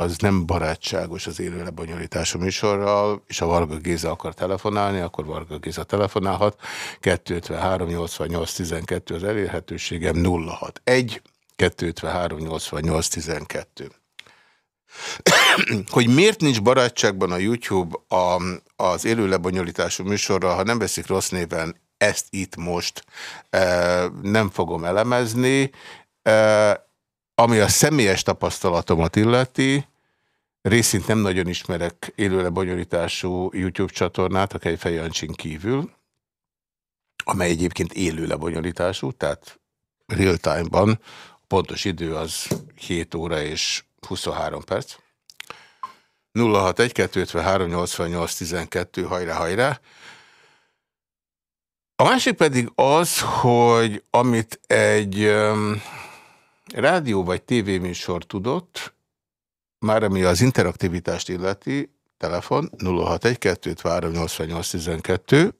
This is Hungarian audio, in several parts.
az nem barátságos az élő lebonyolítású műsorral, és a Varga Géza akar telefonálni, akkor Varga Géza telefonálhat. 253 88 12 az elérhetőségem 061 253 88 12. hogy miért nincs barátságban a YouTube a, az élő lebonyolítású műsorral, ha nem veszik rossz néven, ezt itt most e, nem fogom elemezni. E, ami a személyes tapasztalatomat illeti, részint nem nagyon ismerek élő lebonyolítású YouTube csatornát, a Kejfej Jancsin kívül, amely egyébként élő lebonyolítású, tehát real time-ban, pontos idő az 7 óra és 23 perc. 061-253-88-12, hajrá, hajrá. A másik pedig az, hogy amit egy rádió vagy tévéműsor tudott, már ami az interaktivitást illeti, telefon 061-253-88-12,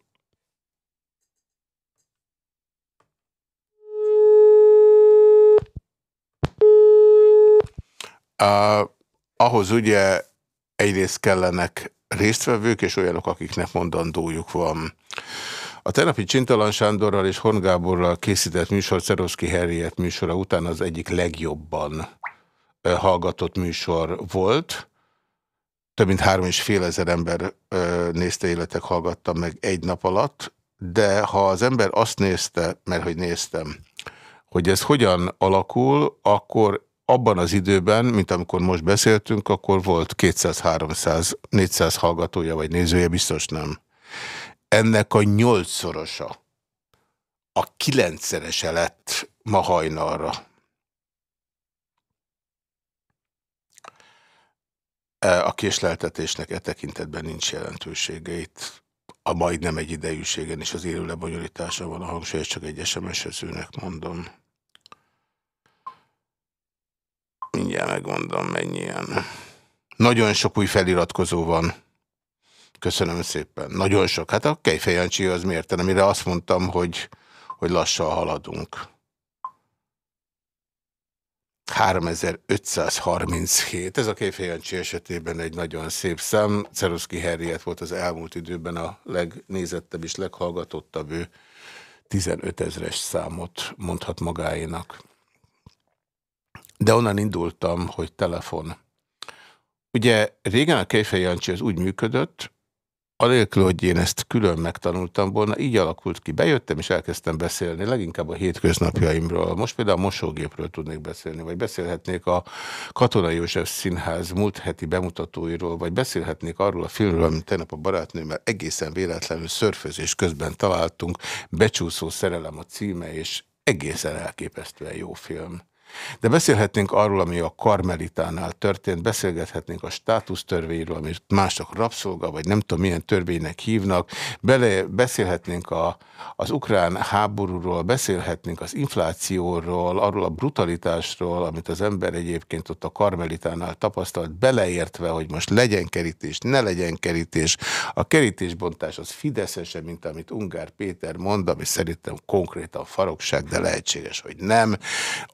Uh, ahhoz ugye egyrészt kellenek résztvevők, és olyanok, akiknek mondandójuk van. A tegnapi Csintalan Sándorral és Horn Gáborral készített műsor, Szeroszki Herriet műsora után az egyik legjobban hallgatott műsor volt. Több mint három és fél ezer ember nézte életek, hallgattam meg egy nap alatt, de ha az ember azt nézte, mert hogy néztem, hogy ez hogyan alakul, akkor abban az időben, mint amikor most beszéltünk, akkor volt 200-300-400 hallgatója vagy nézője, biztos nem. Ennek a nyolcszorosa, a kilencszerese lett ma hajnalra. A késleltetésnek e tekintetben nincs jelentősége. Itt a majdnem egy idejűségen is az élő lebonyolítása van a hangsúly, csak egy SMS-ezőnek mondom. Mindjárt megmondom, mennyien. Nagyon sok új feliratkozó van. Köszönöm szépen. Nagyon sok. Hát a Kejfejancsi az miért? Amire azt mondtam, hogy, hogy lassan haladunk. 3537. Ez a Kejfejancsi esetében egy nagyon szép szám. Ceruszki Herriet volt az elmúlt időben a legnézettebb és leghallgatottabb. Ő 15 ezres számot mondhat magáénak. De onnan indultam, hogy telefon. Ugye régen a Kejfej Jancsi az úgy működött, Anélkül, hogy én ezt külön megtanultam volna, így alakult ki. Bejöttem és elkezdtem beszélni, leginkább a hétköznapjaimról. Most például a mosógépről tudnék beszélni, vagy beszélhetnék a Katona József Színház múlt heti bemutatóiról, vagy beszélhetnék arról a filmről, amit tegnap a barátnőmmel egészen véletlenül szörfözés közben találtunk, Becsúszó szerelem a címe, és egészen elképesztően jó film. De beszélhetnénk arról, ami a Karmelitánál történt, beszélgethetnénk a státusztörvényről, amit mások rabszolga, vagy nem tudom milyen törvénynek hívnak, Bele, beszélhetnénk a, az ukrán háborúról, beszélhetnénk az inflációról, arról a brutalitásról, amit az ember egyébként ott a Karmelitánál tapasztalt, beleértve, hogy most legyen kerítés, ne legyen kerítés. A kerítésbontás az fideszese, mint amit Ungár Péter mond, ami szerintem konkrétan farokság, de lehetséges, hogy nem.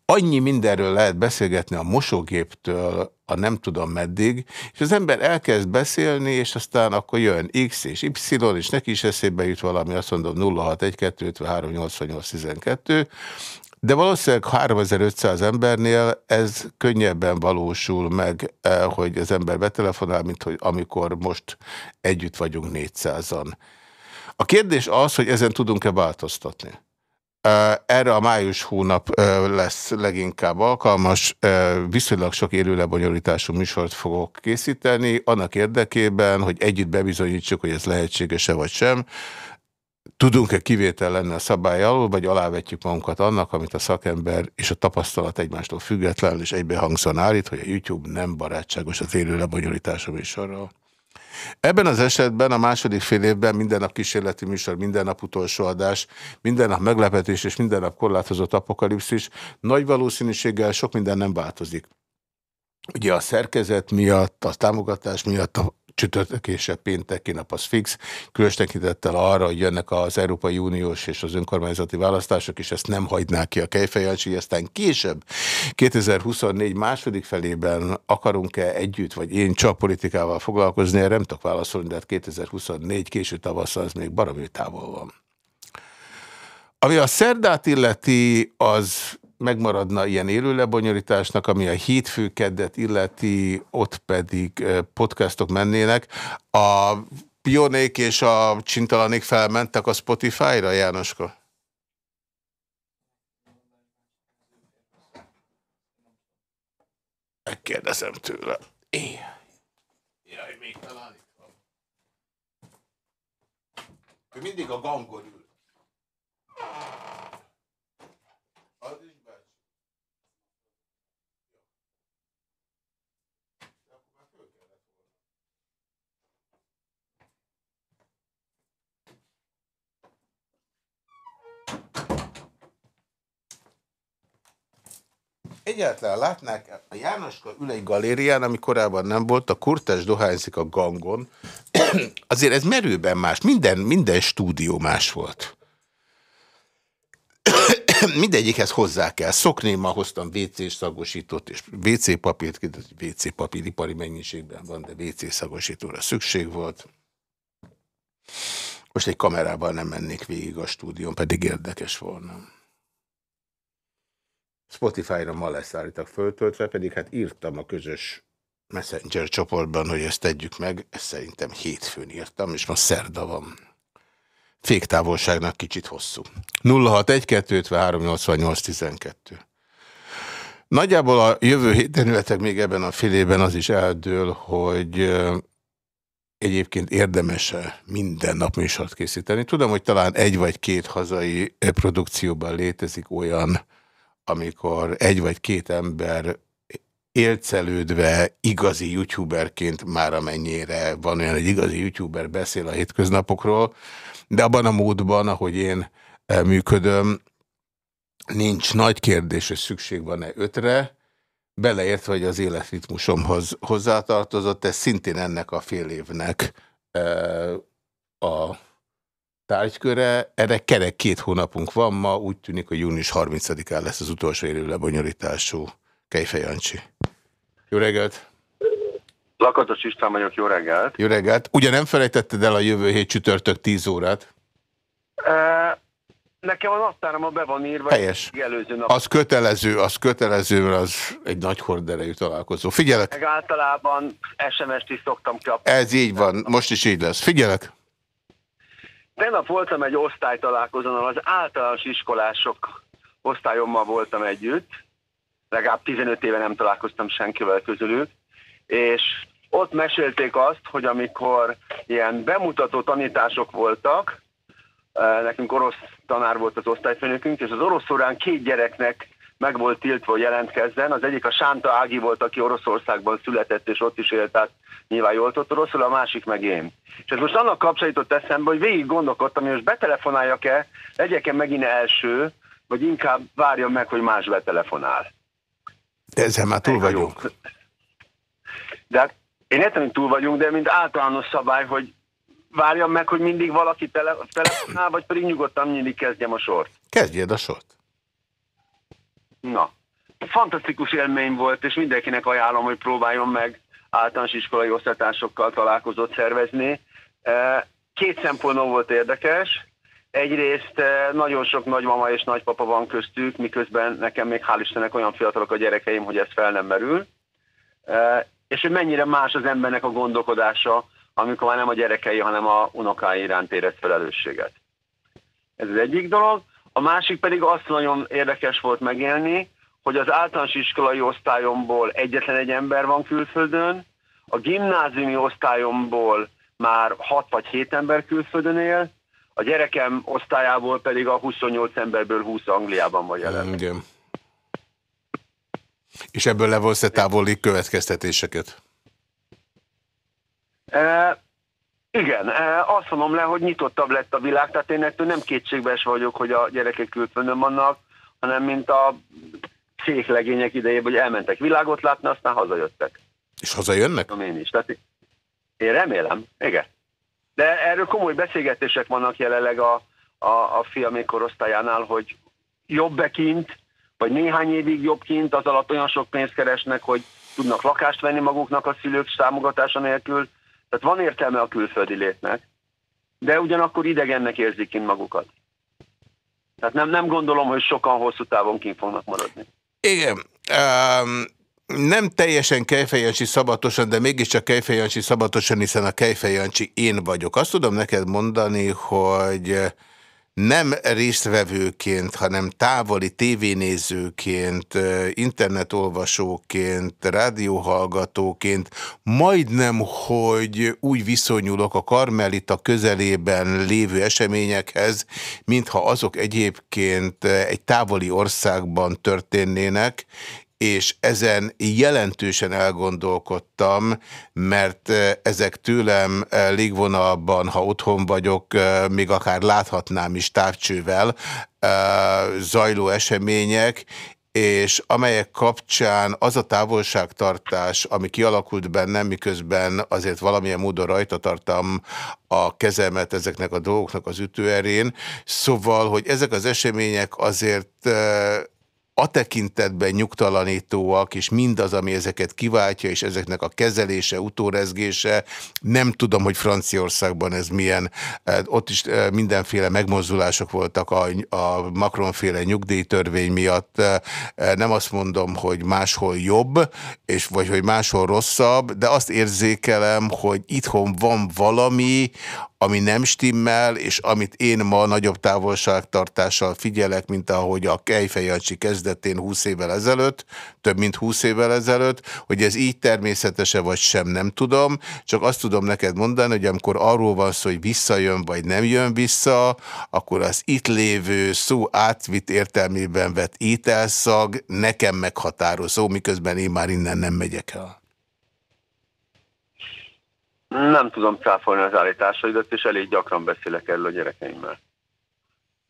Annyi mindenről lehet beszélgetni a mosógéptől a nem tudom meddig, és az ember elkezd beszélni, és aztán akkor jön X és Y, és neki is eszébe jut valami, azt mondom 061 de valószínűleg 3500 embernél ez könnyebben valósul meg, eh, hogy az ember betelefonál, mint hogy amikor most együtt vagyunk 400-an. A kérdés az, hogy ezen tudunk-e változtatni. Erre a május hónap lesz leginkább alkalmas. Viszonylag sok élőlebonyolítású műsort fogok készíteni, annak érdekében, hogy együtt bebizonyítsuk, hogy ez lehetséges-e vagy sem. Tudunk-e kivétel lenni a szabály alól, vagy alávetjük magunkat annak, amit a szakember és a tapasztalat egymástól függetlenül és egybehangzóan állít, hogy a YouTube nem barátságos az élő lebonyolítású. Ebben az esetben a második fél évben minden nap kísérleti műsor, minden nap utolsó adás, minden nap meglepetés és minden nap korlátozott apokalipszis, nagy valószínűséggel sok minden nem változik. Ugye a szerkezet miatt, a támogatás miatt, a csütörtök és a pénteki nap az fix, különös tekintettel arra, hogy jönnek az Európai Uniós és az önkormányzati választások, és ezt nem hagynák ki a Kejfejancsi, aztán később, 2024 második felében akarunk-e együtt, vagy én csak politikával foglalkozni, erre nem tudok válaszolni, de hát 2024 késő tavasz az még baromi távol van. Ami a szerdát illeti, az megmaradna ilyen élő lebonyolításnak, ami a hétfő keddet illeti, ott pedig podcastok mennének. A pionék és a csintalanék felmentek a Spotify-ra, Jánoska? Megkérdezem tőle. Jaj, még talán itt van. Ő mindig a gangon ül. Egyáltalán látnák, a Jánoska ül egy galérián, ami korábban nem volt, a kurtás dohányzik a gangon. Azért ez merőben más, minden, minden stúdió más volt. Mindegyikhez hozzá kell szokni, ma hoztam WC szagosítót és WC papírt, WC papír ipari mennyiségben van, de WC szagosítóra szükség volt. Most egy kamerával nem mennék végig a stúdión, pedig érdekes volna. Spotify-ra ma lesz állítak föltöltve, pedig hát írtam a közös Messenger csoportban, hogy ezt tegyük meg. Ezt szerintem hétfőn írtam, és ma szerda van. Féktávolságnak kicsit hosszú. 061-253-88-12. Nagyjából a jövő héten ületek még ebben a filében az is eldől, hogy egyébként érdemese minden nap műsort készíteni. Tudom, hogy talán egy vagy két hazai produkcióban létezik olyan amikor egy vagy két ember élcelődve igazi youtuberként már amennyire van olyan, egy igazi youtuber beszél a hétköznapokról, de abban a módban, ahogy én eh, működöm, nincs nagy kérdés, hogy szükség van-e ötre, beleértve, hogy az életritmusomhoz hozzátartozott, ez szintén ennek a fél évnek eh, a tárgyköre, erre kerek két hónapunk van, ma úgy tűnik, hogy június 30-án lesz az utolsó élő lebonyolítású Kejfej Jancsi. Jó reggelt! Lakatos István vagyok, jó reggelt! Jó reggelt! Ugye nem felejtetted el a jövő hét csütörtök 10 órát? E Nekem az asztáramon be van írva. Helyes. Előző nap. Az kötelező, az kötelező, mert az egy nagy horderejű találkozó. Figyelek! Meg általában SMS-t is szoktam kapni. Ez így van, most is így lesz. Figyelek! Tegnap voltam egy osztálytalálkozón, az általános iskolások osztályommal voltam együtt, legalább 15 éve nem találkoztam senkivel közülük, és ott mesélték azt, hogy amikor ilyen bemutató tanítások voltak, eh, nekünk orosz tanár volt az osztályfőnökünk, és az orosz órán két gyereknek meg volt tiltva, hogy jelentkezzen. Az egyik a Sánta Ági volt, aki Oroszországban született, és ott is élt, tehát nyilván jól tudott oroszul, a másik meg én. És ez most annak kapcsolatot eszembe, hogy végig gondolkodtam, hogy most betelefonáljak-e, legyek-e megint első, vagy inkább várjam meg, hogy más betelefonál. De ezzel már túl vagyunk. De hát én értem, hogy túl vagyunk, de mint általános szabály, hogy várjam meg, hogy mindig valaki tele telefonál, vagy pedig nyugodtan mindig kezdjem a sort. Kezdjed a sort. Na, fantasztikus élmény volt, és mindenkinek ajánlom, hogy próbáljon meg általános iskolai osztatásokkal találkozott szervezni. E, két szempontból volt érdekes. Egyrészt e, nagyon sok nagymama és nagypapa van köztük, miközben nekem még hál' Istennek olyan fiatalok a gyerekeim, hogy ez fel nem merül. E, és hogy mennyire más az embernek a gondolkodása, amikor már nem a gyerekei, hanem a unokái iránt érez felelősséget. Ez az egyik dolog. A másik pedig azt nagyon érdekes volt megélni, hogy az általános iskolai osztályomból egyetlen egy ember van külföldön, a gimnáziumi osztályomból már 6 vagy 7 ember külföldön él, a gyerekem osztályából pedig a 28 emberből 20 Angliában vagy jelen. Igen. És ebből levonsz-e távoli következtetéseket? Igen, e, azt mondom le, hogy nyitottabb lett a világ, tehát én ettől nem kétségbees vagyok, hogy a gyerekek külföldön vannak, hanem mint a széklegények idejében, hogy elmentek világot látni, aztán hazajöttek. És hazajönnek? Én is. Tehát Én remélem, igen. De erről komoly beszélgetések vannak jelenleg a, a, a fiamé korosztályánál, hogy jobb kint, vagy néhány évig jobb kint, az alatt olyan sok pénzt keresnek, hogy tudnak lakást venni maguknak a szülők támogatása nélkül. Tehát van értelme a külföldi létnek, de ugyanakkor idegennek érzik kint magukat. Tehát nem, nem gondolom, hogy sokan hosszú távon kint fognak maradni. Igen. Um, nem teljesen Kejfejancsi szabatosan, de mégiscsak Kejfejancsi szabatosan, hiszen a Kejfejancsi én vagyok. Azt tudom neked mondani, hogy nem résztvevőként, hanem távoli tévénézőként, internetolvasóként, rádióhallgatóként, majdnem, hogy úgy viszonyulok a Karmelita közelében lévő eseményekhez, mintha azok egyébként egy távoli országban történnének, és ezen jelentősen elgondolkodtam, mert eh, ezek tőlem eh, légvonalban, ha otthon vagyok, eh, még akár láthatnám is távcsővel zajló események, és amelyek kapcsán az a távolságtartás, ami kialakult bennem, miközben azért valamilyen módon rajta tartam a kezemet ezeknek a dolgoknak az ütőerén, szóval, hogy ezek az események azért a tekintetben nyugtalanítóak, és mindaz, ami ezeket kiváltja, és ezeknek a kezelése, utórezgése, nem tudom, hogy Franciaországban ez milyen, ott is mindenféle megmozdulások voltak a, a Macron-féle nyugdíjtörvény miatt, nem azt mondom, hogy máshol jobb, és vagy hogy máshol rosszabb, de azt érzékelem, hogy itthon van valami, ami nem stimmel, és amit én ma nagyobb távolságtartással figyelek, mint ahogy a Kejfejancsi kezdetén 20 évvel ezelőtt, több mint 20 évvel ezelőtt, hogy ez így természetese vagy sem, nem tudom, csak azt tudom neked mondani, hogy amikor arról van szó, hogy visszajön vagy nem jön vissza, akkor az itt lévő szó átvitt értelmében vett ételszag nekem meghatározó, miközben én már innen nem megyek el. Nem tudom cáfolni az állításaidat, és elég gyakran beszélek erről a gyerekeimmel.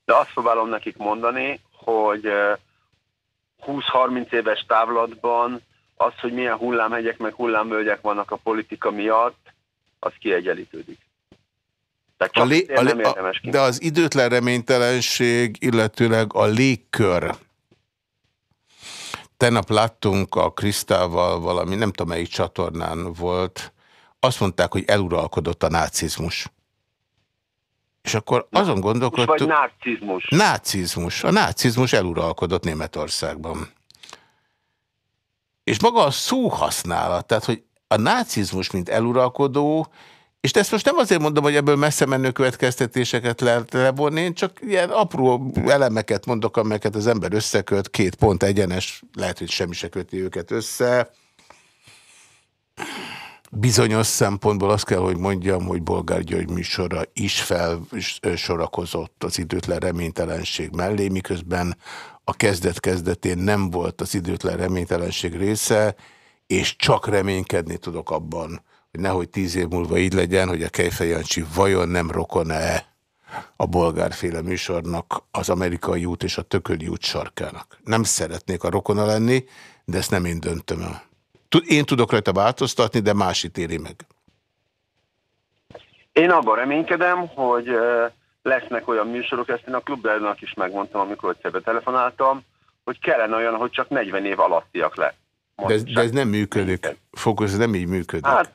De azt próbálom nekik mondani, hogy 20-30 éves távlatban az, hogy milyen hullámhegyek meg hullámvölgyek vannak a politika miatt, az kiegyenlítődik. A lé, a lé, a, de az időtlen reménytelenség, illetőleg a légkör. Tegnap láttunk a Krisztával valami, nem tudom melyik csatornán volt, azt mondták, hogy eluralkodott a nácizmus. És akkor azon gondolkodtuk... Vagy nácizmus. Nácizmus. A nácizmus eluralkodott Németországban. És maga a szó használat, tehát, hogy a nácizmus, mint eluralkodó, és ezt most nem azért mondom, hogy ebből messze menő következtetéseket lehet levonni, én csak ilyen apró elemeket mondok, amelyeket az ember összeköt, két pont egyenes, lehet, hogy semmi se köti őket össze. Bizonyos szempontból azt kell, hogy mondjam, hogy Bolgár György műsora is felsorakozott az időtlen reménytelenség mellé, miközben a kezdet-kezdetén nem volt az időtlen reménytelenség része, és csak reménykedni tudok abban, hogy nehogy tíz év múlva így legyen, hogy a Kejfej Jancsi vajon nem rokon-e a bolgárféle műsornak az amerikai út és a tököli út sarkának. Nem szeretnék a rokona lenni, de ezt nem én döntöm el. Én tudok rajta változtatni, de más ítéli meg. Én abban reménykedem, hogy lesznek olyan műsorok, ezt én a klubrádiónak is megmondtam, amikor egyszerbe telefonáltam, hogy kellene olyan, hogy csak 40 év alattiak le. de ez, de ez nem működik. Fókusz, ez nem így működik. Hát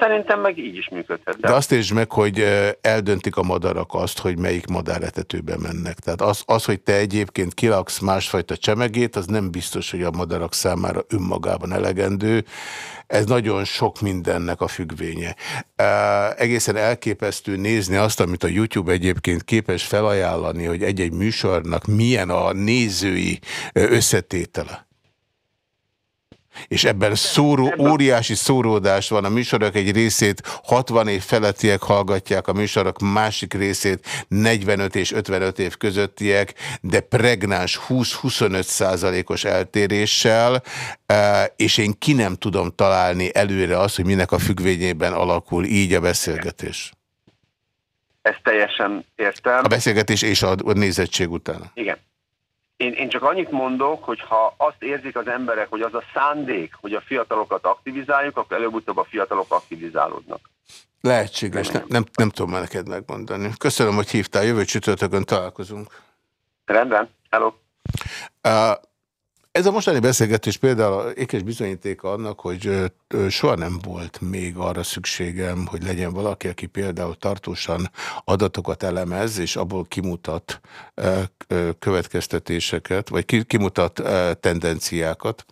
Szerintem meg így is működhet. De azt értsd meg, hogy eldöntik a madarak azt, hogy melyik madáretetőbe mennek. Tehát az, az, hogy te egyébként kilaksz másfajta csemegét, az nem biztos, hogy a madarak számára önmagában elegendő. Ez nagyon sok mindennek a függvénye. Egészen elképesztő nézni azt, amit a YouTube egyébként képes felajánlani, hogy egy-egy műsornak milyen a nézői összetétele. És ebben szóró, óriási szóródás van. A műsorok egy részét 60 év felettiek hallgatják, a műsorok másik részét 45 és 55 év közöttiek, de pregnáns 20-25 százalékos eltéréssel, e, és én ki nem tudom találni előre azt, hogy minek a függvényében alakul így a beszélgetés. Ezt teljesen értem. A beszélgetés és a nézettség után. Igen. Én, én csak annyit mondok, hogy ha azt érzik az emberek, hogy az a szándék, hogy a fiatalokat aktivizáljuk, akkor előbb-utóbb a fiatalok aktivizálódnak. Lehetséges, nem, nem, nem tudom már neked megmondani. Köszönöm, hogy hívtál, jövő csütörtökön találkozunk. Rendben, hello. Uh, ez a mostani beszélgetés például ékes bizonyítéka annak, hogy soha nem volt még arra szükségem, hogy legyen valaki, aki például tartósan adatokat elemez, és abból kimutat következtetéseket, vagy kimutat tendenciákat.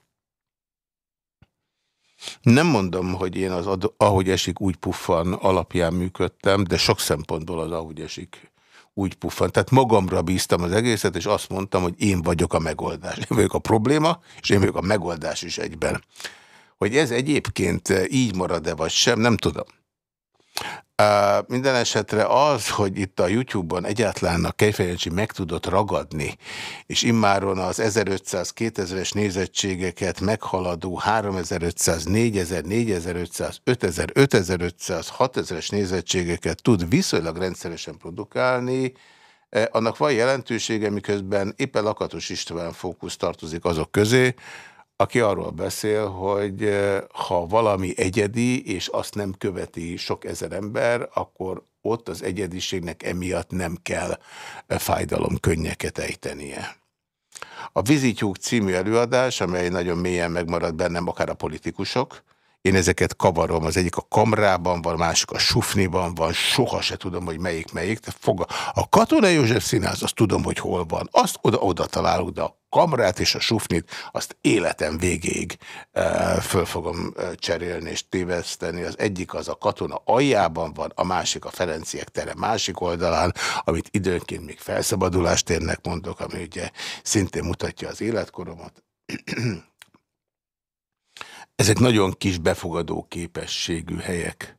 Nem mondom, hogy én az ahogy esik úgy puffan alapján működtem, de sok szempontból az ahogy esik úgy puffant. Tehát magamra bíztam az egészet, és azt mondtam, hogy én vagyok a megoldás. Én vagyok a probléma, és én vagyok a megoldás is egyben. Hogy ez egyébként így marad-e vagy sem, nem tudom. Minden esetre az, hogy itt a YouTube-on egyáltalán a Kejfejancsi meg tudott ragadni, és immáron az 1500-2000-es nézettségeket meghaladó 3500, 4000, 4500, 5000, 5500, 6000-es nézettségeket tud viszonylag rendszeresen produkálni, annak van jelentősége, miközben éppen Lakatos István fókusz tartozik azok közé, aki arról beszél, hogy ha valami egyedi, és azt nem követi sok ezer ember, akkor ott az egyediségnek emiatt nem kell fájdalom könnyeket ejtenie. A Vizityúk című előadás, amely nagyon mélyen megmarad bennem, akár a politikusok, én ezeket kavarom, az egyik a kamrában van, másik a sufniban van, soha se tudom, hogy melyik melyik. De fog a Katona József Színház, azt tudom, hogy hol van. Azt oda-oda találok, de a kamrát és a sufnit, azt életem végéig e, föl fogom e, cserélni és téveszteni. Az egyik az a katona aljában van, a másik a Ferenciek tere másik oldalán, amit időnként még felszabadulást érnek mondok, ami ugye szintén mutatja az életkoromat. Ezek nagyon kis befogadó képességű helyek.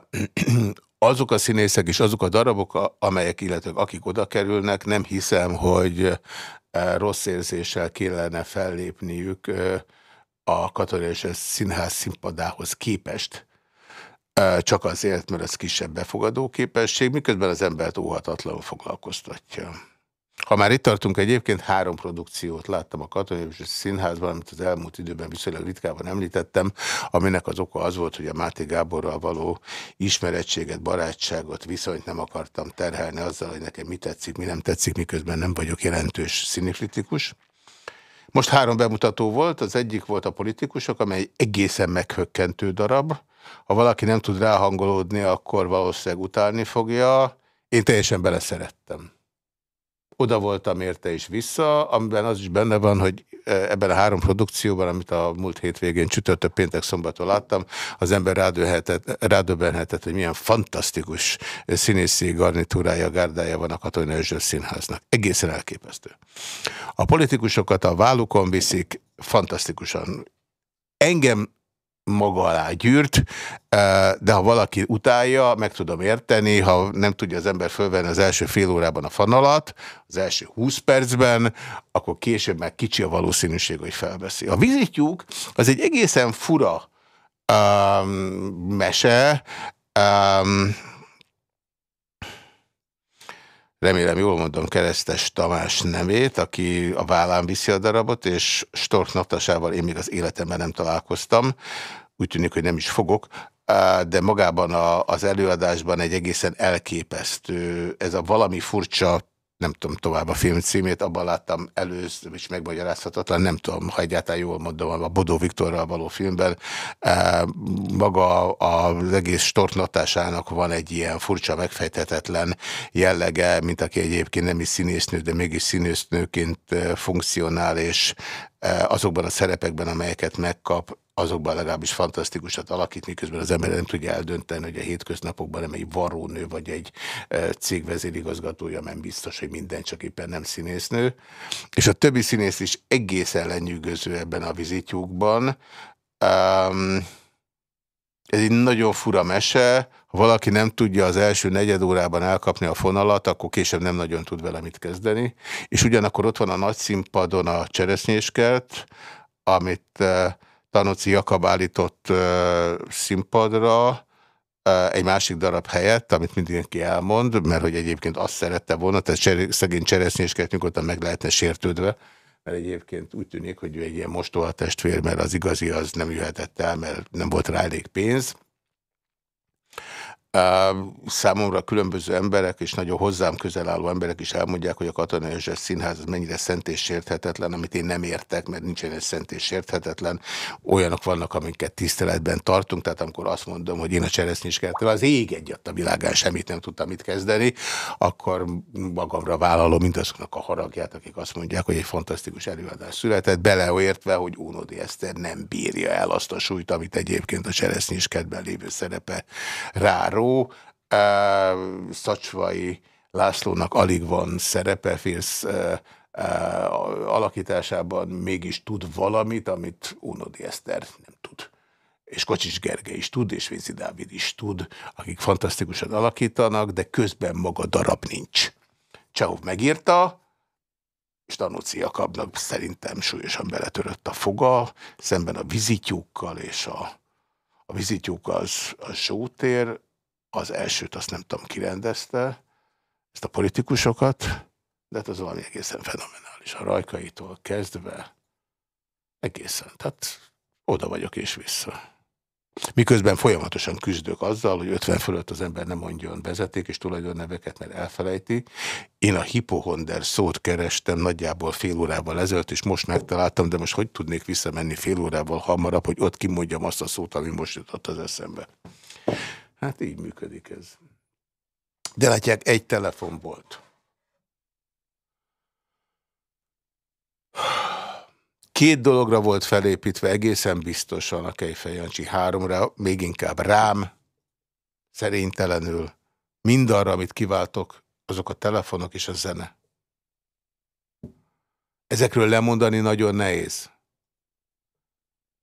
Azok a színészek és azok a darabok, amelyek, illetve akik oda kerülnek, nem hiszem, hogy rossz érzéssel kellene fellépniük a katonai színház színpadához képest. Csak azért, mert ez kisebb befogadó képesség, miközben az embert óhatatlanul foglalkoztatja. Ha már itt tartunk, egyébként három produkciót láttam a Katonai Színházban, amit az elmúlt időben viszonylag ritkában említettem, aminek az oka az volt, hogy a Máté Gáborral való ismerettséget, barátságot, viszonyt nem akartam terhelni azzal, hogy nekem mi tetszik, mi nem tetszik, miközben nem vagyok jelentős színikritikus. Most három bemutató volt, az egyik volt a politikusok, amely egészen meghökkentő darab. Ha valaki nem tud ráhangolódni, akkor valószínűleg utálni fogja. Én teljesen beleszerettem oda voltam érte és vissza, amiben az is benne van, hogy e, ebben a három produkcióban, amit a múlt hétvégén csütörtök péntek szombaton láttam, az ember rádöbbenhetett, hogy milyen fantasztikus színészi garnitúrája, gárdája van a Katonai Özsös Színháznak. Egészen elképesztő. A politikusokat a vállukon viszik, fantasztikusan. Engem maga alá gyűrt, de ha valaki utálja, meg tudom érteni, ha nem tudja az ember fölvenni az első fél órában a fanalat, az első 20 percben, akkor később meg kicsi a valószínűség, hogy felveszi. A vizitjuk az egy egészen fura um, mese, um, remélem jól mondom keresztes Tamás nevét, aki a vállán viszi a darabot, és Stork Natasával én még az életemben nem találkoztam, úgy tűnik, hogy nem is fogok, de magában a, az előadásban egy egészen elképesztő, ez a valami furcsa nem tudom tovább a film címét, abban láttam először, és megmagyarázhatatlan, nem tudom, ha egyáltalán jól mondom, a Bodó Viktorral való filmben, maga az egész stortnatásának van egy ilyen furcsa, megfejthetetlen jellege, mint aki egyébként nem is színésznő, de mégis színésznőként funkcionál, és azokban a szerepekben, amelyeket megkap, azokban legalábbis fantasztikusat alakít, miközben az ember nem tudja eldönteni, hogy a hétköznapokban nem egy varrónő vagy egy e, cég vezérigazgatója, nem biztos, hogy minden csak éppen nem színésznő. És a többi színész is egészen lenyűgöző ebben a vizitjukban. Um, ez egy nagyon fura mese, ha valaki nem tudja az első negyed órában elkapni a fonalat, akkor később nem nagyon tud vele mit kezdeni. És ugyanakkor ott van a nagy színpadon a cseresznyéskert, amit uh, Tanoci Jakab állított uh, színpadra, egy másik darab helyett, amit mindenki elmond, mert hogy egyébként azt szerette volna, tehát cser szegény cseresznyésket nyugodtan meg lehetne sértődve, mert egyébként úgy tűnik, hogy ő egy ilyen mostohatestvér, mert az igazi az nem jöhetett el, mert nem volt rá elég pénz. Számomra különböző emberek, és nagyon hozzám közel álló emberek is elmondják, hogy a Katonai József Színház az mennyire szent és sérthetetlen, amit én nem értek, mert nincsen egy szent és sérthetetlen. Olyanok vannak, amiket tiszteletben tartunk, tehát amikor azt mondom, hogy én a cseresznyiskertől az ég egyet a világán semmit nem tudtam mit kezdeni, akkor magamra vállalom mindazoknak a haragját, akik azt mondják, hogy egy fantasztikus előadás született, beleértve, hogy Ónodi Eszter nem bírja el azt a súlyt, amit egyébként a cseresznyiskertben lévő szerepe rá Járó, Szacsvai Lászlónak alig van szerepe, Félsz alakításában mégis tud valamit, amit Unodi Eszter nem tud. És Kocsis Gergely is tud, és Vízi Dávid is tud, akik fantasztikusan alakítanak, de közben maga darab nincs. Csehov megírta, és Danuci Jakabnak szerintem súlyosan beletörött a foga, szemben a vizityúkkal, és a, a vizityúk az a sótér, az elsőt azt nem tudom, kirendezte, ezt a politikusokat, de hát az valami egészen fenomenális. A rajkaitól kezdve egészen. Tehát oda vagyok és vissza. Miközben folyamatosan küzdök azzal, hogy 50 fölött az ember nem mondjon vezeték és tulajdonneveket, mert elfelejti. Én a hipohonder szót kerestem nagyjából fél órával ezelőtt, és most megtaláltam, de most hogy tudnék visszamenni fél órával hamarabb, hogy ott kimondjam azt a szót, ami most jutott az eszembe. Hát így működik ez. De látják, egy telefon volt. Két dologra volt felépítve egészen biztosan a Kejfej Jancsi, háromra, még inkább rám, szerénytelenül, mindarra, amit kiváltok, azok a telefonok és a zene. Ezekről lemondani nagyon nehéz.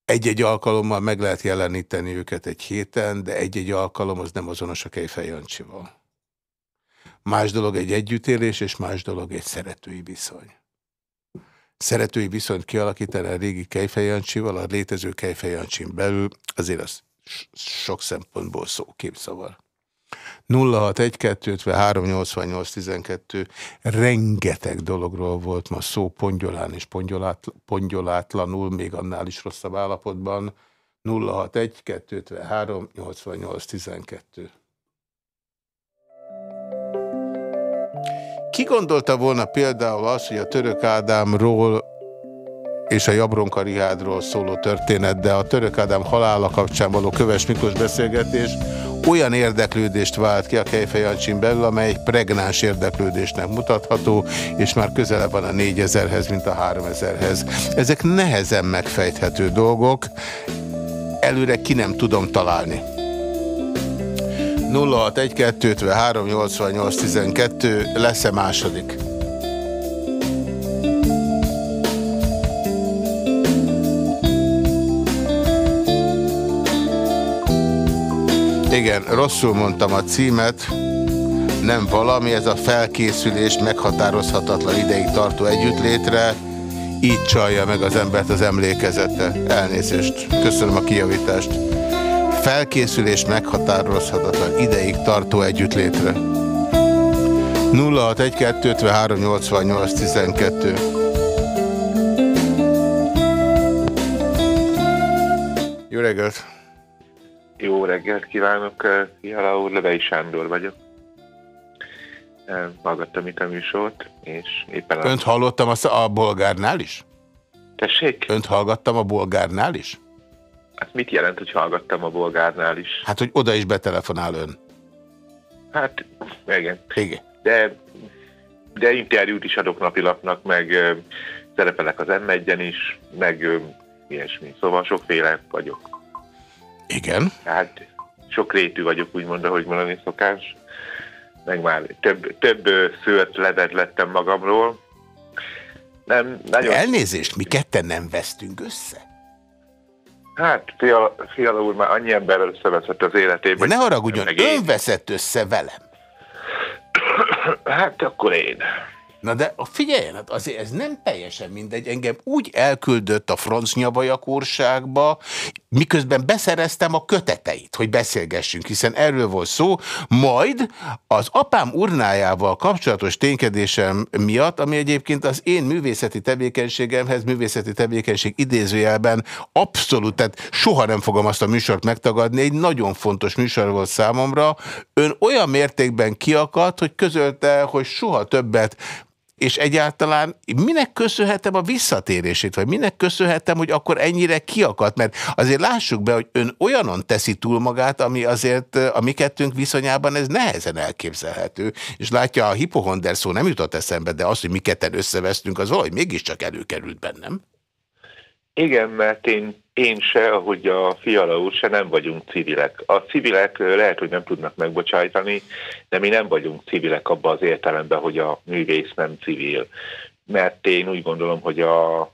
Egy-egy alkalommal meg lehet jeleníteni őket egy héten, de egy-egy alkalom az nem azonos a Kejfej. Más dolog egy együttélés, és más dolog egy szeretői viszony. Szeretői viszonyt kialakítani a régi Kejfej Jancsival, a létező Kejfej Jancsin belül, azért az sok szempontból szó képszavar. 061-253-88-12 rengeteg dologról volt ma szó pongyolán és pongyolát, pongyolátlanul, még annál is rosszabb állapotban. 061-253-88-12 Ki gondolta volna például azt, hogy a Török Ádámról és a Jabronka Rihádról szóló történet, de a Török Ádám halála kapcsán való Köves Miklós beszélgetés olyan érdeklődést vált ki a Kejfejancsin belül, amely egy pregnáns érdeklődésnek mutatható, és már közelebb van a 4000-hez, mint a 3000-hez. Ezek nehezen megfejthető dolgok, előre ki nem tudom találni. 0612 388 12 lesz-e második? Igen, rosszul mondtam a címet. Nem valami, ez a felkészülés meghatározhatatlan ideig tartó együttlétre. Így csalja meg az embert az emlékezete. Elnézést. Köszönöm a kijavítást. Felkészülés meghatározhatatlan ideig tartó együttlétre. 0612538812 Jó reggelt! Jó reggelt kívánok, Fiala úr, Levei Sándor vagyok. Hallgattam itt a műsort, és éppen... Önt hallottam a, a bolgárnál is? Tessék? Önt hallgattam a bolgárnál is? Hát mit jelent, hogy hallgattam a bolgárnál is? Hát, hogy oda is betelefonál ön. Hát, igen. Igen. De, de interjút is adok napilapnak, meg szerepelek az m is, meg ilyesmi. Szóval sokféle vagyok. Igen. Hát sok rétű vagyok, úgymond, ahogy mondani szokás. Meg már több, több szőt levet lettem magamról. Nem, nagyon... Elnézést, mi ketten nem vesztünk össze? Hát, Fiala, Fiala úr már annyi ember összeveszett az életében. De ne haragudjon, ön veszett össze velem. Hát akkor én. Na de figyeljen, hát azért ez nem teljesen mindegy. Engem úgy elküldött a franc nyavajakorságba, miközben beszereztem a köteteit, hogy beszélgessünk, hiszen erről volt szó, majd az apám urnájával kapcsolatos ténykedésem miatt, ami egyébként az én művészeti tevékenységemhez, művészeti tevékenység idézőjelben abszolút, tehát soha nem fogom azt a műsort megtagadni, egy nagyon fontos műsor volt számomra, ön olyan mértékben kiakadt, hogy közölte, hogy soha többet és egyáltalán minek köszönhetem a visszatérését, vagy minek köszönhetem, hogy akkor ennyire kiakadt, mert azért lássuk be, hogy ön olyanon teszi túl magát, ami azért a mi kettőnk viszonyában ez nehezen elképzelhető, és látja, a hipohonder szó nem jutott eszembe, de az, hogy mi ketten összevesztünk, az valahogy mégiscsak előkerült bennem. Igen, mert én, én se, ahogy a Fiala úr se nem vagyunk civilek. A civilek lehet, hogy nem tudnak megbocsájtani, de mi nem vagyunk civilek abban az értelemben, hogy a művész nem civil. Mert én úgy gondolom, hogy a...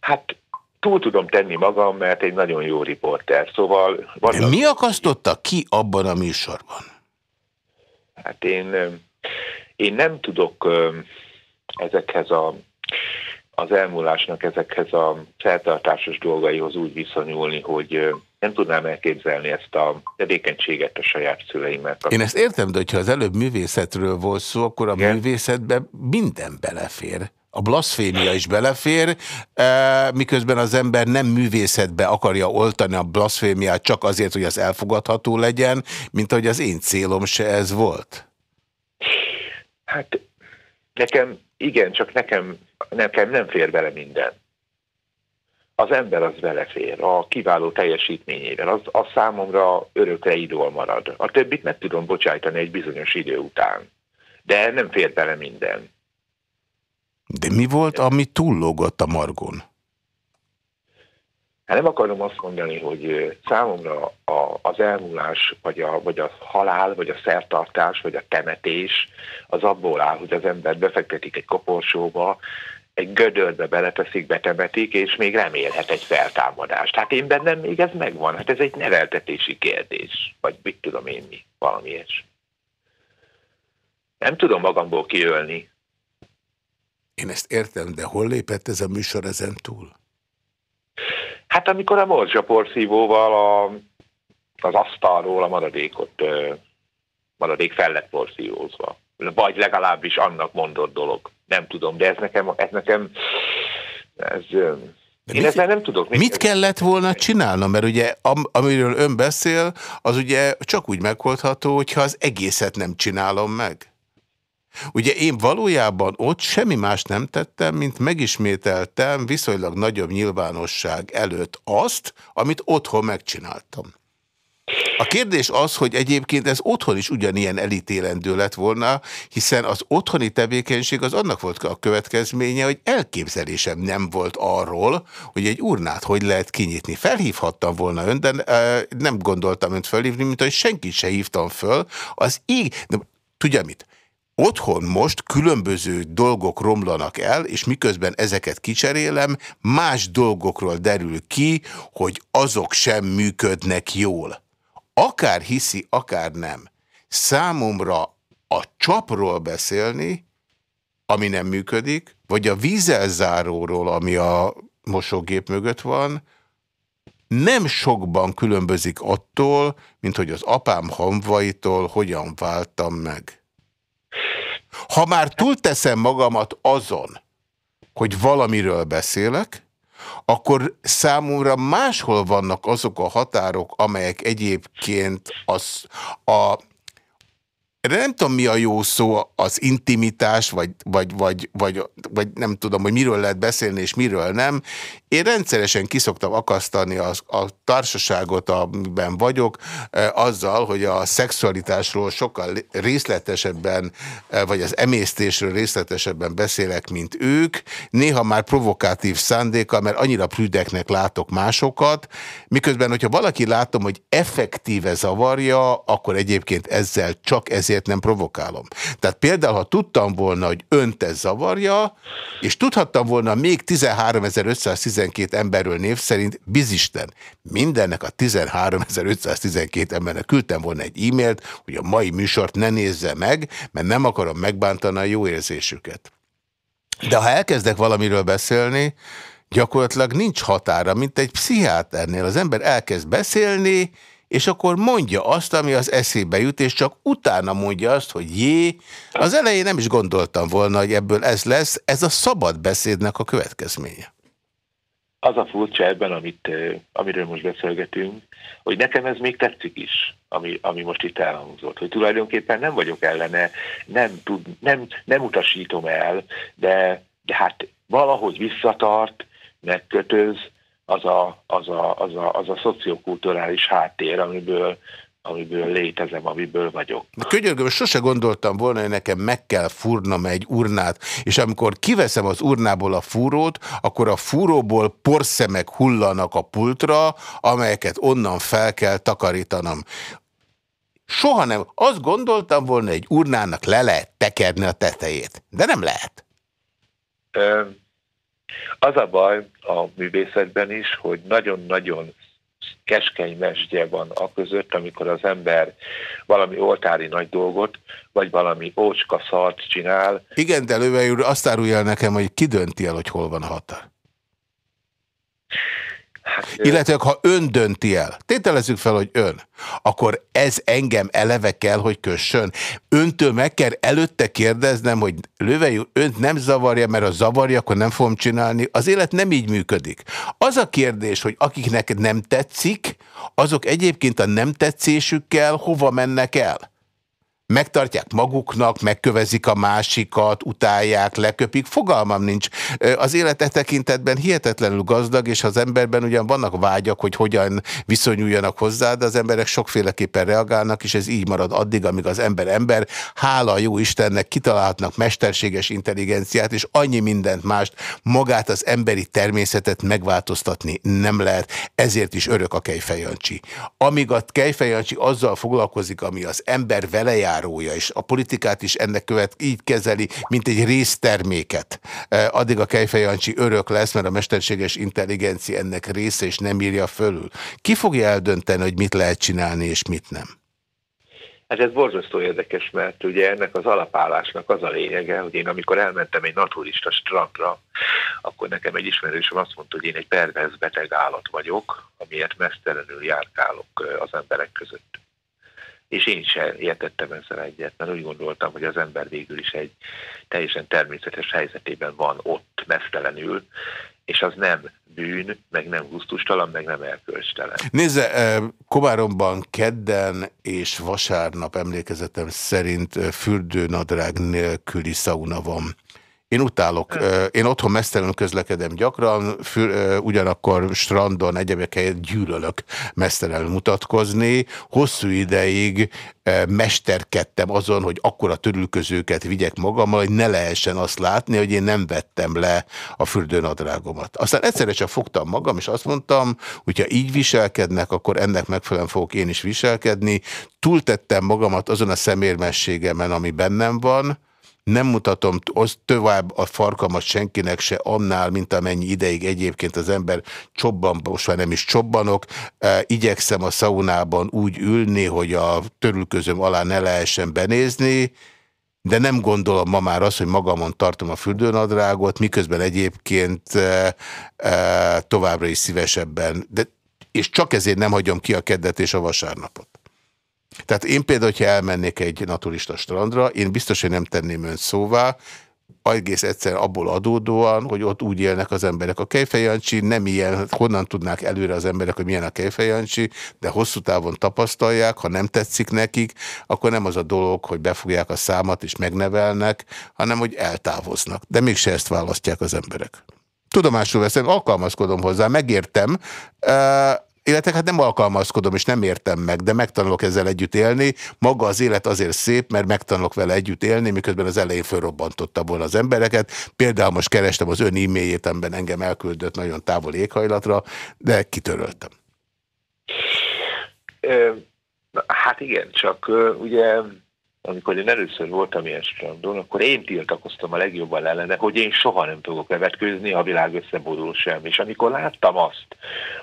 Hát túl tudom tenni magam, mert egy nagyon jó riporter, szóval... Vannak... Mi akasztotta ki abban a műsorban? Hát én, én nem tudok ezekhez a az elmúlásnak ezekhez a feltartásos dolgaihoz úgy viszonyulni, hogy nem tudnám elképzelni ezt a tevékenységet a saját szüleimmel. Én ezt értem, de hogyha az előbb művészetről volt szó, akkor a Igen? művészetbe minden belefér. A blaszfémia is belefér, miközben az ember nem művészetbe akarja oltani a blaszfémiát csak azért, hogy az elfogadható legyen, mint ahogy az én célom se ez volt. Hát nekem igen, csak nekem, nekem nem fér bele minden. Az ember az belefér, a kiváló teljesítményével, az, az számomra örökre idól marad. A többit meg tudom bocsájtani egy bizonyos idő után. De nem fér bele minden. De mi volt, ami túllógott a margon? Hát nem akarom azt mondani, hogy számomra az elmúlás, vagy a, vagy a halál, vagy a szertartás, vagy a temetés az abból áll, hogy az ember befektetik egy koporsóba, egy gödörbe beleteszik, betemetik, és még remélhet egy feltámadást. Hát én bennem még ez megvan. Hát ez egy neveltetési kérdés. Vagy mit tudom én mi, valami ilyes. Nem tudom magamból kiölni. Én ezt értem, de hol lépett ez a műsor ezen túl? Hát amikor a morzsa porszívóval a, az asztalról a maradékot, maradék fel lett porszívózva. Vagy legalábbis annak mondott dolog. Nem tudom, de ez nekem, ez nekem ez, de Én mit, ezzel nem tudok. Mit, mit kellett volna csinálnom? Mert ugye am, amiről ön beszél, az ugye csak úgy megoldható, hogyha az egészet nem csinálom meg. Ugye én valójában ott semmi más nem tettem, mint megismételtem viszonylag nagyobb nyilvánosság előtt azt, amit otthon megcsináltam. A kérdés az, hogy egyébként ez otthon is ugyanilyen elítélendő lett volna, hiszen az otthoni tevékenység az annak volt a következménye, hogy elképzelésem nem volt arról, hogy egy urnát hogy lehet kinyitni. Felhívhattam volna ön, de nem gondoltam önt felhívni, mint hogy senkit se hívtam föl. Az így, tudja mit? Otthon most különböző dolgok romlanak el, és miközben ezeket kicserélem, más dolgokról derül ki, hogy azok sem működnek jól. Akár hiszi, akár nem. Számomra a csapról beszélni, ami nem működik, vagy a vízelzáróról, ami a mosógép mögött van, nem sokban különbözik attól, mint hogy az apám hamvaitól hogyan váltam meg. Ha már túlteszem magamat azon, hogy valamiről beszélek, akkor számomra máshol vannak azok a határok, amelyek egyébként az, a, nem tudom, mi a jó szó, az intimitás, vagy, vagy, vagy, vagy, vagy nem tudom, hogy miről lehet beszélni, és miről nem. Én rendszeresen kiszoktam akasztani az, a társaságot, amiben vagyok, e, azzal, hogy a szexualitásról sokkal részletesebben, e, vagy az emésztésről részletesebben beszélek, mint ők. Néha már provokatív szándéka, mert annyira prüdeknek látok másokat, miközben, hogyha valaki látom, hogy effektíve zavarja, akkor egyébként ezzel csak ezért nem provokálom. Tehát például, ha tudtam volna, hogy önt ez zavarja, és tudhattam volna még 13.512 emberről név szerint, bizisten, mindennek a 13.512 embernek küldtem volna egy e-mailt, hogy a mai műsort ne nézze meg, mert nem akarom megbántani a jó érzésüket. De ha elkezdek valamiről beszélni, gyakorlatilag nincs határa, mint egy pszichiáternél. Az ember elkezd beszélni, és akkor mondja azt, ami az eszébe jut, és csak utána mondja azt, hogy jé, az elején nem is gondoltam volna, hogy ebből ez lesz, ez a szabad beszédnek a következménye. Az a furcsa ebben, amit, amiről most beszélgetünk, hogy nekem ez még tetszik is, ami, ami most itt elhangzott, hogy tulajdonképpen nem vagyok ellene, nem, tud, nem, nem utasítom el, de, de hát valahogy visszatart, megkötöz, az a, az a, az a, az a szociokulturális háttér, amiből, amiből létezem, amiből vagyok. De könyörgöm, sose gondoltam volna, hogy nekem meg kell fúrnom egy urnát, és amikor kiveszem az urnából a fúrót, akkor a fúróból porszemek hullanak a pultra, amelyeket onnan fel kell takarítanom. Soha nem. Azt gondoltam volna, egy urnának le lehet tekerni a tetejét, de nem lehet. Az a baj a művészetben is, hogy nagyon-nagyon keskeny mesdje van a között, amikor az ember valami oltári nagy dolgot, vagy valami ócska szart csinál. Igen, de Löve úr azt árulja nekem, hogy ki dönti el, hogy hol van határ. Hát, Illetve ha ön dönti el, tételezzük fel, hogy ön, akkor ez engem eleve kell, hogy kössön. Öntől meg kell előtte kérdeznem, hogy Lövei önt nem zavarja, mert a zavarja, akkor nem fogom csinálni. Az élet nem így működik. Az a kérdés, hogy akiknek nem tetszik, azok egyébként a nem tetszésükkel hova mennek el? Megtartják maguknak, megkövezik a másikat, utálják, leköpik, fogalmam nincs. Az élete tekintetben hihetetlenül gazdag, és az emberben ugyan vannak vágyak, hogy hogyan viszonyuljanak hozzá, de az emberek sokféleképpen reagálnak, és ez így marad addig, amíg az ember ember, hála a jó Istennek kitalálhatnak mesterséges intelligenciát, és annyi mindent mást, magát az emberi természetet megváltoztatni nem lehet, ezért is örök a Kejfejancsi. Amíg a Kejfejancsi azzal foglalkozik, ami az ember vele jár, járója, és a politikát is ennek követ így kezeli, mint egy részterméket. E, addig a Kejfejancsi örök lesz, mert a mesterséges intelligencia ennek része, és nem írja fölül. Ki fogja eldönteni, hogy mit lehet csinálni, és mit nem? Hát ez borzasztó érdekes, mert ugye ennek az alapállásnak az a lényege, hogy én amikor elmentem egy naturista strandra, akkor nekem egy ismerősöm azt mondta, hogy én egy pervez beteg állat vagyok, amiért mesztelenül járkálok az emberek között és én sem értettem ezzel egyet, mert úgy gondoltam, hogy az ember végül is egy teljesen természetes helyzetében van ott mesztelenül, és az nem bűn, meg nem gusztustalan, meg nem erkölcstelen. Nézze, eh, Komáromban kedden és vasárnap emlékezetem szerint eh, fürdőnadrág nélküli szauna van. Én utálok. Én otthon mesztelenül közlekedem gyakran, fül, ugyanakkor strandon, egyebek helyett gyűlölök mesztelenül mutatkozni. Hosszú ideig mesterkedtem azon, hogy akkora törülközőket vigyek magammal, hogy ne lehessen azt látni, hogy én nem vettem le a fürdőnadrágomat. Aztán egyszerre csak fogtam magam, és azt mondtam, hogyha így viselkednek, akkor ennek megfelelően fogok én is viselkedni. Túltettem magamat azon a szemérmességemen, ami bennem van, nem mutatom tovább a farkamat senkinek se annál, mint amennyi ideig egyébként az ember csobban, most már nem is csobbanok, igyekszem a szaunában úgy ülni, hogy a törülközöm alá ne lehessen benézni, de nem gondolom ma már azt, hogy magamon tartom a fürdőnadrágot, miközben egyébként e, e, továbbra is szívesebben, de, és csak ezért nem hagyom ki a keddet és a vasárnapot. Tehát én például, hogyha elmennék egy naturista strandra, én biztos, hogy nem tenném ön szóvá, egész egyszer abból adódóan, hogy ott úgy élnek az emberek. A kejfejancsi nem ilyen, honnan tudnák előre az emberek, hogy milyen a kejfejancsi, de hosszú távon tapasztalják, ha nem tetszik nekik, akkor nem az a dolog, hogy befogják a számat és megnevelnek, hanem hogy eltávoznak. De mégse ezt választják az emberek. Tudomásul veszem, alkalmazkodom hozzá, megértem, illetve hát nem alkalmazkodom, és nem értem meg, de megtanulok ezzel együtt élni. Maga az élet azért szép, mert megtanulok vele együtt élni, miközben az elején fölrobbantotta volna az embereket. Például most kerestem az ön e-mailjét, amiben engem elküldött nagyon távol éghajlatra, de kitöröltem. Hát igen, csak ugye amikor én először voltam ilyen strandon, akkor én tiltakoztam a legjobban ellene, hogy én soha nem fogok levetkőzni, a világ összeborul sem. És amikor láttam azt,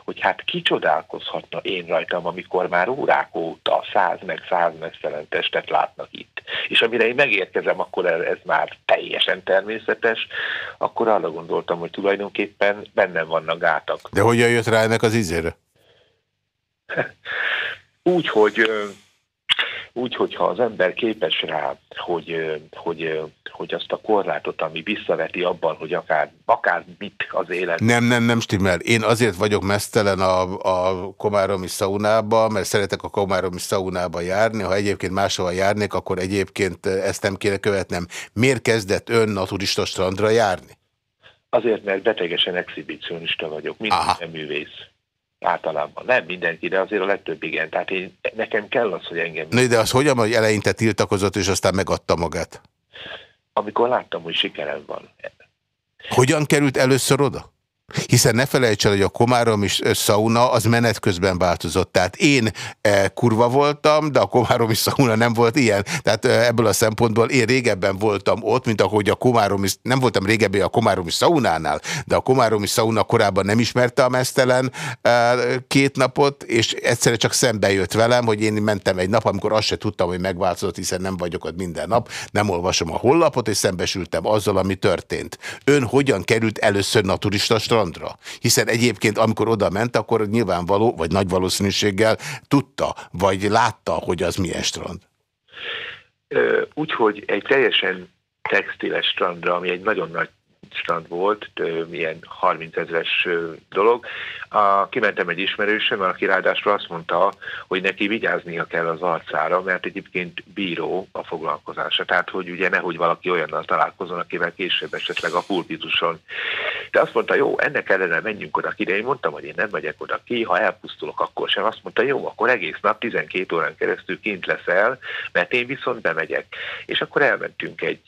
hogy hát kicsodálkozhatna én rajtam, amikor már órák óta száz meg száz mesztelen testet látnak itt, És amire én megérkezem, akkor ez már teljesen természetes, akkor arra gondoltam, hogy tulajdonképpen bennem vannak gátak. De hogyan jött rá ennek az ízére? Úgy, hogy úgy, hogyha az ember képes rá, hogy, hogy, hogy azt a korlátot, ami visszaveti abban, hogy akár, akár mit az élet. Nem, nem, nem stimmel. Én azért vagyok mesztelen a, a komáromi szaunába, mert szeretek a komáromi szaunába járni. Ha egyébként máshova járnék, akkor egyébként ezt nem kéne követnem. Miért kezdett ön naturista strandra járni? Azért, mert betegesen exhibicionista vagyok, minden művész általában. Nem mindenki, de azért a legtöbb igen. Tehát én, nekem kell az, hogy engem... Na, de az hogyan, hogy eleinte tiltakozott, és aztán megadta magát? Amikor láttam, hogy sikerem van. Hogyan került először oda? Hiszen ne felejts el, hogy a Komárom is szauna az menet közben változott. Tehát én e, kurva voltam, de a Komárom is szauna nem volt ilyen. Tehát e, ebből a szempontból én régebben voltam ott, mint ahogy a Komárom is, nem voltam régebben a Komárom is szaunánál, de a Komárom is szauna korábban nem ismerte a mesztelen e, két napot, és egyszerre csak szembe jött velem, hogy én mentem egy nap, amikor azt se tudtam, hogy megváltozott, hiszen nem vagyok ott minden nap, nem olvasom a hollapot, és szembesültem azzal, ami történt. Ön hogyan került először naturista strandra. Hiszen egyébként, amikor oda ment, akkor nyilvánvaló, vagy nagy valószínűséggel tudta, vagy látta, hogy az milyen strand. Úgyhogy egy teljesen textiles strandra, ami egy nagyon nagy strand volt, milyen 30 ezeres dolog. A, kimentem egy ismerősöm, aki ráadásul azt mondta, hogy neki vigyáznia kell az arcára, mert egyébként bíró a foglalkozása. Tehát, hogy ugye nehogy valaki olyannal találkozon, akivel később esetleg a pulpituson. De azt mondta, jó, ennek ellenére menjünk oda ki, de én mondtam, hogy én nem megyek oda ki, ha elpusztulok, akkor sem. Azt mondta, jó, akkor egész nap 12 órán keresztül kint leszel, mert én viszont bemegyek. És akkor elmentünk egy,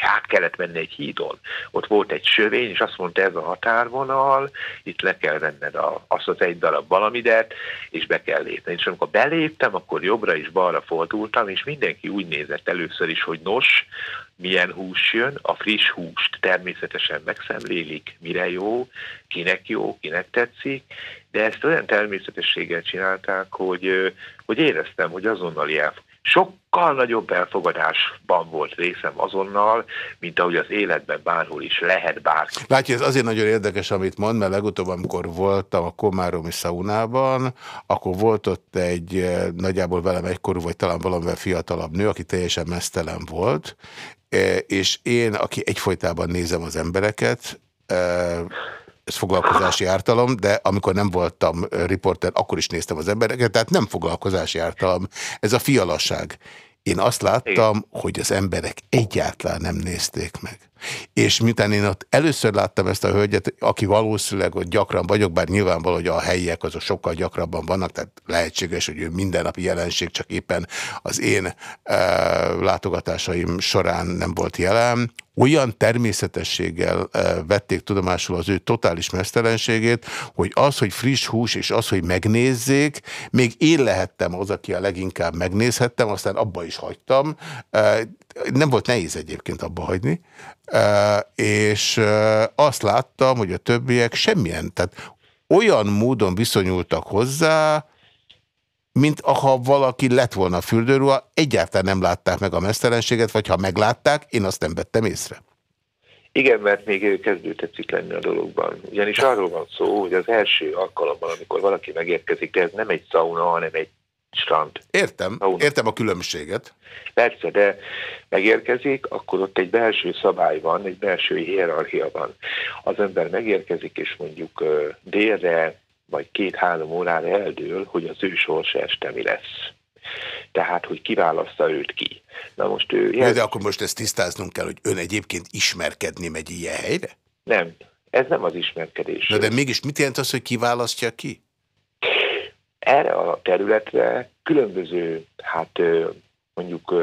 hát kellett menni egy hídon. Ott volt egy sövény, és azt mondta, ez a határvonal, itt le kell venned a, azt az egy darab valamidet, és be kell lépni. És amikor beléptem, akkor jobbra és balra fordultam, és mindenki úgy nézett először is, hogy nos, milyen hús jön, a friss húst természetesen megszemlélik, mire jó, kinek jó, kinek tetszik, de ezt olyan természetességgel csinálták, hogy, hogy éreztem, hogy azonnali elfog sokkal nagyobb elfogadásban volt részem azonnal, mint ahogy az életben bárhol is lehet bárki. Látja, ez azért nagyon érdekes, amit mond, mert legutóbb, amikor voltam a Komáromi szaunában, akkor volt ott egy eh, nagyjából velem egykorú, vagy talán valamivel fiatalabb nő, aki teljesen mesztelen volt, eh, és én, aki egyfolytában nézem az embereket, eh, ez foglalkozási ártalom, de amikor nem voltam riporter, akkor is néztem az embereket, tehát nem foglalkozási ártalom. Ez a fialasság. Én azt láttam, hogy az emberek egyáltalán nem nézték meg. És miután én ott először láttam ezt a hölgyet, aki valószínűleg ott gyakran vagyok, bár nyilvánvaló, hogy a helyiek azok sokkal gyakrabban vannak, tehát lehetséges, hogy ő mindennapi jelenség, csak éppen az én e, látogatásaim során nem volt jelen, olyan természetességgel e, vették tudomásul az ő totális mesztelenségét, hogy az, hogy friss hús, és az, hogy megnézzék, még én lehettem az, aki a leginkább megnézhettem, aztán abba is hagytam. Nem volt nehéz egyébként abba hagyni, és azt láttam, hogy a többiek semmilyen, tehát olyan módon viszonyultak hozzá, mint ha valaki lett volna a fürdőruha, egyáltalán nem látták meg a mesztelenséget, vagy ha meglátták, én azt nem vettem észre. Igen, mert még kezdő tetszik lenni a dologban. Ugyanis arról van szó, hogy az első alkalommal, amikor valaki megérkezik, de ez nem egy szauna, hanem egy strand. Értem, értem a különbséget. Persze, de megérkezik, akkor ott egy belső szabály van, egy belső hierarchia van. Az ember megérkezik, és mondjuk délre, vagy két-három órára eldől, hogy az ő sorsa este mi lesz. Tehát, hogy kiválaszta őt ki. Na most ő... Jel... De akkor most ezt tisztáznunk kell, hogy ön egyébként ismerkedni megy ilyen helyre? Nem, ez nem az ismerkedés. Na de mégis mit jelent az, hogy kiválasztja ki? Erre a területre különböző, hát mondjuk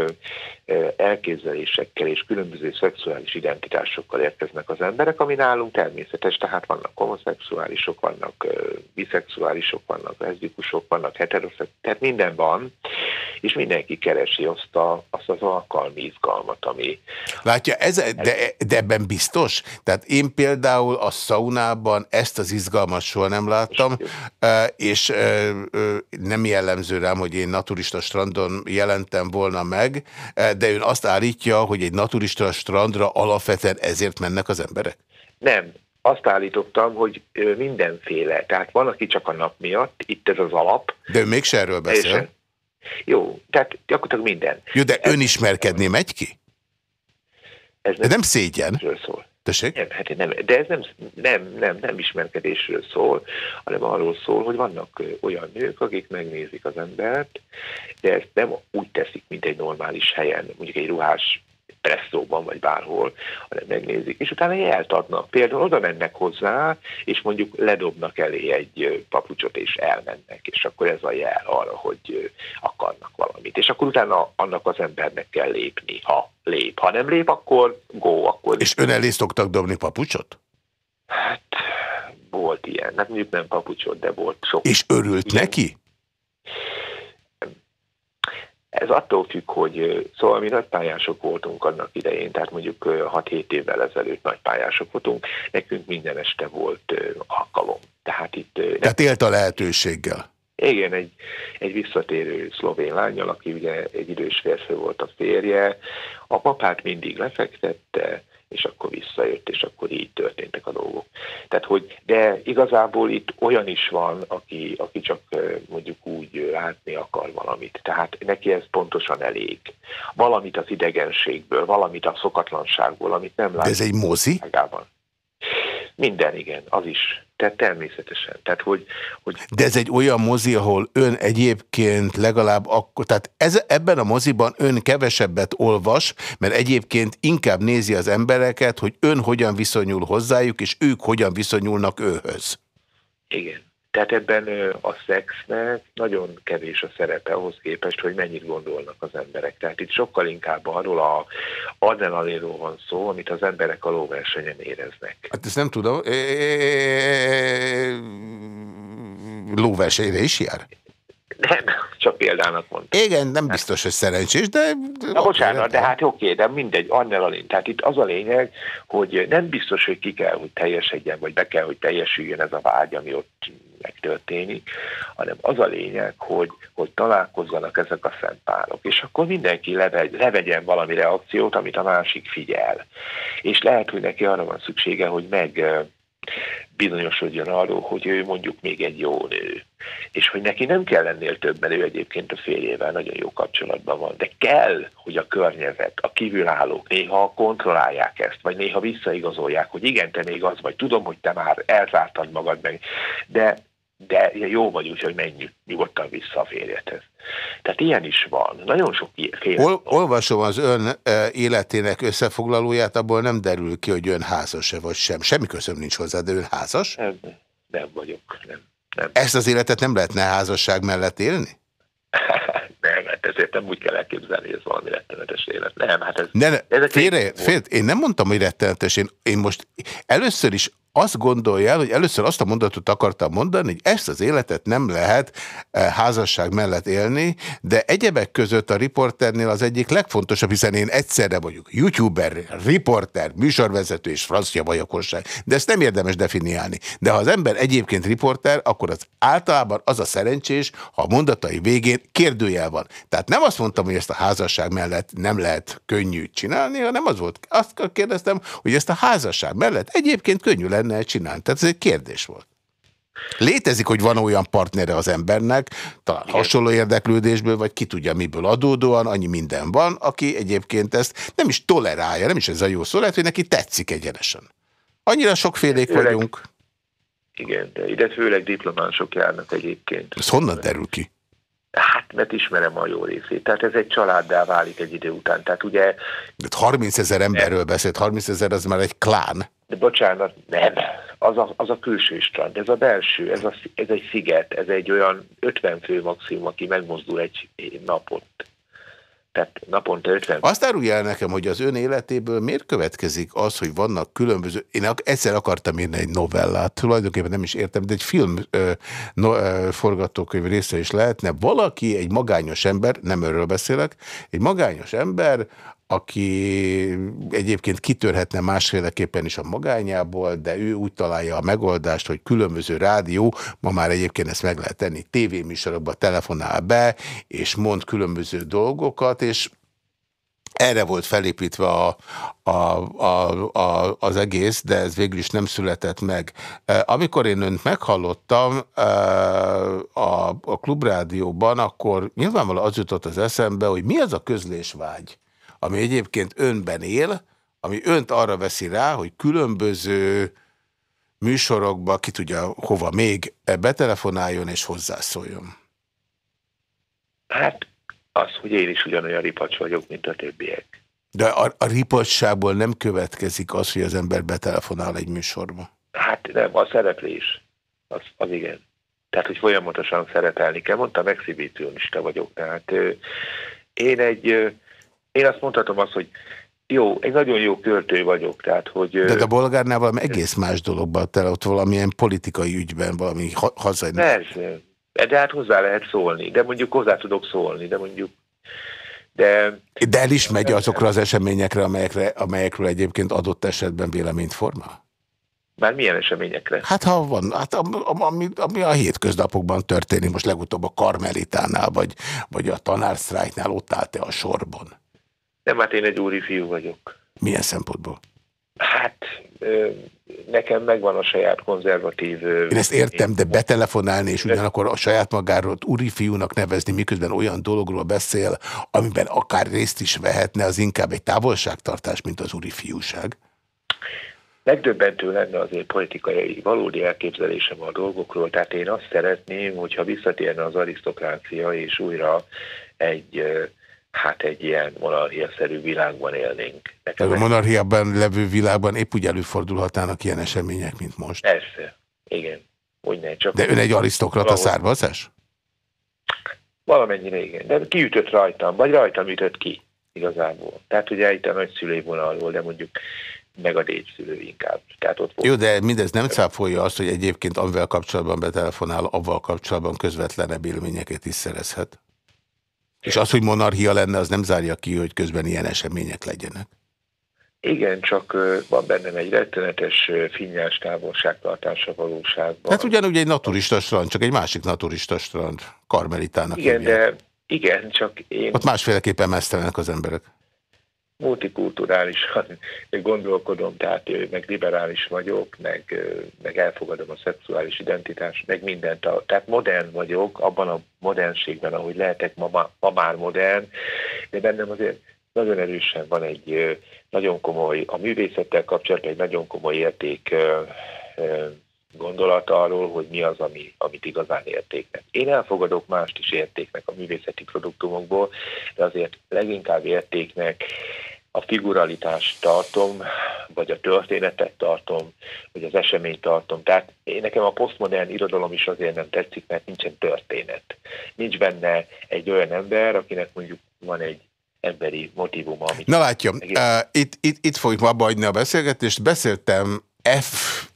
elképzelésekkel és különböző szexuális identitásokkal érkeznek az emberek, ami nálunk természetes, tehát vannak homoszexuálisok, vannak biszexuálisok, vannak leszbikusok, vannak heteroszexuálisok, tehát minden van, és mindenki keresi azt, a, azt az alkalmi izgalmat, ami... Látja, ez, de, de ebben biztos? Tehát én például a szaunában ezt az izgalmat soha nem láttam, és nem jellemző rám, hogy én naturista strandon jelentem volna meg, de ön azt állítja, hogy egy naturista strandra alapvetően ezért mennek az emberek? Nem, azt állítottam, hogy mindenféle, tehát van, aki csak a nap miatt, itt ez az alap. De ő mégse erről beszél. És, jó, tehát gyakorlatilag minden. Jó, de ez önismerkedni megy ki? Ez nem, de nem szégyen. Szól. Tessék? Nem, hát nem, de ez nem, nem, nem, nem ismerkedésről szól, hanem arról szól, hogy vannak olyan nők, akik megnézik az embert, de ezt nem úgy teszik, mint egy normális helyen, mondjuk egy ruhás presszóban, vagy bárhol, hanem megnézik, és utána jelt adnak. Például oda mennek hozzá, és mondjuk ledobnak elé egy papucsot, és elmennek, és akkor ez a jel arra, hogy akarnak valamit. És akkor utána annak az embernek kell lépni, ha lép. Ha nem lép, akkor go, akkor... És ön elé szoktak dobni papucsot? Hát volt ilyen, hát mondjuk nem papucsot, de volt sok. És örült ilyen. neki? Ez attól függ, hogy szóval mi nagy pályások voltunk annak idején, tehát mondjuk 6-7 évvel ezelőtt nagy pályások voltunk, nekünk minden este volt alkalom. Tehát itt... Tehát élt a lehetőséggel. Igen, egy, egy visszatérő szlovén lányjal, aki ugye egy idős férfi volt a férje, a papát mindig lefektette, és akkor visszajött, és akkor így történtek a dolgok. Tehát, hogy, de igazából itt olyan is van, aki, aki csak mondjuk úgy látni akar valamit. Tehát neki ez pontosan elég. Valamit az idegenségből, valamit a szokatlanságból, amit nem lát. De ez egy mozi? Minden, igen, az is. Tehát természetesen. Tehát, hogy, hogy... De ez egy olyan mozi, ahol ön egyébként legalább akkor, tehát ez, ebben a moziban ön kevesebbet olvas, mert egyébként inkább nézi az embereket, hogy ön hogyan viszonyul hozzájuk, és ők hogyan viszonyulnak őhöz. Igen. Tehát ebben a szexnek nagyon kevés a szerepe ahhoz képest, hogy mennyit gondolnak az emberek. Tehát itt sokkal inkább arról a adrenalinról van szó, amit az emberek a lóversenyen éreznek. Hát ezt nem tudom. Lóversenyre is jár? Nem, csak példának mondtam. Igen, nem biztos, hogy szerencsés, de... Na bocsánat, de hát oké, de mindegy, adrenalin. Tehát itt az a lényeg, hogy nem biztos, hogy ki kell, hogy teljesedjen, vagy be kell, hogy teljesüljön ez a vágy, ami ott megtörténik, hanem az a lényeg, hogy, hogy találkozzanak ezek a szempárok, és akkor mindenki levegy, levegyen valami reakciót, amit a másik figyel. És lehet, hogy neki arra van szüksége, hogy meg bizonyosodjon arról, hogy ő mondjuk még egy jó nő. És hogy neki nem kell ennél több, mert ő egyébként a férjével nagyon jó kapcsolatban van, de kell, hogy a környezet, a kívülállók néha kontrollálják ezt, vagy néha visszaigazolják, hogy igen, te még az vagy, tudom, hogy te már elzártad magad meg, de de jó vagy úgy, hogy menj nyugodtan vissza a férjethez. Tehát ilyen is van. Nagyon sok fél. Ol, olvasom az ön e, életének összefoglalóját, abból nem derül ki, hogy ön házas-e vagy sem. Semmi köszön nincs hozzá, de ön házas? Nem, nem vagyok, nem, nem. Ezt az életet nem lehetne házasság mellett élni? nem, hát ezért nem úgy kell elképzelni, ez valami rettenetes élet. Nem, hát ez... Ne, ne, félre, félre, én nem mondtam, hogy rettenetes. Én, én most először is azt gondolja el, hogy először azt a mondatot akartam mondani, hogy ezt az életet nem lehet eh, házasság mellett élni, de egyebek között a riporternél az egyik legfontosabb, hiszen én egyszerre vagyok youtuber, riporter, műsorvezető és francia bajakosság, de ezt nem érdemes definiálni. De ha az ember egyébként riporter, akkor az általában az a szerencsés, ha a mondatai végén kérdőjel van. Tehát nem azt mondtam, hogy ezt a házasság mellett nem lehet könnyű csinálni, hanem az volt, azt kérdeztem, hogy ezt a házasság mellett egyébként könnyű lenne lenne csinálni? Tehát ez egy kérdés volt. Létezik, hogy van olyan partnere az embernek, talán Igen. hasonló érdeklődésből, vagy ki tudja miből adódóan, annyi minden van, aki egyébként ezt nem is tolerálja, nem is ez a jó szó, lehet, hogy neki tetszik egyenesen. Annyira sokfélék főleg, vagyunk. Igen, de ide főleg diplománsok járnak egyébként. Ez honnan derül ki? Hát, mert ismerem a jó részét. Tehát ez egy családdá válik egy idő után. Tehát ugye... De 30 ezer emberről beszélt, 30 ezer az már egy klán. De bocsánat, nem. Az a, az a külső strand, ez a belső, ez, a, ez egy sziget, ez egy olyan 50 fő maximum, aki megmozdul egy napot. Tehát naponta 50. Azt árulja el nekem, hogy az ön életéből miért következik az, hogy vannak különböző... Én egyszer akartam írni egy novellát, tulajdonképpen nem is értem, de egy film ö, no, ö, forgatókönyv része is lehetne. Valaki, egy magányos ember, nem örről beszélek, egy magányos ember, aki egyébként kitörhetne másféleképpen is a magányából, de ő úgy találja a megoldást, hogy különböző rádió, ma már egyébként ezt meg lehet tenni, tévéműsorokba telefonál be, és mond különböző dolgokat, és erre volt felépítve a, a, a, a, az egész, de ez végül is nem született meg. Amikor én önt meghallottam a, a klubrádióban, akkor nyilvánvalóan az jutott az eszembe, hogy mi az a közlésvágy, ami egyébként önben él, ami önt arra veszi rá, hogy különböző műsorokba, ki tudja hova még, betelefonáljon és hozzászóljon. Hát az, hogy én is ugyanolyan ripacs vagyok, mint a többiek. De a, a ripacsságból nem következik az, hogy az ember betelefonál egy műsorba? Hát nem, a szereplés. Az, az igen. Tehát, hogy folyamatosan szerepelni kell. Mondtam, exhibícionista vagyok. Tehát én egy én azt mondhatom azt, hogy jó, egy nagyon jó költő vagyok, tehát hogy... De a bolgárnál valami egész más dologban, te ott valamilyen politikai ügyben, valami ha hazai... Persze, de hát hozzá lehet szólni, de mondjuk hozzá tudok szólni, de mondjuk... De, de el is megy azokra az eseményekre, amelyekre, amelyekről egyébként adott esetben véleményt formál? Már milyen eseményekre? Hát ha van, hát ami, ami a hétköznapokban történik, most legutóbb a Karmelitánál, vagy, vagy a tanársztrájknál ott állt-e a sorban? Nem, hát én egy úri fiú vagyok. Milyen szempontból? Hát nekem megvan a saját konzervatív... Én ezt értem, de betelefonálni és ugyanakkor a saját magáról úri fiúnak nevezni, miközben olyan dologról beszél, amiben akár részt is vehetne, az inkább egy távolságtartás, mint az úri fiúság. Megdöbbentő lenne azért politikai valódi elképzelésem a dolgokról, tehát én azt szeretném, hogyha visszatérne az arisztokrácia, és újra egy hát egy ilyen monarchiaszerű világban élnénk. Nekem a monarchiában levő világban épp úgy előfordulhatnának ilyen események, mint most. Persze, igen. Úgy ne, csak De ön egy arisztokrata származás? Valamennyire igen, de kiütött rajtam, vagy rajtam ütött ki igazából. Tehát ugye itt a nagyszülői vonalról, de mondjuk meg a dédszülő inkább. Tehát ott Jó, de mindez nem cáfolja azt, hogy egyébként amivel kapcsolatban betelefonál, avval kapcsolatban közvetlenebb élményeket is szerezhet? És az, hogy monarchia lenne, az nem zárja ki, hogy közben ilyen események legyenek. Igen, csak van bennem egy rettenetes finnyás távolságtartása valóságban. Hát ugyanúgy egy naturista strand, csak egy másik naturista strand, Karmelitának Igen, hívják. de igen, csak én... Ott másféleképpen mesztelenek az emberek multikulturálisan gondolkodom, tehát meg liberális vagyok, meg, meg elfogadom a szexuális identitást, meg mindent. Tehát modern vagyok, abban a modernségben, ahogy lehetek ma, ma már modern, de bennem azért nagyon erősen van egy nagyon komoly, a művészettel kapcsolatban egy nagyon komoly érték gondolata arról, hogy mi az, ami, amit igazán értéknek. Én elfogadok mást is értéknek a művészeti produktumokból, de azért leginkább értéknek a figuralitást tartom, vagy a történetet tartom, vagy az eseményt tartom. Tehát én nekem a posztmodern irodalom is azért nem tetszik, mert nincsen történet. Nincs benne egy olyan ember, akinek mondjuk van egy emberi motivuma. Amit Na látja, uh, itt, itt, itt fogjuk abba hagyni a beszélgetést. Beszéltem F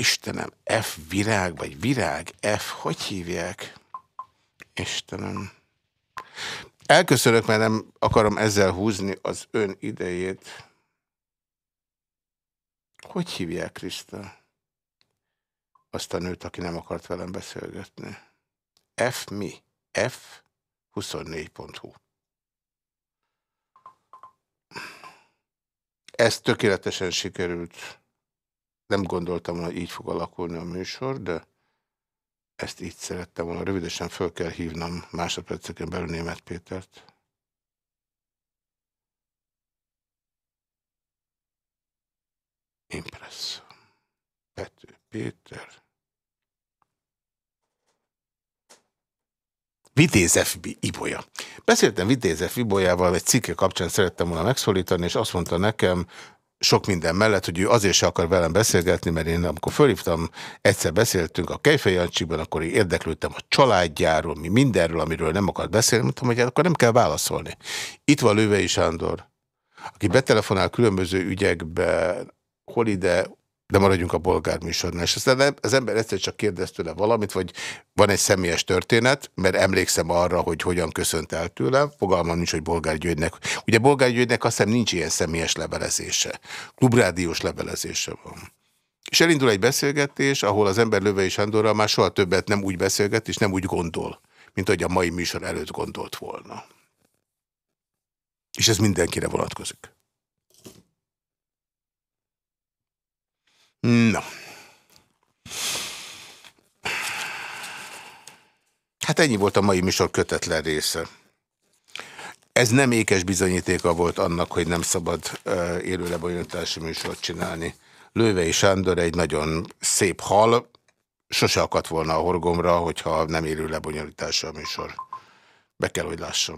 Istenem, F virág, vagy virág, F, hogy hívják? Istenem. Elköszönök, mert nem akarom ezzel húzni az ön idejét. Hogy hívják Kriszta? Azt a nőt, aki nem akart velem beszélgetni. F mi? F 24.hu Ez tökéletesen sikerült. Nem gondoltam, hogy így fog alakulni a műsor, de ezt így szerettem volna. Rövidesen föl kell hívnom másodperceken belül német Pétert. Impress. Pető Péter. Vitézef Ibolya. Beszéltem Vitézef Ibolyával, egy cikke kapcsán szerettem volna megszólítani, és azt mondta nekem, sok minden mellett, hogy ő azért se akar velem beszélgetni, mert én amikor fölhívtam, egyszer beszéltünk a Kejfej Jancsiban, akkor én érdeklődtem a családjáról, mi mindenről, amiről nem akart beszélni, mondtam, hogy akkor nem kell válaszolni. Itt van Lővei Sándor, aki betelefonál különböző ügyekbe, hol ide, de maradjunk a bolgár műsornál. És aztán az ember egyszer csak kérdez tőle valamit, vagy van egy személyes történet, mert emlékszem arra, hogy hogyan köszönt el tőlem. Fogalmam nincs, hogy Bolgár Györgynek. Ugye Bolgár Györgynek azt hiszem nincs ilyen személyes levelezése. Klubrádiós levelezése van. És elindul egy beszélgetés, ahol az ember Lövei Sándorral már soha többet nem úgy beszélget, és nem úgy gondol, mint hogy a mai műsor előtt gondolt volna. És ez mindenkire vonatkozik. Na. Hát ennyi volt a mai műsor kötetlen része. Ez nem ékes bizonyítéka volt annak, hogy nem szabad uh, élő lebonyolítási műsort csinálni. Lővei Sándor egy nagyon szép hal, sose akadt volna a horgomra, hogyha nem élő lebonyolítása műsor. Be kell, hogy lássam.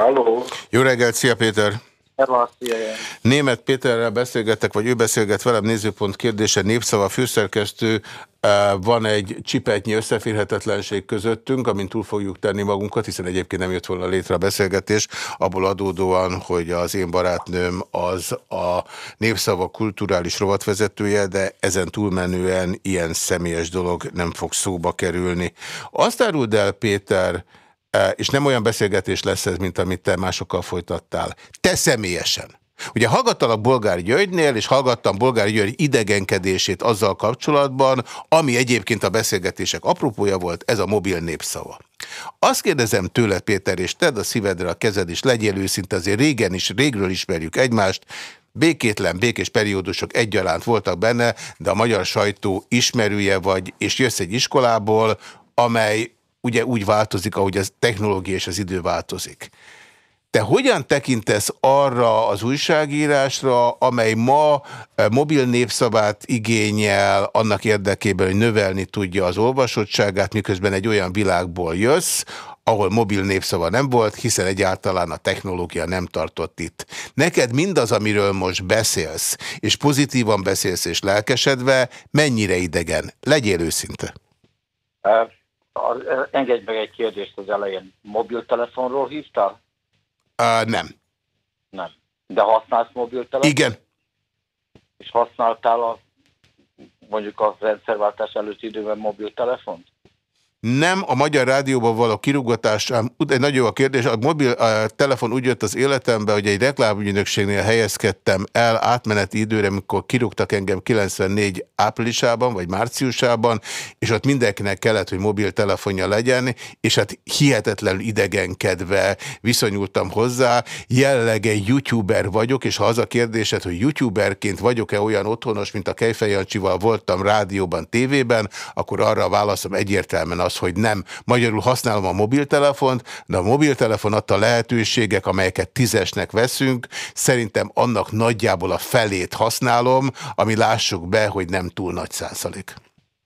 Halló! Jó reggelt, szia Péter! Német Péterrel beszélgetek, vagy ő beszélget velem, nézőpont kérdése, népszava főszerkesztő, van egy csipetnyi összeférhetetlenség közöttünk, amin túl fogjuk tenni magunkat, hiszen egyébként nem jött volna létre a beszélgetés, abból adódóan, hogy az én barátnőm az a népszava kulturális rovatvezetője, de ezen túlmenően ilyen személyes dolog nem fog szóba kerülni. Azt áruld el, Péter, és nem olyan beszélgetés lesz ez, mint amit te másokkal folytattál. Te személyesen. Ugye hallgattalak Bolgár Györgynél, és hallgattam Bolgár György idegenkedését azzal kapcsolatban, ami egyébként a beszélgetések apropója volt, ez a mobil népszava. Azt kérdezem tőled, Péter, és tedd a szívedre a kezed, és legyél őszinte, azért régen is, régről ismerjük egymást, békétlen, békés periódusok egyaránt voltak benne, de a magyar sajtó ismerője vagy, és jössz egy iskolából, amely ugye úgy változik, ahogy a technológia és az idő változik. Te hogyan tekintesz arra az újságírásra, amely ma eh, mobil népszavát igényel annak érdekében, hogy növelni tudja az olvasottságát, miközben egy olyan világból jössz, ahol mobil népszava nem volt, hiszen egyáltalán a technológia nem tartott itt. Neked mindaz, amiről most beszélsz, és pozitívan beszélsz és lelkesedve, mennyire idegen? Legyél őszinte. Engedj meg egy kérdést az elején. Mobiltelefonról hívtál? Uh, nem. Nem. De használsz mobiltelefont? Igen. És használtál a, mondjuk a rendszerváltás előtti időben mobiltelefont? Nem, a Magyar Rádióban való kirúgatás, egy nagyon jó a kérdés, a mobil telefon úgy jött az életembe, hogy egy reklámügynökségnél helyezkedtem el átmeneti időre, amikor kirúgtak engem 94 áprilisában, vagy márciusában, és ott mindenkinek kellett, hogy mobiltelefonja legyen, és hát hihetetlenül idegenkedve viszonyultam hozzá. Jelleg egy youtuber vagyok, és ha az a kérdésed, hogy youtuberként vagyok-e olyan otthonos, mint a Kejfej Jancsival voltam rádióban, tévében, akkor arra a válaszom egyértelműen hogy nem. Magyarul használom a mobiltelefont, de a mobiltelefon adta lehetőségek, amelyeket tízesnek veszünk, szerintem annak nagyjából a felét használom, ami lássuk be, hogy nem túl nagy százalék.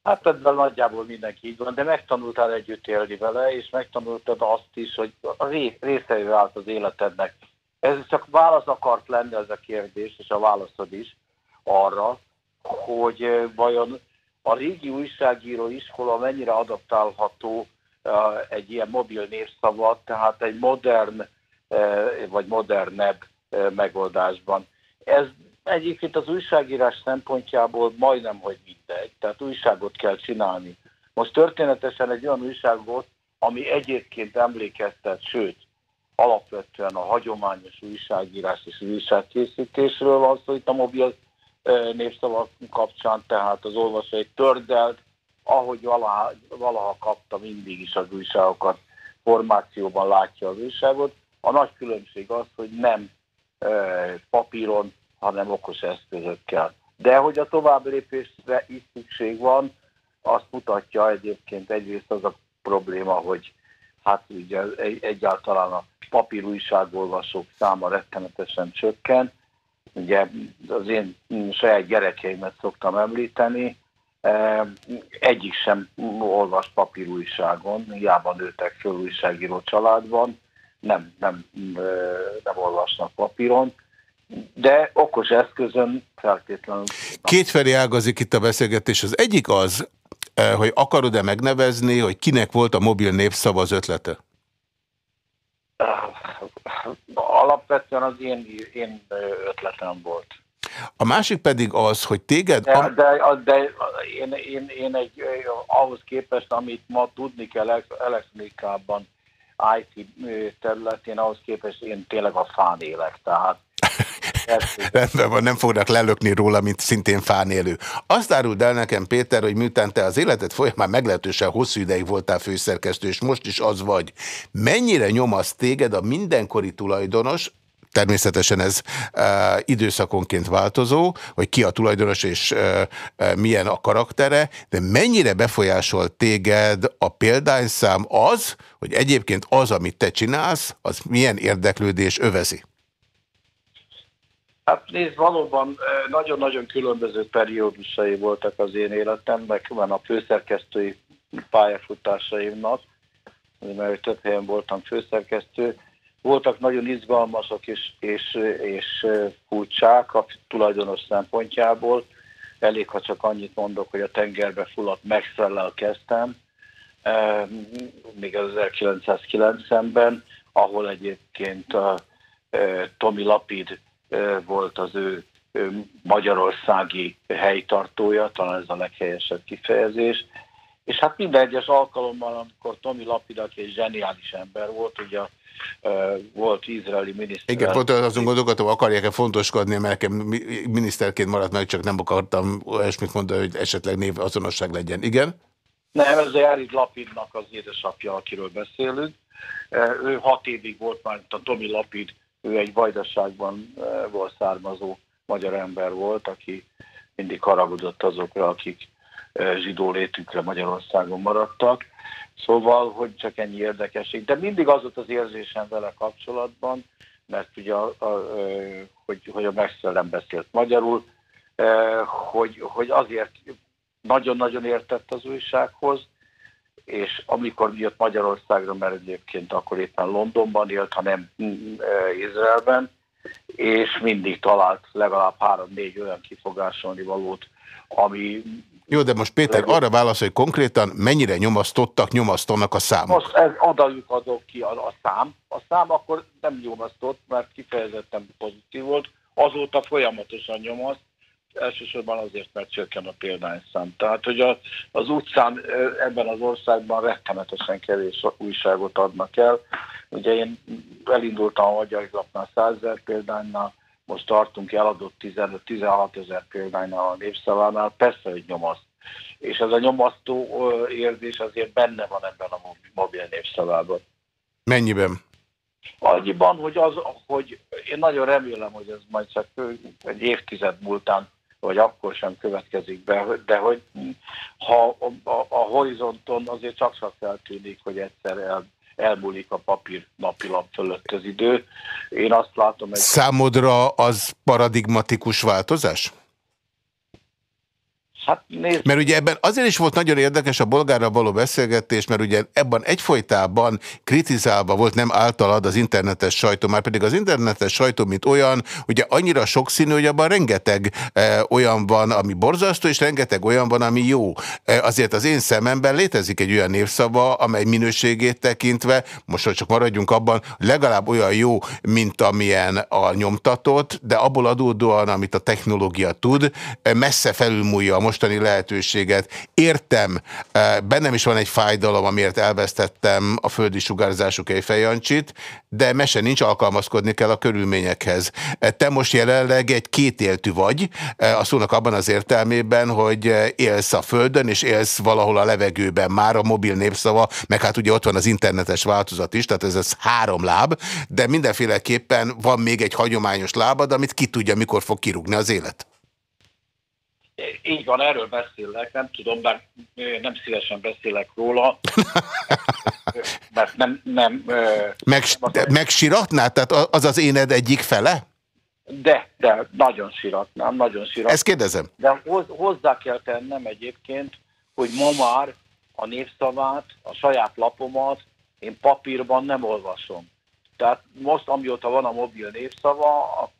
Hát ebben nagyjából mindenki így van, de megtanultál együtt élni vele, és megtanultad azt is, hogy a részei vált az életednek. Ez csak válasz akart lenni az a kérdés, és a válaszod is arra, hogy vajon a régi újságíró iskola mennyire adaptálható egy ilyen mobil névszavat, tehát egy modern vagy modernebb megoldásban. Ez egyébként az újságírás szempontjából majdnem, hogy mindegy. Tehát újságot kell csinálni. Most történetesen egy olyan újságot, ami egyébként emlékeztet, sőt, alapvetően a hagyományos újságírás és újságkészítésről van szó itt a mobil népszavak kapcsán, tehát az olvasó egy tördelt, ahogy valaha, valaha kapta mindig is az újságokat, formációban látja az újságot. A nagy különbség az, hogy nem e, papíron, hanem okos eszközökkel. De hogy a tovább lépésre is szükség van, azt mutatja egyébként egyrészt az a probléma, hogy hát ugye egyáltalán a papírújságolvasók száma rettenetesen csökken. Ugye az én saját gyerekeimet szoktam említeni, egyik sem olvas papírújságon, hiába nőtek föl újságíró családban, nem, nem, nem olvasnak papíron, de okos eszközön feltétlenül. Kétfelé ágazik itt a beszélgetés. Az egyik az, hogy akarod-e megnevezni, hogy kinek volt a mobil népszava az ötlete? Alapvetően az én, én ötletem volt. A másik pedig az, hogy téged... De, de, de én, én, én egy, ahhoz képest, amit ma tudni kell elektronikában, IT területén, ahhoz képest én tényleg a fán élek, tehát Rendben van, nem fognak lelökni róla, mint szintén fánélő. Azt áruld el nekem, Péter, hogy miután te az életed folyamán meglehetősen hosszú ideig voltál főszerkesztő, és most is az vagy, mennyire nyomaszt téged a mindenkori tulajdonos, Természetesen ez e, időszakonként változó, hogy ki a tulajdonos és e, e, milyen a karaktere, de mennyire befolyásol téged a példányszám az, hogy egyébként az, amit te csinálsz, az milyen érdeklődés övezi? Hát nézd, valóban nagyon-nagyon különböző periódusai voltak az én életemben, van a főszerkesztői pályafutásaimnak, mert több helyen voltam főszerkesztő, voltak nagyon izgalmasok és, és, és furcsák a tulajdonos szempontjából. Elég, ha csak annyit mondok, hogy a tengerbe fulladt megszellel kezdtem, még az 1990-ben, ahol egyébként a Tomi Lapid volt az ő magyarországi helytartója, talán ez a leghelyesebb kifejezés. És hát minden egyes alkalommal, amikor Tomi Lapid, aki egy zseniális ember volt, ugye volt izraeli miniszter. Igen, pont azon gondolkodom, akarják-e fontoskodni, mert nekem miniszterként maradt meg, csak nem akartam olyasmit mondani, hogy esetleg név azonosság legyen. Igen? Nem, ez a Járid Lapidnak az édesapja, akiről beszélünk. Ő hat évig volt már, a Tomi Lapid, ő egy vajdaságban volt származó magyar ember volt, aki mindig haragudott azokra, akik zsidó létükre Magyarországon maradtak Szóval, hogy csak ennyi érdekesség. De mindig az volt az érzésem vele kapcsolatban, mert ugye, a, a, a, hogy, hogy a megszerelem beszélt magyarul, hogy, hogy azért nagyon-nagyon értett az újsághoz, és amikor jött Magyarországra, mert egyébként akkor éppen Londonban élt, hanem Izraelben, és mindig talált legalább három-négy olyan kifogásolni valót, ami jó, de most Péter arra válaszol, hogy konkrétan mennyire nyomasztottak, nyomasztanak a számok. Most ez odajuk adok ki a, a szám. A szám akkor nem nyomasztott, mert kifejezetten pozitív volt. Azóta folyamatosan nyomaszt, elsősorban azért, mert csökken a példányszám. Tehát, hogy a, az utcán ebben az országban rettenetesen kevés újságot adnak el. Ugye én elindultam a Magyar Lapnál 100 ezer példánynál, most tartunk eladott 15-16 ezer példánynál a népszavánál, persze, hogy nyomaszt. És ez a nyomasztó érzés azért benne van ebben a mobil népszavában. Mennyiben? Annyiban, hogy, az, hogy én nagyon remélem, hogy ez majd csak egy évtized múltán, vagy akkor sem következik be, de hogy ha a, a, a horizonton azért csak-csak feltűnik, hogy egyszer el, elmúlik a papír napilap fölött az idő. Én azt látom... Egy... Számodra az paradigmatikus változás? Hát nézd. Mert ugye ebben azért is volt nagyon érdekes a bolgárral való beszélgetés, mert ugye ebben egyfolytában kritizálva volt nem általad az internetes sajtó, már pedig az internetes sajtó, mint olyan, ugye annyira sokszínű, hogy abban rengeteg e, olyan van, ami borzasztó, és rengeteg olyan van, ami jó. E, azért az én szememben létezik egy olyan névszava, amely minőségét tekintve, most csak maradjunk abban, legalább olyan jó, mint amilyen a nyomtatott, de abból adódóan, amit a technológia tud, messze felülmúlja a mostani lehetőséget. Értem, bennem is van egy fájdalom, amiért elvesztettem a földi sugárzású Kejfejancsit, de mese nincs, alkalmazkodni kell a körülményekhez. Te most jelenleg egy kétéltű vagy, a szónak abban az értelmében, hogy élsz a földön, és élsz valahol a levegőben már a mobil népszava, meg hát ugye ott van az internetes változat is, tehát ez az három láb, de mindenféleképpen van még egy hagyományos lábad, amit ki tudja, mikor fog kirúgni az élet. Így van, erről beszélek, nem tudom, bár nem szívesen beszélek róla, mert nem... nem Meg, megsiratnád? Tehát az az éned egyik fele? De, de nagyon siratnám, nagyon siratnám. Ezt kérdezem. De hozzá kell tennem egyébként, hogy ma már a névszavát, a saját lapomat én papírban nem olvasom. Tehát most, amióta van a mobil névszava,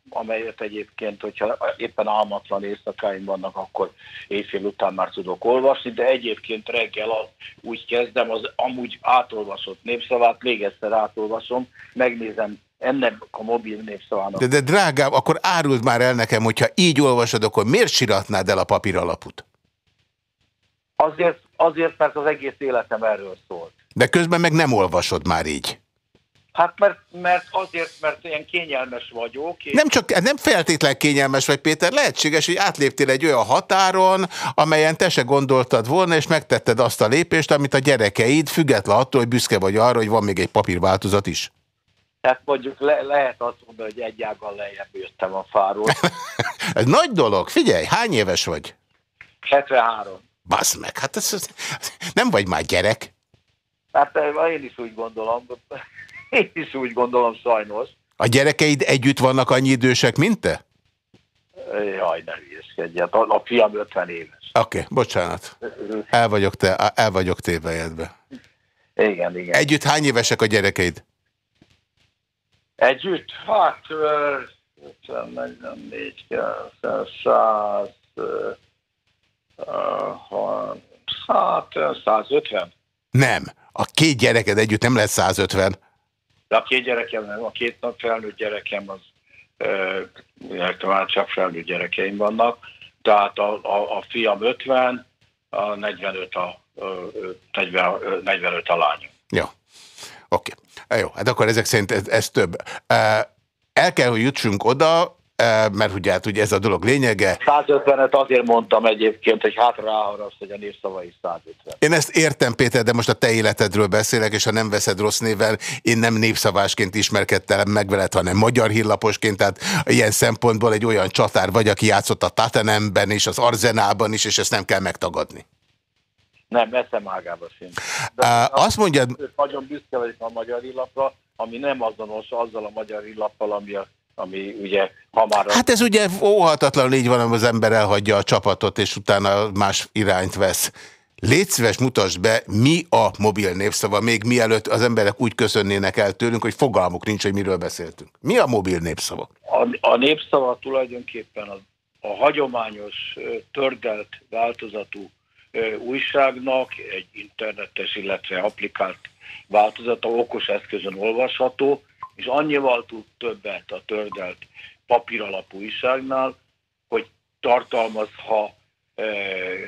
amelyet egyébként, hogyha éppen álmatlan éjszakáim vannak, akkor éjfél után már tudok olvasni, de egyébként reggel az, úgy kezdem, az amúgy átolvasott népszavát, még egyszer átolvasom, megnézem ennek a mobil népszavának. De, de drágám, akkor áruld már el nekem, hogyha így olvasod, akkor miért siratnád el a papír alaput? Azért, azért, mert az egész életem erről szólt. De közben meg nem olvasod már így. Hát mert, mert azért, mert ilyen kényelmes vagyok. És... Nem csak, nem feltétlen kényelmes vagy, Péter. Lehetséges, hogy átléptél egy olyan határon, amelyen te se gondoltad volna, és megtetted azt a lépést, amit a gyerekeid, független attól, hogy büszke vagy arra, hogy van még egy papírváltozat is. Tehát mondjuk le, lehet azt mondani, hogy egy ággal lejjebb jöttem a fáról. Ez nagy dolog. Figyelj, hány éves vagy? 73. Basz meg, hát ez, ez, nem vagy már gyerek. Hát én is úgy gondolom. Én is úgy gondolom sajnos. A gyerekeid együtt vannak annyi idősek, mint te? Jaj, ne hülyeskedj. Hát a, a fiam 50 éves. Oké, okay, bocsánat. El vagyok, te, el vagyok tévejedbe. Igen, igen. Együtt hány évesek a gyerekeid? Együtt? Hát 50, 44, 100, hát 150. Nem. A két gyereked együtt nem lesz 150. A két gyerekem a két nap felnőtt gyerekem az, már csak felnőtt gyerekeim vannak, tehát a, a, a fiam 50, a 45 a, 40, 45 a lány. Jó, oké. Okay. Jó, hát akkor ezek szerint ez, ez több. El kell, hogy jutsunk oda, mert ugye, hát ugye ez a dolog lényege. 150-et azért mondtam egyébként, hogy hátra ráharapsz, hogy a népszava is 150. Én ezt értem, Péter, de most a te életedről beszélek, és ha nem veszed rossz néven, én nem népszavásként ismerkedtem meg veled, hanem magyar hírlaposként, tehát ilyen szempontból egy olyan csatár vagy, aki játszott a Tatenemben és az Arzenálban is, és ezt nem kell megtagadni. Nem, eszem ágába sincs. De azt mondja... Nagyon büszke vagyok a magyar hírlapra, ami nem azonos azzal a magyar hírlappal, ami a ami ugye hamar... Hát ez ugye óhatatlanul így van, az ember elhagyja a csapatot, és utána más irányt vesz. Légy szíves, mutasd be, mi a mobil népszava, még mielőtt az emberek úgy köszönnének el tőlünk, hogy fogalmuk nincs, hogy miről beszéltünk. Mi a mobil népszava? A, a népszava tulajdonképpen a, a hagyományos, tördelt változatú újságnak egy internetes, illetve applikált változata, okos eszközön olvasható, és annyival tud többet a tördelt papíralapú újságnál, hogy tartalmaz, ha e,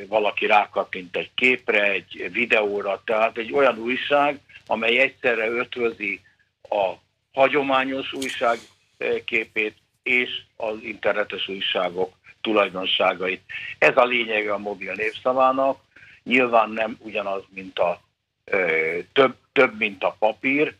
valaki rákattint egy képre, egy videóra, tehát egy olyan újság, amely egyszerre ötvözi a hagyományos újság e, képét és az internetes újságok tulajdonságait. Ez a lényege a mobil népszavának. Nyilván nem ugyanaz, mint a e, több, több, mint a papír,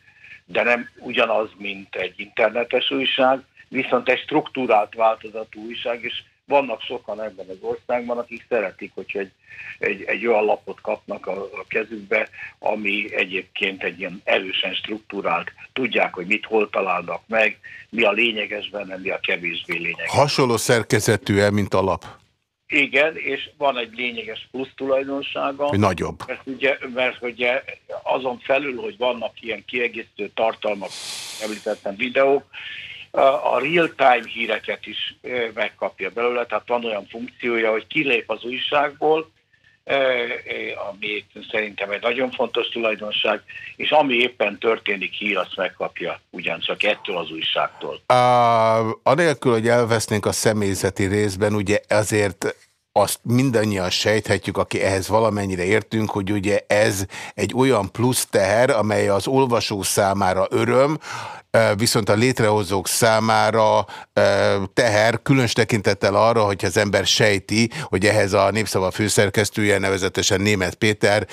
de nem ugyanaz, mint egy internetes újság, viszont egy struktúrált változatú újság, és vannak sokan ebben az országban, akik szeretik, hogy egy, egy, egy olyan lapot kapnak a, a kezükbe, ami egyébként egy ilyen erősen struktúrált, tudják, hogy mit hol találnak meg, mi a lényeges benne, mi a kevésbé lényeges. Hasonló szerkezetű-e, mint a lap? Igen, és van egy lényeges plusz tulajdonsága. Nagyobb. Mert ugye, mert ugye azon felül, hogy vannak ilyen kiegészítő tartalmak, említettem videók, a real-time híreket is megkapja belőle, tehát van olyan funkciója, hogy kilép az újságból, ami szerintem egy nagyon fontos tulajdonság, és ami éppen történik hír, azt megkapja ugyancsak ettől az újságtól. A, anélkül, hogy elvesznénk a személyzeti részben, ugye ezért azt mindannyian sejthetjük, aki ehhez valamennyire értünk, hogy ugye ez egy olyan plusz teher, amely az olvasó számára öröm, viszont a létrehozók számára teher, különös tekintettel arra, hogy az ember sejti, hogy ehhez a Népszava főszerkesztője, nevezetesen Német Péter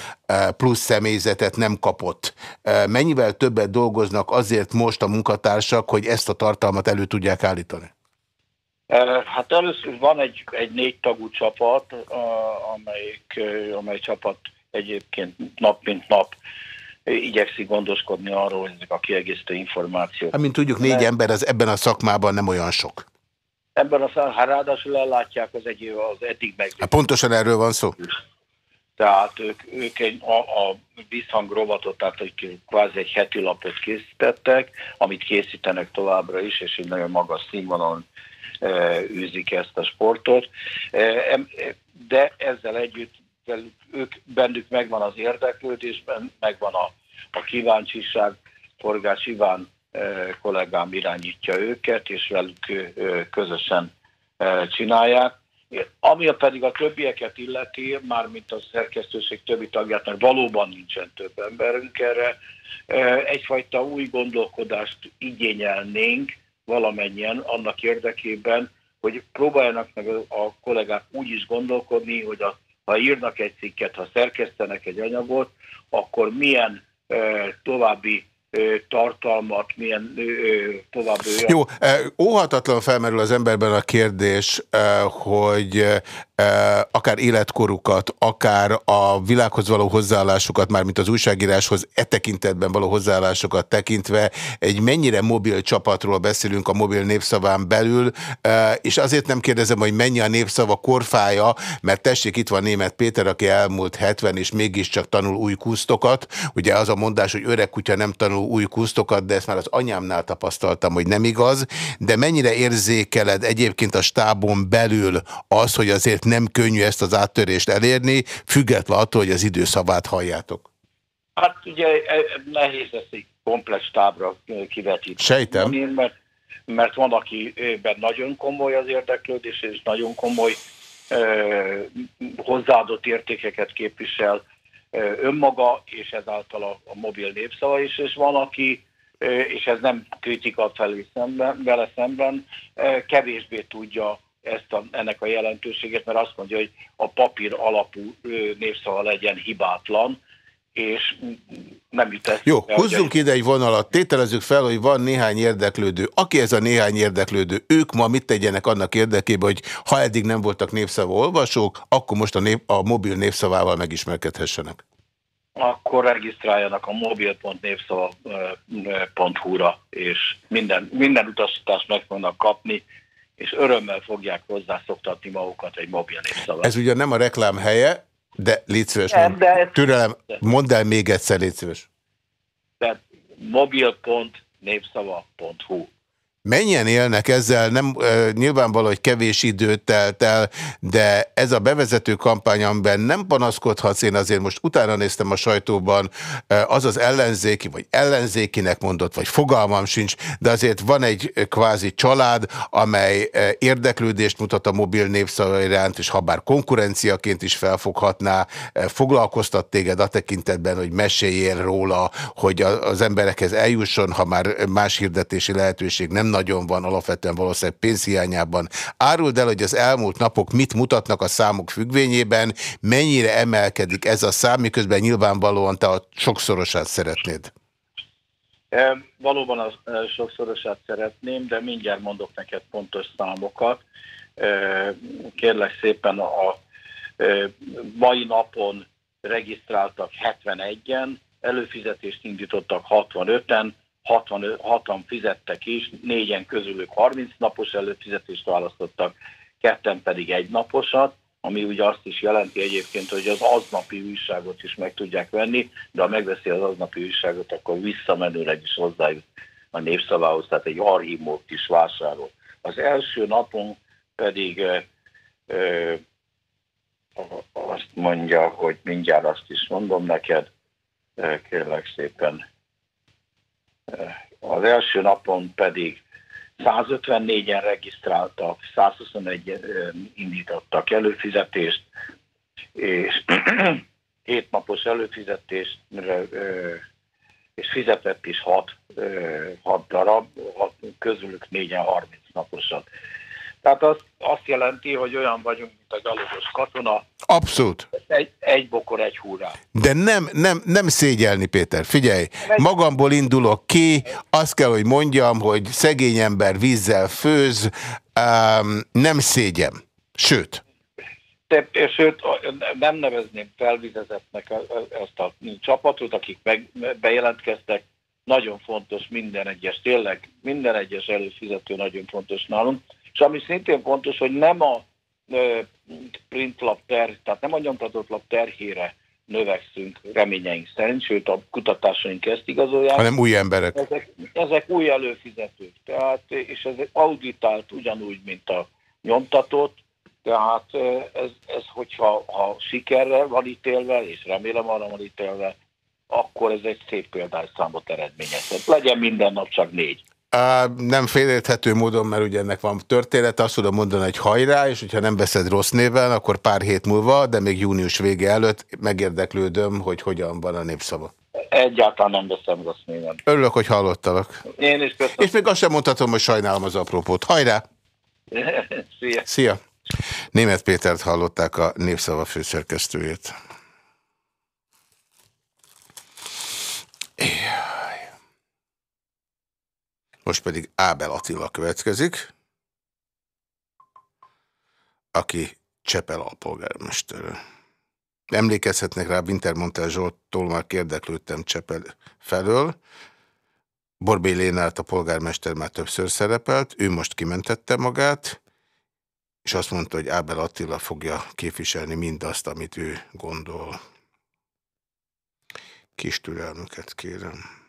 plusz személyzetet nem kapott. Mennyivel többet dolgoznak azért most a munkatársak, hogy ezt a tartalmat elő tudják állítani? Hát először van egy, egy négy tagú csapat, amelyik, amely csapat egyébként nap mint nap igyekszik gondoskodni arról, hogy ezek a kiegészítő információk. Hát, mint tudjuk, négy De... ember az ebben a szakmában nem olyan sok. Ebben a szakmában, hát ráadásul ellátják az, egy, az eddig meg. Hát pontosan erről van szó. Tehát ők, ők egy, a, a visszhang rovatot, tehát hogy kvázi egy heti lapot készítettek, amit készítenek továbbra is, és egy nagyon magas színvonalon űzik ezt a sportot. De ezzel együtt ők, bennük megvan az érdeklődés, megvan a, a kíváncsiság. Forgás Iván kollégám irányítja őket, és velük közösen csinálják. Ami pedig a többieket illeti, mármint a szerkesztőség többi tagját, mert valóban nincsen több emberünk erre, egyfajta új gondolkodást igényelnénk valamennyien annak érdekében, hogy próbáljanak meg a kollégák úgy is gondolkodni, hogy a ha írnak egy cikket, ha szerkesztenek egy anyagot, akkor milyen további tartalmat, milyen további... Jó, óhatatlan felmerül az emberben a kérdés, hogy akár életkorukat, akár a világhoz való hozzáállásukat, mármint az újságíráshoz e tekintetben való hozzáállásokat tekintve, egy mennyire mobil csapatról beszélünk a mobil népszaván belül, és azért nem kérdezem, hogy mennyi a népszava korfája, mert tessék, itt van német Péter, aki elmúlt 70 és mégiscsak tanul új kusztokat. Ugye az a mondás, hogy öreg kutya nem tanul új kusztokat, de ezt már az anyámnál tapasztaltam, hogy nem igaz, de mennyire érzékeled egyébként a stábon belül az, hogy azért nem könnyű ezt az áttörést elérni, független attól, hogy az időszabát halljátok? Hát ugye e, nehéz ezt egy komplex tábra kivetíteni. Sejtem. Mert, mert van, akiben nagyon komoly az érdeklődés, és nagyon komoly hozzáadott értékeket képvisel önmaga, és ezáltal a, a mobil népszava is, és van, aki, és ez nem kritika felé szemben, vele szemben, kevésbé tudja ezt a, ennek a jelentőséget, mert azt mondja, hogy a papír alapú népszava legyen hibátlan, és nem jut. Jó, húzzunk ide egy vonalat, tételezzük fel, hogy van néhány érdeklődő. Aki ez a néhány érdeklődő, ők ma mit tegyenek annak érdekében, hogy ha eddig nem voltak népszava olvasók, akkor most a, nép, a mobil népszavával megismerkedhessenek? Akkor regisztráljanak a mobil.népszava.hu-ra, és minden, minden utasítást meg fognak kapni, és örömmel fogják hozzászoktatni magukat egy mobil népszava. Ez ugye nem a reklám helye, de légy szíves, nem, de türelem, mondd el még egyszer, légy szíves. Tehát mobil.népszava.hu Mennyien élnek ezzel, nem nyilvánvaló, hogy kevés időt telt el, de ez a bevezető kampány, amiben nem panaszkodhatsz, én azért most utána néztem a sajtóban, az az ellenzéki, vagy ellenzékinek mondott, vagy fogalmam sincs, de azért van egy kvázi család, amely érdeklődést mutat a mobil népszava iránt, és ha bár konkurenciaként is felfoghatná, foglalkoztat téged a tekintetben, hogy meséljél róla, hogy az emberekhez eljusson, ha már más hirdetési lehetőség nem nagyon van alapvetően valószínűleg pénzhiányában. Áruld el, hogy az elmúlt napok mit mutatnak a számok függvényében, mennyire emelkedik ez a szám, miközben nyilvánvalóan te a sokszorosát szeretnéd. Valóban a sokszorosát szeretném, de mindjárt mondok neked pontos számokat. Kérlek szépen a mai napon regisztráltak 71-en, előfizetést indítottak 65-en, 60, fizettek is, négyen közülük 30 napos előfizetést választottak, ketten pedig egy naposat, ami ugye azt is jelenti egyébként, hogy az aznapi újságot is meg tudják venni, de ha megveszi az aznapi újságot, akkor visszamenőleg is hozzájut a népszavához, tehát egy archívumot is vásárol. Az első napon pedig ö, ö, azt mondja, hogy mindjárt azt is mondom neked, kérlek szépen, az első napon pedig 154-en regisztráltak, 121 indítottak előfizetést, és 7 napos előfizetést és fizetett is 6, 6 darab, közülük 4-en 30 naposat. Tehát az azt jelenti, hogy olyan vagyunk, mint a galogos katona. Abszolút. Egy, egy bokor, egy húrá. De nem, nem, nem szégyelni, Péter. Figyelj, magamból indulok ki, azt kell, hogy mondjam, hogy szegény ember vízzel főz, um, nem szégyem. Sőt. De, sőt, nem nevezném felvizezetnek ezt a csapatot, akik meg, bejelentkeztek. Nagyon fontos minden egyes, tényleg minden egyes előfizető nagyon fontos nálunk. És ami szintén fontos, hogy nem a printlap ter, tehát nem a nyomtatott lap terhére növekszünk reményeink szerint, sőt a kutatásaink ezt igazolják. Hanem új emberek. Ezek, ezek új előfizetők, tehát, és ez auditált ugyanúgy, mint a nyomtatott, tehát ez, ez hogyha ha sikerre van ítélve, és remélem arra van ítélve, akkor ez egy szép példányszámot eredményezhet. Legyen minden nap csak négy. Nem félérthető módon, mert ugye ennek van történet, azt tudom mondani, hogy hajrá, és hogyha nem veszed rossz néven, akkor pár hét múlva, de még június vége előtt megérdeklődöm, hogy hogyan van a népszava. Egyáltalán nem veszem rossz néven. Örülök, hogy hallottalak. Én is köszönöm. És még azt sem mondhatom, hogy sajnálom az aprópót. Hajrá! Szia! Szia! Német Pétert hallották a Népszava főszerkesztőjét. Most pedig Ábel Attila következik, aki Csepel alpolgármester. Emlékezhetnek rá, Wintermontel Zsolttól már kérdeklődtem Csepel felől. Borbé Lénárt a polgármester már többször szerepelt, ő most kimentette magát, és azt mondta, hogy Ábel Attila fogja képviselni mindazt, amit ő gondol. Kis türelmüket kérem.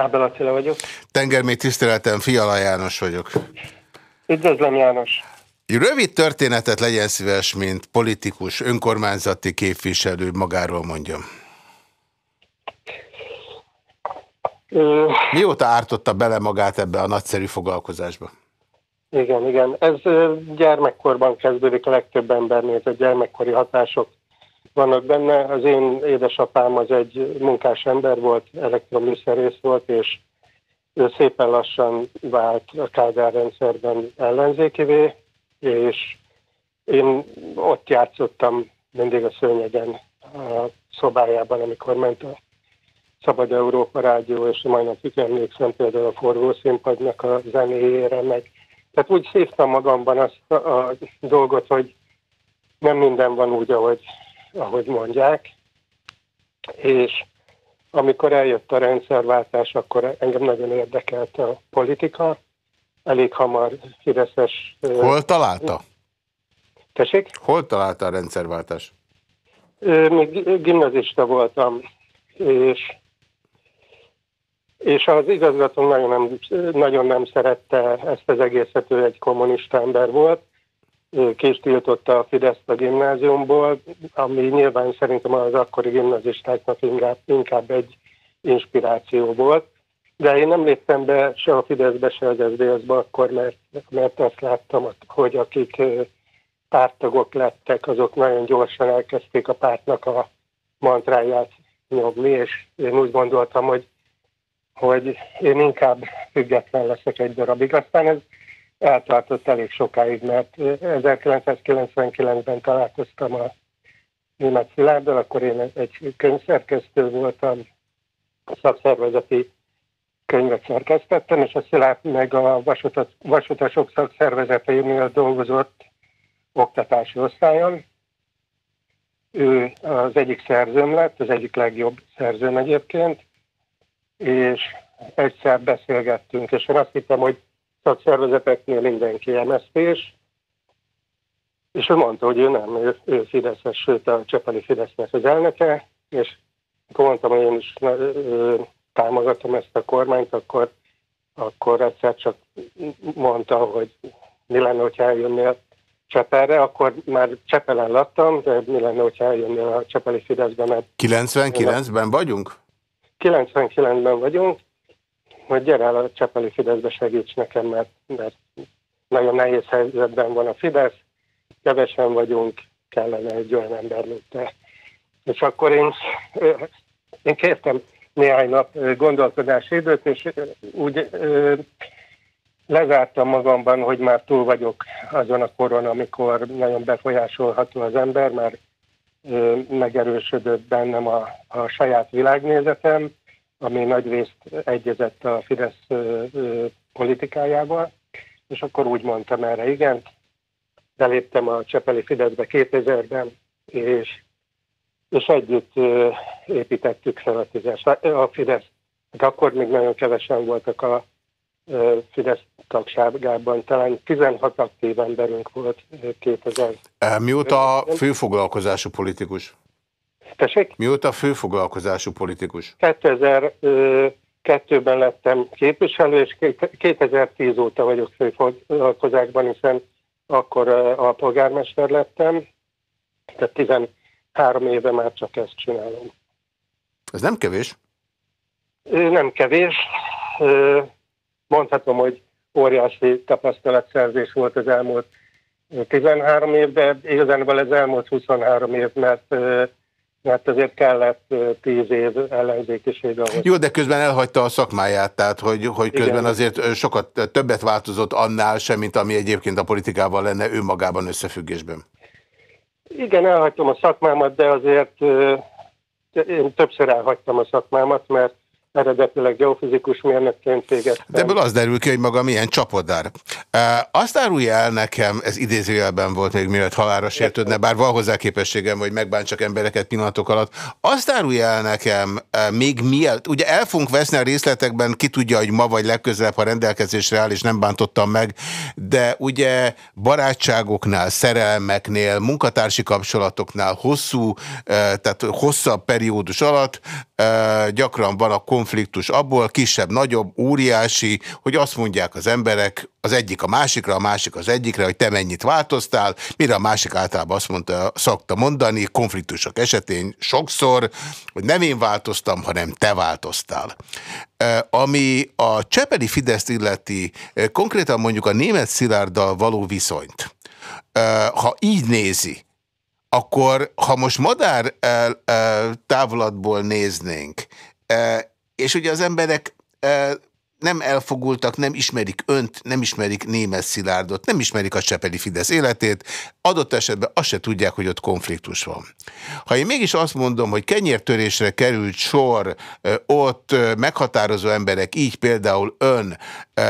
Ábel Attila vagyok. Tengermély tiszteletem, Fiala János vagyok. Üdvözlöm János. Rövid történetet legyen szíves, mint politikus, önkormányzati képviselő magáról mondjam. Ö... Mióta ártotta bele magát ebbe a nagyszerű foglalkozásba? Igen, igen. Ez gyermekkorban kezdődik a legtöbb embernél, a gyermekkori hatások vannak benne. Az én édesapám az egy munkás ember volt, elektroműszerész volt, és ő szépen lassan vált a Kádár rendszerben ellenzékivé, és én ott játszottam mindig a szőnyegen a szobájában, amikor ment a Szabad Európa Rádió, és majdnem emlékszem például a forgószínpadnak a zenéjére, meg tehát úgy szívtam magamban azt a dolgot, hogy nem minden van úgy, ahogy ahogy mondják, és amikor eljött a rendszerváltás, akkor engem nagyon érdekelt a politika. Elég hamar Fideszes... Hol találta? Tessék? Hol találta a rendszerváltás? Még gimnazista voltam, és, és az igazgató nagyon nem, nagyon nem szerette ezt az egészet, ő egy kommunista ember volt, tiltotta a Fidesz a gimnáziumból, ami nyilván szerintem az akkori gimnazistáknak inkább, inkább egy inspiráció volt. De én nem léptem be se a Fideszbe, se az SZDSZ-be akkor, mert, mert azt láttam, hogy akik pártagok lettek, azok nagyon gyorsan elkezdték a pártnak a mantráját nyomni, és én úgy gondoltam, hogy hogy én inkább független leszek egy darabig. Aztán ez eltartott elég sokáig, mert 1999-ben találkoztam a német Szilárddal, akkor én egy könyvszerkesztő voltam, szakszervezeti könyvet szerkesztettem, és a Szilárd meg a vasutas, vasutasok szakszervezeteinél dolgozott oktatási osztályon. Ő az egyik szerzőm lett, az egyik legjobb szerzőm egyébként, és egyszer beszélgettünk, és én azt hittem, hogy szakszervezeteknél mindenki MSZP-s, és ő mondta, hogy ő nem, ő, ő Fideszes, sőt a Csepeli Fidesznek az elnöke, és akkor mondtam, hogy én is na, ö, támogatom ezt a kormányt, akkor, akkor egyszer csak mondta, hogy mi lenne, hogyha eljönnél Csepelre, akkor már Csepelen laktam, de mi lenne, hogyha eljönnél a Csepeli Fideszbe, mert... 99-ben vagyunk? 99-ben vagyunk, hogy gyere el a Csepeli Fideszbe segíts nekem, mert, mert nagyon nehéz helyzetben van a Fidesz, kevesen vagyunk, kellene egy olyan ember, mint te. És akkor én, én kértem néhány nap gondolkodási időt, és úgy lezártam magamban, hogy már túl vagyok azon a koron, amikor nagyon befolyásolható az ember, már megerősödött bennem a, a saját világnézetem, ami nagy részt egyezett a Fidesz politikájával, és akkor úgy mondtam erre igen, beléptem a Csepeli Fideszbe 2000-ben, és, és együtt építettük fel a, Fidesz. a Fidesz. Hát akkor még nagyon kevesen voltak a Fidesz tagságában, talán 16 aktív emberünk volt 2000. Mióta főfoglalkozású politikus? Tessék? Mióta főfoglalkozású politikus? 2002-ben lettem képviselő, és 2010 óta vagyok főfoglalkozásban, hiszen akkor a polgármester lettem, tehát 13 éve már csak ezt csinálom. Ez nem kevés? Nem kevés. Mondhatom, hogy óriási tapasztalatszerzés volt az elmúlt 13 évben, igazából az elmúlt 23 év, mert mert azért kellett tíz év ellenzékiség ahhoz. Jó, de közben elhagyta a szakmáját, tehát hogy, hogy közben Igen. azért sokat többet változott annál sem, mint ami egyébként a politikával lenne önmagában összefüggésben. Igen, elhagytam a szakmámat, de azért én többször elhagytam a szakmámat, mert eredetileg geofizikus mérnökként végeztem. De ebből az derül ki, hogy maga milyen csapodár. E, azt árulja el nekem, ez idézőjelben volt még mielőtt halára sértődne, bár van hozzá képességem, hogy megbántsak embereket pillanatok alatt. Azt árulja el nekem még mielőtt, ugye el fogunk veszni a részletekben, ki tudja, hogy ma vagy legközelebb, ha rendelkezésre áll, és nem bántottam meg, de ugye barátságoknál, szerelmeknél, munkatársi kapcsolatoknál hosszú, tehát hosszabb periódus alatt gyakran van a konfliktus abból, kisebb, nagyobb, óriási, hogy azt mondják az emberek, az egyik a másikra, a másik az egyikre, hogy te mennyit változtál, mire a másik általában azt mondta, szokta mondani, konfliktusok esetén sokszor, hogy nem én változtam, hanem te változtál. Ami a Csepeli Fideszt illeti, konkrétan mondjuk a német Szilárddal való viszonyt, ha így nézi, akkor ha most madár távolatból néznénk, és ugye az emberek nem elfogultak, nem ismerik önt, nem ismerik német Szilárdot, nem ismerik a Csepeli Fidesz életét, adott esetben azt se tudják, hogy ott konfliktus van. Ha én mégis azt mondom, hogy kenyértörésre került sor, ott meghatározó emberek, így például ön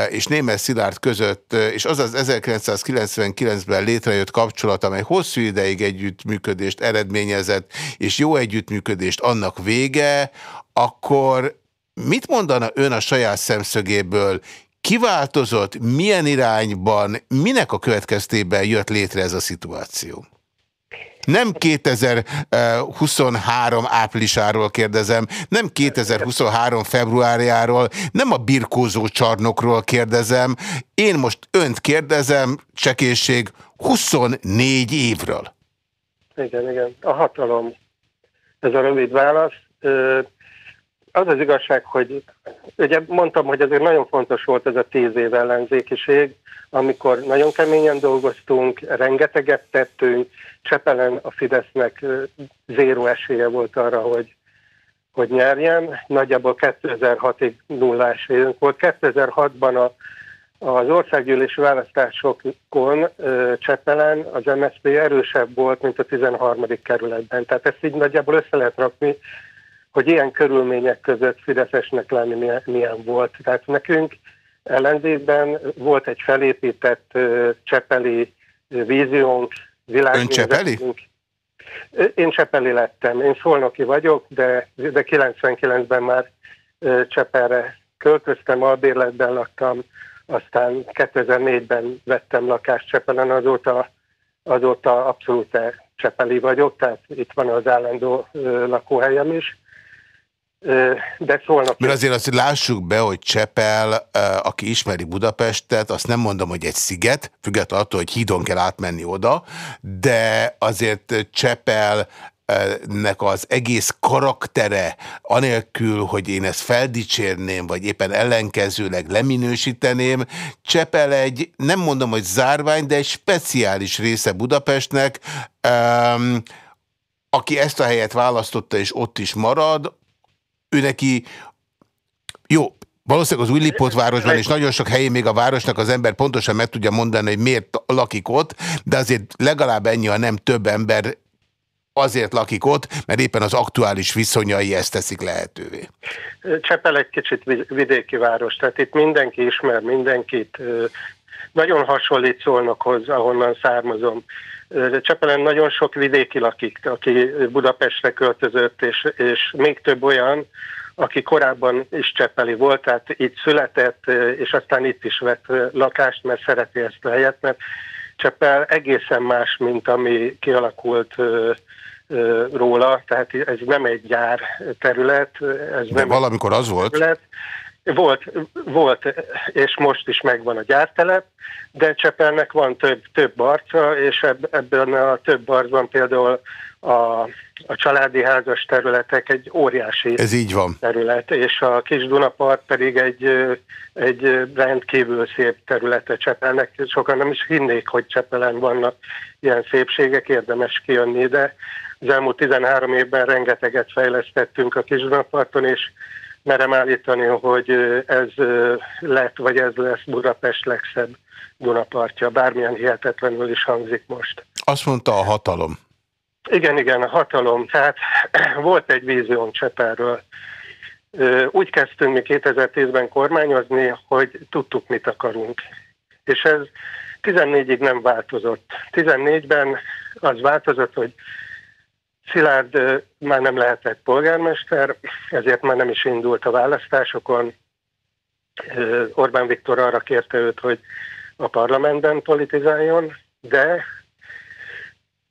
és német Szilárd között, és az az 1999-ben létrejött kapcsolat, amely hosszú ideig együttműködést eredményezett, és jó együttműködést annak vége, akkor Mit mondana ön a saját szemszögéből? Kiváltozott, milyen irányban, minek a következtében jött létre ez a szituáció? Nem 2023 áprilisáról kérdezem, nem 2023 februárjáról, nem a birkózó csarnokról kérdezem. Én most önt kérdezem, csekészség, 24 évről. Igen, igen. A hatalom. Ez a rövid válasz az az igazság, hogy ugye mondtam, hogy azért nagyon fontos volt ez a tíz év ellenzékiség, amikor nagyon keményen dolgoztunk, rengeteget tettünk, Csepelen a Fidesznek zéró esélye volt arra, hogy, hogy nyerjen. Nagyjából 2006-ig nullás évünk volt. 2006-ban a, az országgyűlési választásokon Csepelen az MSZP erősebb volt, mint a 13. kerületben. Tehát ezt így nagyjából össze lehet rakni, hogy ilyen körülmények között Fideszesnek lenni milyen, milyen volt. Tehát nekünk ellenzékben volt egy felépített Csepeli víziónk, Ön Csepeli? Én Csepeli lettem. Én Szolnoki vagyok, de, de 99-ben már Csepelre költöztem, albérletben laktam, aztán 2004-ben vettem lakást Csepelen, azóta, azóta abszolút Csepeli vagyok, tehát itt van az állandó lakóhelyem is de szólnak. Mert azért azt lássuk be, hogy Csepel, aki ismeri Budapestet, azt nem mondom, hogy egy sziget, függetlenül attól, hogy hídon kell átmenni oda, de azért Csepel nek az egész karaktere, anélkül, hogy én ezt feldicsérném, vagy éppen ellenkezőleg leminősíteném, Csepel egy, nem mondom, hogy zárvány, de egy speciális része Budapestnek, um, aki ezt a helyet választotta, és ott is marad, ő neki, jó, Valószínűleg az új Lipótvárosban és nagyon sok helyén még a városnak az ember pontosan meg tudja mondani, hogy miért lakik ott, de azért legalább ennyi, ha nem több ember azért lakik ott, mert éppen az aktuális viszonyai ezt teszik lehetővé. Csepel egy kicsit vidéki város, tehát itt mindenki ismer mindenkit, nagyon hasonlít Szolnokhoz, ahonnan származom. Csepelen nagyon sok vidéki lakik, aki Budapestre költözött, és, és még több olyan, aki korábban is Csepeli volt, tehát itt született, és aztán itt is vett lakást, mert szereti ezt a helyet, mert Csepel egészen más, mint ami kialakult róla, tehát ez nem egy gyár terület. Ez De nem valamikor az volt? Terület. Volt, volt, és most is megvan a gyártelep, de Csepelnek van több, több arca, és ebben a több arcban például a, a családi házas területek egy óriási Ez így van. terület, és a Kis Dunapart pedig egy, egy rendkívül szép területe Csepelnek. Sokan nem is hinnék, hogy Csepelen vannak ilyen szépségek, érdemes kijönni, de az elmúlt 13 évben rengeteget fejlesztettünk a Kis Dunaparton, és merem állítani, hogy ez lett, vagy ez lesz Budapest legszebb Dunapartja, bármilyen hihetetlenül is hangzik most. Azt mondta a hatalom. Igen, igen, a hatalom. Tehát volt egy vízión Csepelről. Úgy kezdtünk mi 2010-ben kormányozni, hogy tudtuk, mit akarunk. És ez 14-ig nem változott. 14-ben az változott, hogy Szilárd már nem lehetett polgármester, ezért már nem is indult a választásokon. Orbán Viktor arra kérte őt, hogy a parlamentben politizáljon, de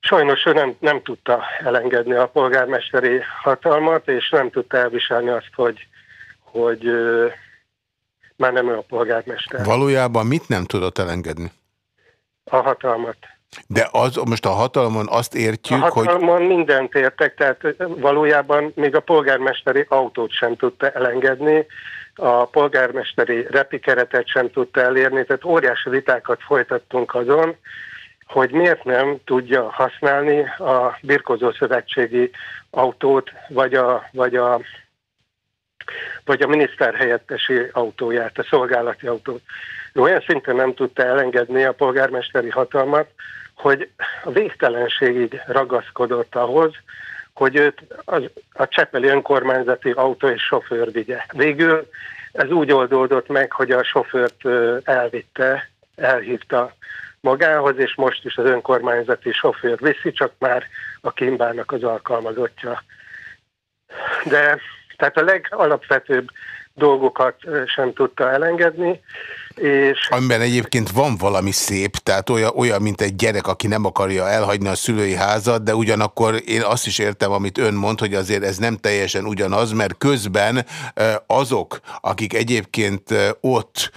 sajnos ő nem, nem tudta elengedni a polgármesteri hatalmat, és nem tudta elviselni azt, hogy, hogy már nem ő a polgármester. Valójában mit nem tudott elengedni? A hatalmat. De az, most a hatalmon azt értjük. A hatalmon hogy... mindent értek, tehát valójában még a polgármesteri autót sem tudta elengedni, a polgármesteri repikeretet sem tudta elérni, tehát óriási vitákat folytattunk azon, hogy miért nem tudja használni a birkozó szövetségi autót, vagy a, vagy a, vagy a miniszter helyettesi autóját, a szolgálati autót. Ő olyan szinten nem tudta elengedni a polgármesteri hatalmat, hogy a végtelenségig ragaszkodott ahhoz, hogy őt az, a Csepeli önkormányzati autó és sofőr vigye. Végül ez úgy oldódott meg, hogy a sofőrt elvitte, elhívta magához, és most is az önkormányzati sofőr viszi, csak már a Kimbának az alkalmazottja. De tehát a legalapvetőbb dolgokat sem tudta elengedni. És... Amiben egyébként van valami szép, tehát olyan, olyan, mint egy gyerek, aki nem akarja elhagyni a szülői házat, de ugyanakkor én azt is értem, amit ön mond, hogy azért ez nem teljesen ugyanaz, mert közben azok, akik egyébként ott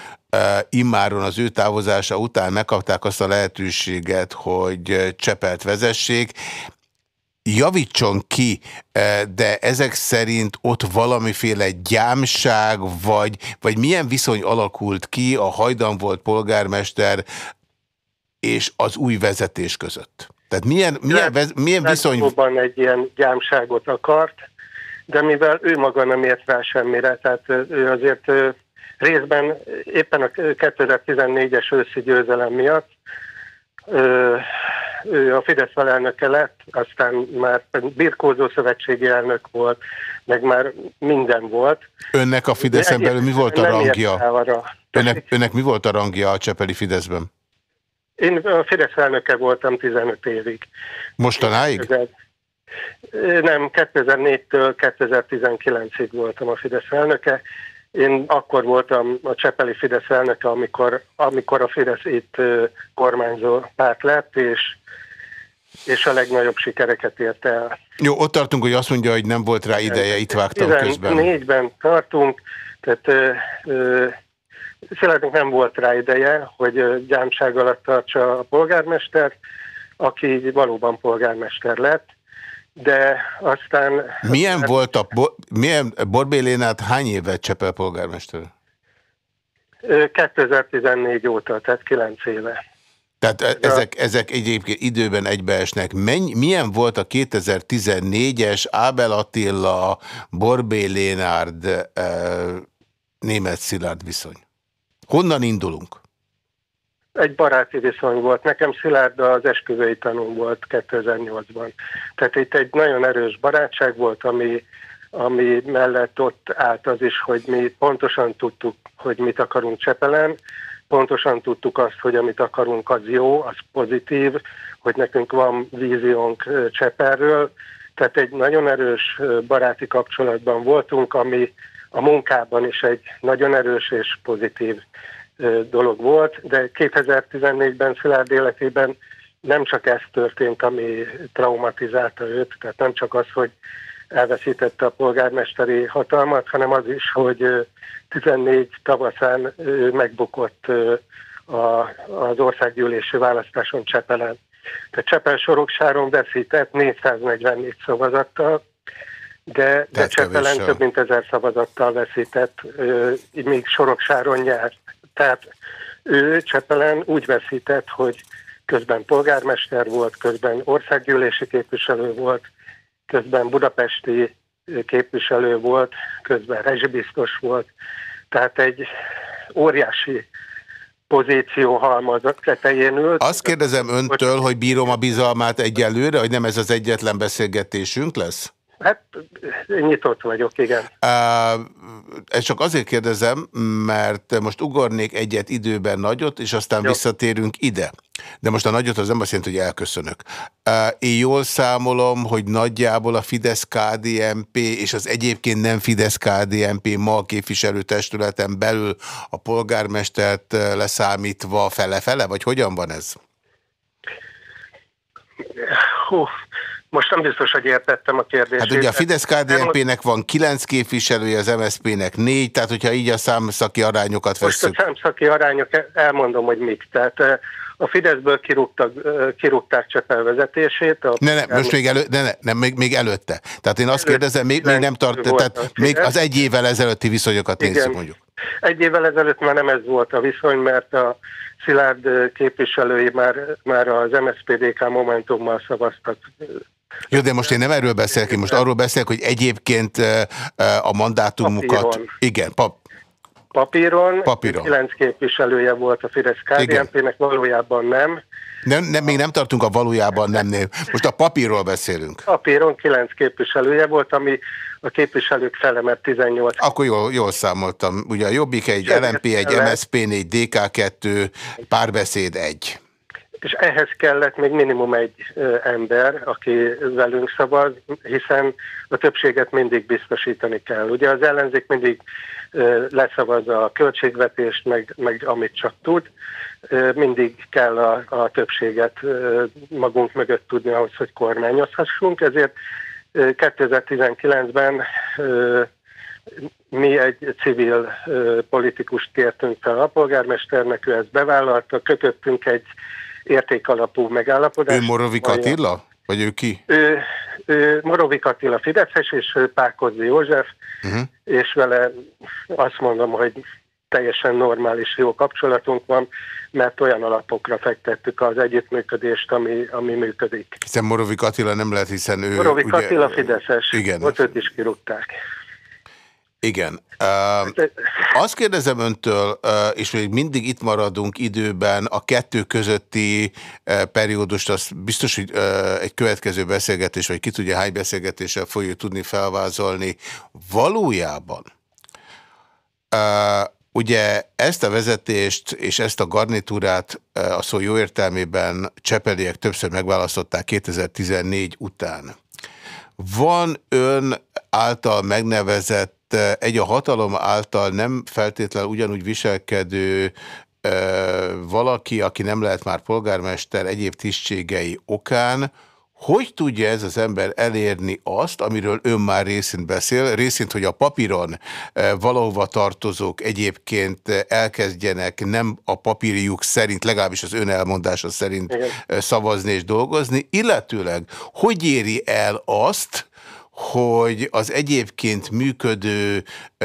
immáron az ő távozása után megkapták azt a lehetőséget, hogy Csepelt vezessék, javítson ki, eh, de ezek szerint ott valamiféle gyámság, vagy, vagy milyen viszony alakult ki a hajdan volt polgármester és az új vezetés között? Tehát milyen, milyen, vez, milyen viszony... Valóban egy ilyen gyámságot akart, de mivel ő maga nem ért rá semmire, tehát ő azért részben éppen a 2014-es őszi győzelem miatt ő a Fidesz felelnöke lett, aztán már birkózó szövetségi elnök volt, meg már minden volt. Önnek a Fideszen belül mi volt a rangja? Önnek, önnek mi volt a rangja a Csepeli Fideszben? Én a Fidesz elnöke voltam 15 évig. Mostanáig? Nem, 2004-től 2019-ig voltam a Fidesz elnöke. Én akkor voltam a Csepeli Fidesz elnöke, amikor, amikor a Fidesz itt kormányzó párt lett, és, és a legnagyobb sikereket érte el. Jó, ott tartunk, hogy azt mondja, hogy nem volt rá ideje, itt vágtam közben. 14-ben tartunk, tehát ö, ö, Szilárdnak nem volt rá ideje, hogy gyámság alatt tartsa a polgármester, aki valóban polgármester lett, de aztán... Milyen aztán, volt a... Milyen Borbélénát hány évet Csepel polgármester? 2014 óta, tehát 9 éve. Tehát e- ezek, ezek egyébként időben egybeesnek. Menny, milyen volt a 2014-es Ábel Attila, Borbé Lénárd, e, német Szilárd viszony? Honnan indulunk? Egy baráti viszony volt. Nekem Szilárd az esküvői tanul volt 2008-ban. Tehát itt egy nagyon erős barátság volt, ami, ami mellett ott állt az is, hogy mi pontosan tudtuk, hogy mit akarunk Csepelen, pontosan tudtuk azt, hogy amit akarunk az jó, az pozitív, hogy nekünk van víziónk Cseperről, tehát egy nagyon erős baráti kapcsolatban voltunk, ami a munkában is egy nagyon erős és pozitív dolog volt, de 2014-ben Szilárd életében nem csak ez történt, ami traumatizálta őt, tehát nem csak az, hogy elveszítette a polgármesteri hatalmat, hanem az is, hogy 14 tavaszán megbukott az országgyűlési választáson Csepelen. Tehát Csepel Soroksáron veszített 444 szavazattal, de, de Csepelen több mint ezer szavazattal veszített, míg Soroksáron nyert. Tehát ő Csepelen úgy veszített, hogy közben polgármester volt, közben országgyűlési képviselő volt, közben budapesti képviselő volt, közben rezsibiztos volt. Tehát egy óriási pozíció halmazat tetején ült. Azt kérdezem öntől, hogy bírom a bizalmát egyelőre, hogy nem ez az egyetlen beszélgetésünk lesz? Hát nyitott vagyok, igen. Uh, ezt csak azért kérdezem, mert most ugornék egyet időben nagyot, és aztán Jó. visszatérünk ide. De most a nagyot az nem azt jelenti, hogy elköszönök. Uh, én jól számolom, hogy nagyjából a Fidesz-KDNP és az egyébként nem Fidesz-KDNP ma a képviselőtestületen belül a polgármestert leszámítva fele-fele, vagy hogyan van ez? Hú, most nem biztos, hogy értettem a kérdést. Hát ugye a fidesz kdnp nek van kilenc képviselője, az MSZP-nek négy, tehát hogyha így a számszaki arányokat veszünk. Most a számszaki arányok, elmondom, hogy mik. Tehát a Fideszből kirúgtak, kirúgták Csepel vezetését. A ne, ne, most még, elő, ne, ne, nem, még, még előtte. Tehát én azt kérdezem, még, még nem tart, tehát még az egy évvel ezelőtti viszonyokat nézzük mondjuk. Egy évvel ezelőtt már nem ez volt a viszony, mert a Szilárd képviselői már, már az MSZPDK Momentummal szavaztak jó, de most én nem erről beszélek, én most arról beszélek, hogy egyébként a mandátumokat... Papíron. Igen, pap, papíron. Papíron. Kilenc képviselője volt a Fidesz KDNP-nek, valójában nem. Nem, nem, még nem tartunk a valójában nemnél. Most a papírról beszélünk. Papíron kilenc képviselője volt, ami a képviselők fele, mert 18. Akkor jól, jól számoltam. Ugye a Jobbik egy, LMP egy, MSZP egy, DK2, párbeszéd egy és ehhez kellett még minimum egy ember, aki velünk szavaz, hiszen a többséget mindig biztosítani kell. Ugye az ellenzék mindig leszavazza a költségvetést, meg, meg amit csak tud, mindig kell a, a többséget magunk mögött tudni ahhoz, hogy kormányozhassunk, ezért 2019-ben mi egy civil politikust kértünk fel a polgármesternek, ő ezt bevállalta, kötöttünk egy értékalapú megállapodás. Ő Morovik Attila? Vagy ő ki? Ő, ő Morovik Attila Fideszes, és ő Pákozzi József, uh -huh. és vele azt mondom, hogy teljesen normális, jó kapcsolatunk van, mert olyan alapokra fektettük az együttműködést, ami, ami működik. Hiszen Morovik Attila nem lehet, hiszen ő... Morovik ugye, Attila Fideszes, igen. ott őt is kirúgták. Igen. Uh, azt kérdezem öntől, uh, és még mindig itt maradunk időben, a kettő közötti uh, periódust, az biztos, hogy uh, egy következő beszélgetés, vagy ki tudja hány beszélgetéssel fogjuk tudni felvázolni. Valójában uh, ugye ezt a vezetést és ezt a garnitúrát a szó jó értelmében Csepeliek többször megválasztották 2014 után. Van ön által megnevezett egy a hatalom által nem feltétlenül ugyanúgy viselkedő valaki, aki nem lehet már polgármester egyéb tisztségei okán, hogy tudja ez az ember elérni azt, amiről ön már részint beszél, részint, hogy a papíron valahova tartozók egyébként elkezdjenek nem a papírjuk szerint, legalábbis az ön elmondása szerint Igen. szavazni és dolgozni, illetőleg hogy éri el azt, hogy az egyébként működő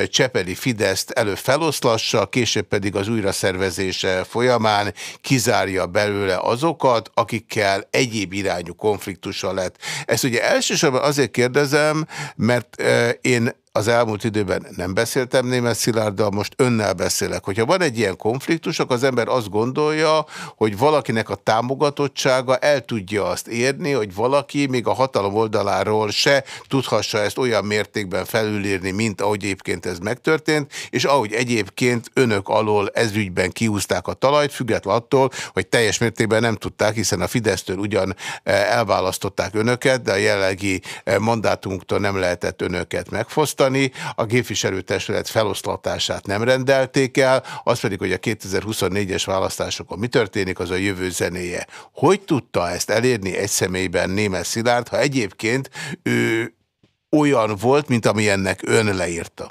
Csepeli Fideszt elő feloszlassa, később pedig az újraszervezése folyamán kizárja belőle azokat, akikkel egyéb irányú konfliktusa lett. Ezt ugye elsősorban azért kérdezem, mert én az elmúlt időben nem beszéltem német Szilárddal, most önnel beszélek. Hogyha van egy ilyen konfliktus, akkor az ember azt gondolja, hogy valakinek a támogatottsága el tudja azt érni, hogy valaki még a hatalom oldaláról se tudhassa ezt olyan mértékben felülírni, mint ahogy egyébként ez megtörtént, és ahogy egyébként önök alól ezügyben kiúzták a talajt, független attól, hogy teljes mértékben nem tudták, hiszen a Fidesztől ugyan eh, elválasztották önöket, de a jellegi eh, mandátumtól nem lehetett önöket megfosztani, tartani, a képviselőtestület feloszlatását nem rendelték el, az pedig, hogy a 2024-es választásokon mi történik, az a jövő zenéje. Hogy tudta ezt elérni egy személyben német Szilárd, ha egyébként ő olyan volt, mint ami ennek ön leírta?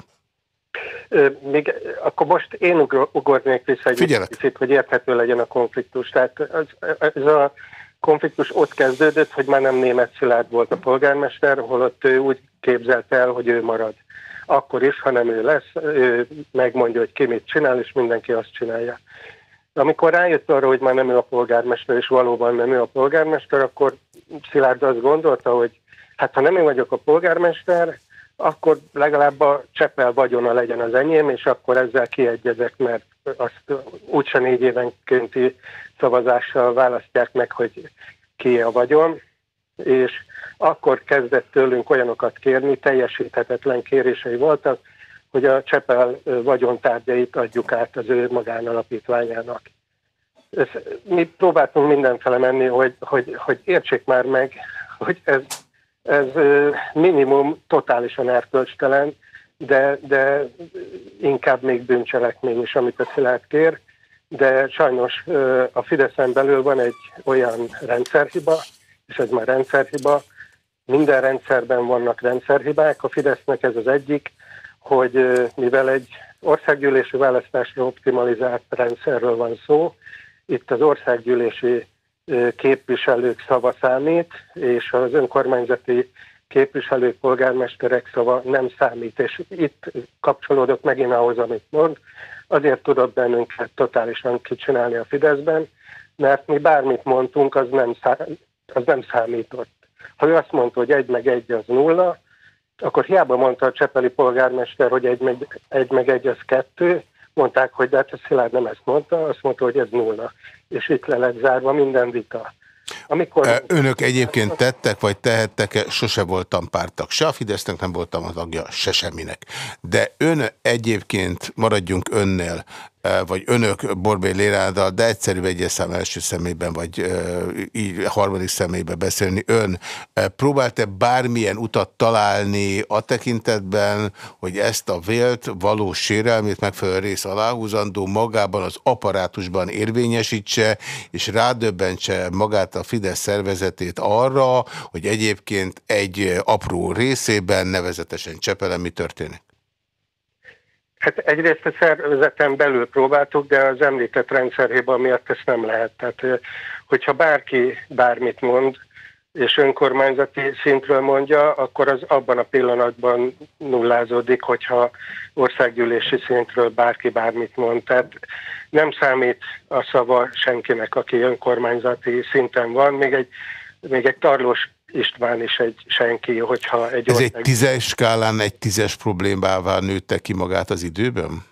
Még, akkor most én ugornék vissza egy picit, hogy érthető legyen a konfliktus. Tehát az, ez a konfliktus ott kezdődött, hogy már nem német Szilárd volt a polgármester, holott ő úgy képzelt el, hogy ő marad akkor is, hanem ő lesz, ő megmondja, hogy ki mit csinál, és mindenki azt csinálja. Amikor rájött arra, hogy már nem ő a polgármester, és valóban nem ő a polgármester, akkor Szilárd azt gondolta, hogy hát ha nem én vagyok a polgármester, akkor legalább a Csepel vagyona legyen az enyém, és akkor ezzel kiegyezek, mert azt úgyse négy évenkénti szavazással választják meg, hogy ki a vagyon, és akkor kezdett tőlünk olyanokat kérni, teljesíthetetlen kérései voltak, hogy a Csepel vagyontárgyait adjuk át az ő magánalapítványának. Mi próbáltunk mindenfele menni, hogy, hogy, hogy értsék már meg, hogy ez, ez minimum totálisan erkölcstelen, de, de inkább még bűncselekmény is, amit a Szilárd kér. De sajnos a Fideszen belül van egy olyan rendszerhiba, és ez már rendszerhiba, minden rendszerben vannak rendszerhibák, a Fidesznek ez az egyik, hogy mivel egy országgyűlési választásra optimalizált rendszerről van szó, itt az országgyűlési képviselők szava számít, és az önkormányzati képviselők, polgármesterek szava nem számít, és itt kapcsolódott megint ahhoz, amit mond, azért tudott bennünket totálisan kicsinálni a Fideszben, mert mi bármit mondtunk, az nem, szá- az nem számított. Ha ő azt mondta, hogy egy meg egy az nulla, akkor hiába mondta a Csepeli polgármester, hogy egy meg egy, meg egy az kettő, mondták, hogy de hát a Szilárd nem ezt mondta, azt mondta, hogy ez nulla. És itt le lett zárva minden vita. Amikor... Önök egyébként tettek, vagy tehettek-e, sose voltam pártak. Se a Fidesznek nem voltam a tagja, se semminek. De ön egyébként, maradjunk önnél, vagy önök Borbély Léráddal, de egyszerű egyes szám első személyben, vagy így harmadik személyben beszélni. Ön próbált-e bármilyen utat találni a tekintetben, hogy ezt a vélt valós sérelmét megfelelő rész aláhúzandó magában az apparátusban érvényesítse, és rádöbbentse magát a Fidesz szervezetét arra, hogy egyébként egy apró részében, nevezetesen Csepelen mi történik? Hát egyrészt a szervezeten belül próbáltuk, de az említett rendszerhéba miatt ezt nem lehet. Tehát, hogyha bárki bármit mond, és önkormányzati szintről mondja, akkor az abban a pillanatban nullázódik, hogyha országgyűlési szintről bárki bármit mond. Tehát nem számít a szava senkinek, aki önkormányzati szinten van. Még egy, még egy tarlós István is egy senki, hogyha egy Ez ország... egy tízes skálán egy tízes problémává nőtte ki magát az időben?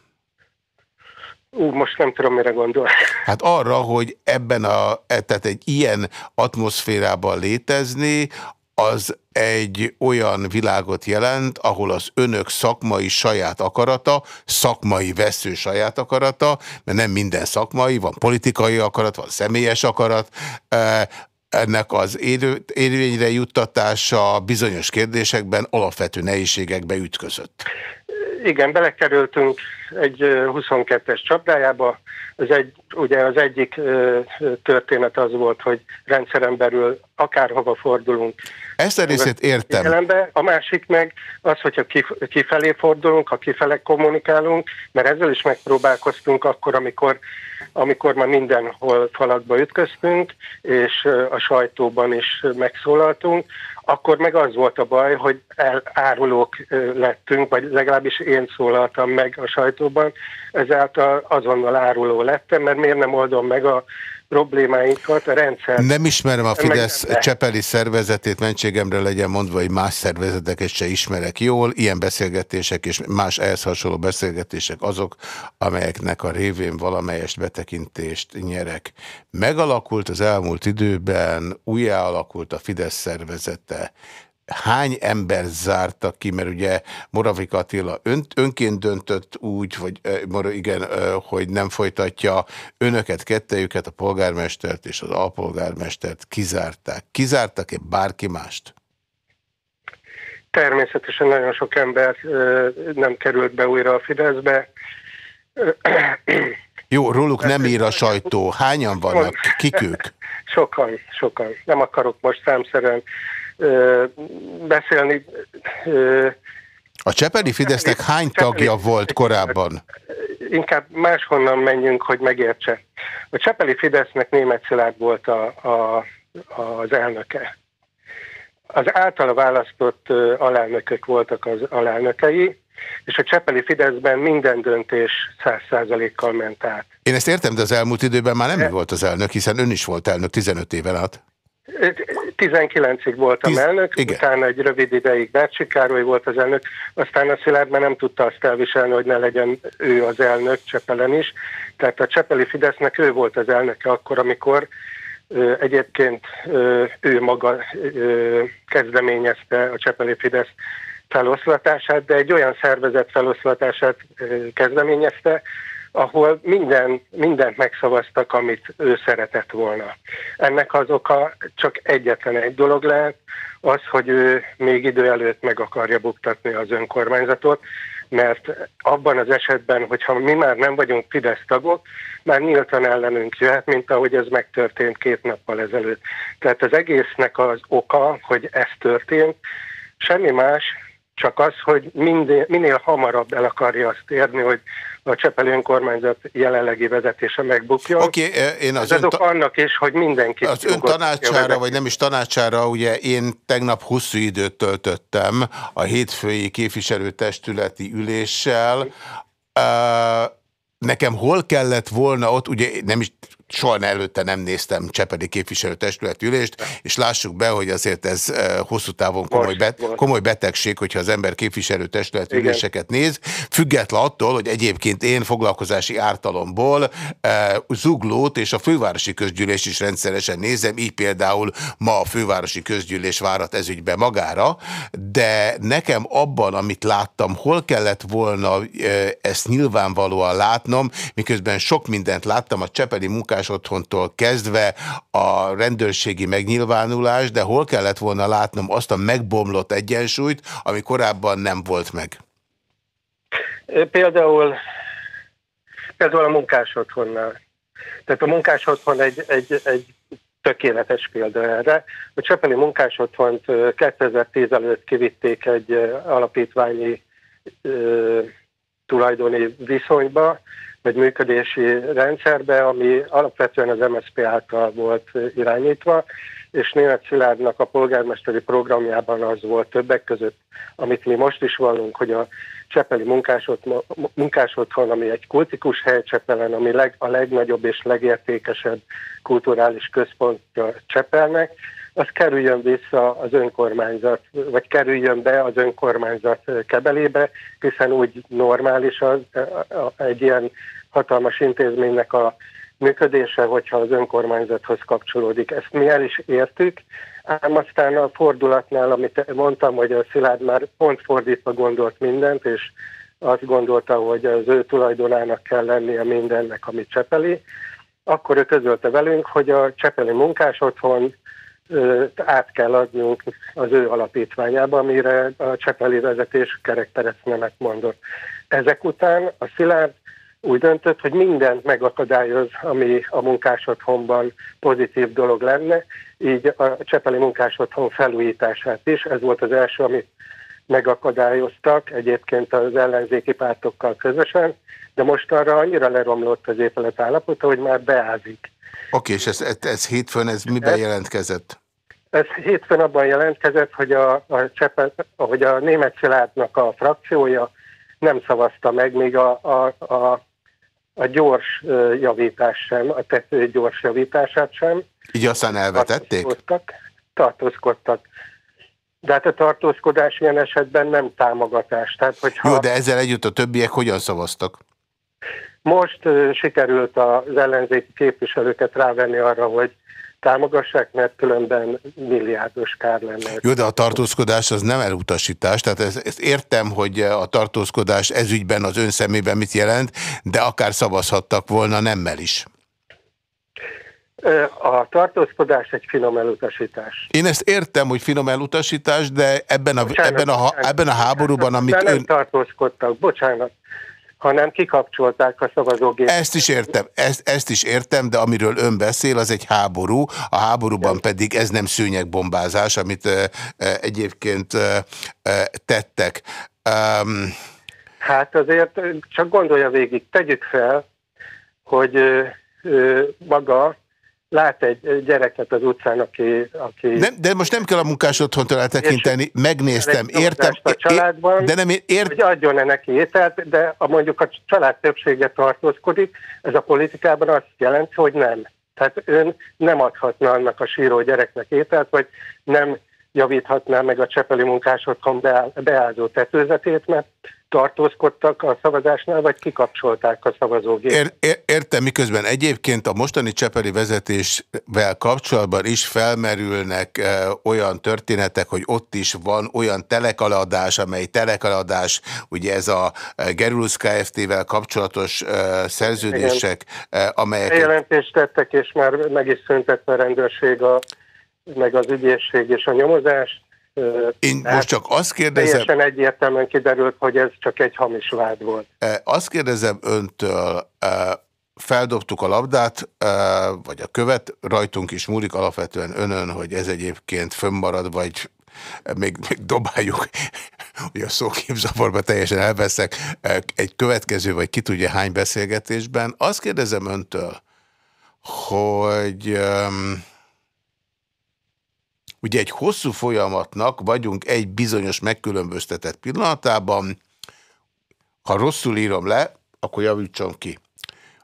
Ú, most nem tudom, mire gondol. Hát arra, hogy ebben a, e, tehát egy ilyen atmoszférában létezni, az egy olyan világot jelent, ahol az önök szakmai saját akarata, szakmai vesző saját akarata, mert nem minden szakmai, van politikai akarat, van személyes akarat, e, ennek az érvényre juttatása bizonyos kérdésekben alapvető nehézségekbe ütközött. Igen, belekerültünk egy 22-es csapdájába. Az egy, ugye az egyik történet az volt, hogy rendszeren belül akárhova fordulunk. Ezt a részét értem. Jelenbe. A másik meg az, hogyha kifelé fordulunk, ha kifele kommunikálunk, mert ezzel is megpróbálkoztunk akkor, amikor, amikor már mindenhol falakba ütköztünk, és a sajtóban is megszólaltunk, akkor meg az volt a baj, hogy árulók lettünk, vagy legalábbis én szólaltam meg a sajtóban, ezáltal azonnal áruló lettem, mert miért nem oldom meg a problémáinkat, a rendszer. Nem ismerem a Fidesz Csepeli szervezetét, mentségemre legyen mondva, hogy más szervezeteket se ismerek jól. Ilyen beszélgetések és más ehhez hasonló beszélgetések azok, amelyeknek a révén valamelyest betekintést nyerek. Megalakult az elmúlt időben, újjáalakult a Fidesz szervezete hány ember zártak ki, mert ugye Moravik Attila ön, önként döntött úgy, vagy igen, hogy nem folytatja önöket, kettejüket, a polgármestert és az alpolgármestert kizárták. Kizártak-e bárki mást? Természetesen nagyon sok ember nem került be újra a Fideszbe. Jó, róluk nem ír a sajtó. Hányan vannak? Kik ők? Sokan, sokan. Nem akarok most számszerűen beszélni. A Csepeli Fidesznek hány tagja volt korábban? Inkább máshonnan menjünk, hogy megértse. A Csepeli Fidesznek német Szilárd volt a, a, az elnöke. Az általa választott alelnökök voltak az alelnökei, és a Csepeli Fideszben minden döntés száz százalékkal ment át. Én ezt értem, de az elmúlt időben már nem de... volt az elnök, hiszen ön is volt elnök 15 éven át. 19-ig voltam Tiz... elnök, Igen. utána egy rövid ideig Bárcsi Károly volt az elnök, aztán a Szilárd már nem tudta azt elviselni, hogy ne legyen ő az elnök Csepelen is. Tehát a Csepeli Fidesznek ő volt az elnöke akkor, amikor ö, egyébként ö, ő maga ö, kezdeményezte a Csepeli Fidesz feloszlatását, de egy olyan szervezet feloszlatását kezdeményezte, ahol minden, mindent megszavaztak, amit ő szeretett volna. Ennek az oka csak egyetlen egy dolog lehet, az, hogy ő még idő előtt meg akarja buktatni az önkormányzatot, mert abban az esetben, hogyha mi már nem vagyunk Fidesz tagok, már nyíltan ellenünk jöhet, mint ahogy ez megtörtént két nappal ezelőtt. Tehát az egésznek az oka, hogy ez történt, semmi más, csak az, hogy minél, minél hamarabb el akarja azt érni, hogy a Csepeli önkormányzat jelenlegi vezetése megbukjon. Oké, okay, eh, én az ön annak is, hogy mindenki... Az ön tanácsára, vagy nem is tanácsára, ugye én tegnap hosszú időt töltöttem a hétfői képviselőtestületi üléssel. Uh, nekem hol kellett volna ott, ugye nem is soha előtte nem néztem Csepedi képviselőtestület ülést, és lássuk be, hogy azért ez hosszú távon komoly, bet, komoly betegség, hogyha az ember képviselőtestület üléseket néz, független attól, hogy egyébként én foglalkozási ártalomból e, zuglót és a fővárosi közgyűlés is rendszeresen nézem, így például ma a fővárosi közgyűlés várat ezügybe magára, de nekem abban, amit láttam, hol kellett volna e, ezt nyilvánvalóan látnom, miközben sok mindent láttam a Csepeli munkás otthontól kezdve a rendőrségi megnyilvánulás, de hol kellett volna látnom azt a megbomlott egyensúlyt, ami korábban nem volt meg? Például, például a munkás otthonnál. Tehát a munkás otthon egy, egy, egy tökéletes példa erre. A Csepeli munkás otthont 2010 előtt kivitték egy alapítványi tulajdoni viszonyba, vagy működési rendszerbe, ami alapvetően az MSZP által volt irányítva, és Német Szilárdnak a polgármesteri programjában az volt többek között, amit mi most is vallunk, hogy a Csepeli munkásotthon, ami egy kultikus hely Csepelen, ami leg, a legnagyobb és legértékesebb kulturális központja Csepelnek, az kerüljön vissza az önkormányzat, vagy kerüljön be az önkormányzat kebelébe, hiszen úgy normális az egy ilyen hatalmas intézménynek a működése, hogyha az önkormányzathoz kapcsolódik. Ezt mi el is értük, ám aztán a fordulatnál, amit mondtam, hogy a Szilárd már pont fordítva gondolt mindent, és azt gondolta, hogy az ő tulajdonának kell lennie mindennek, amit Csepeli, akkor ő közölte velünk, hogy a Csepeli munkás otthon át kell adnunk az ő alapítványába, amire a Csepeli vezetés kerekperec nemet mondott. Ezek után a Szilárd úgy döntött, hogy mindent megakadályoz, ami a munkásotthonban pozitív dolog lenne, így a Csepeli munkásotthon felújítását is. Ez volt az első, amit megakadályoztak, egyébként az ellenzéki pártokkal közösen, de most arra annyira leromlott az épület állapota, hogy már beázik. Oké, és ez, ez, ez hétfőn ez miben jelentkezett? Ez hétfőn abban jelentkezett, hogy a, a, Csepel, hogy a német Szilárdnak a frakciója nem szavazta meg még a, a, a, a gyors javítás sem, a tető gyors javítását sem. Így aztán elvetették? Tartózkodtak. tartózkodtak. De hát a tartózkodás ilyen esetben nem támogatás. Tehát, hogyha Jó, de ezzel együtt a többiek hogyan szavaztak? Most sikerült az ellenzéki képviselőket rávenni arra, hogy támogassák, mert különben milliárdos kár lenne. Jó, de a tartózkodás az nem elutasítás, tehát ezt, ezt értem, hogy a tartózkodás ezügyben az ön szemében mit jelent, de akár szavazhattak volna nemmel is. A tartózkodás egy finom elutasítás. Én ezt értem, hogy finom elutasítás, de ebben a, bocsánat, ebben a, ebben a háborúban, amit ön... nem tartózkodtak, bocsánat hanem kikapcsolták a szavazógépet. Ezt is értem, ezt, ezt is értem, de amiről ön beszél, az egy háború, a háborúban pedig ez nem szőnyegbombázás, amit e, e, egyébként e, tettek. Um, hát azért csak gondolja végig, tegyük fel, hogy maga lát egy gyereket az utcán, aki... aki nem, de most nem kell a munkás otthontól eltekinteni, megnéztem, értem, a családban, de nem ért... hogy adjon-e neki ételt, de a, mondjuk a család többsége tartózkodik, ez a politikában azt jelenti, hogy nem. Tehát ön nem adhatna annak a síró gyereknek ételt, vagy nem javíthatná meg a Csepeli munkás otthon beálló tetőzetét, mert tartózkodtak a szavazásnál, vagy kikapcsolták a szavazógépet? Ér, ér, értem, miközben egyébként a mostani Csepeli vezetésvel kapcsolatban is felmerülnek e, olyan történetek, hogy ott is van olyan telekaladás, amely telekaladás, ugye ez a Gerulus Kft-vel kapcsolatos e, szerződések, e, amelyek... Jelentést tettek, és már meg is szüntette a rendőrség a meg az ügyészség és a nyomozás. Én hát most csak azt kérdezem... Teljesen egyértelműen kiderült, hogy ez csak egy hamis vád volt. Azt kérdezem öntől, feldobtuk a labdát, vagy a követ, rajtunk is múlik alapvetően önön, hogy ez egyébként fönnmarad, vagy még, még dobáljuk, hogy a szóképzavarba teljesen elveszek, egy következő, vagy ki tudja hány beszélgetésben. Azt kérdezem öntől, hogy... Um, Ugye egy hosszú folyamatnak vagyunk egy bizonyos megkülönböztetett pillanatában, ha rosszul írom le, akkor javítson ki.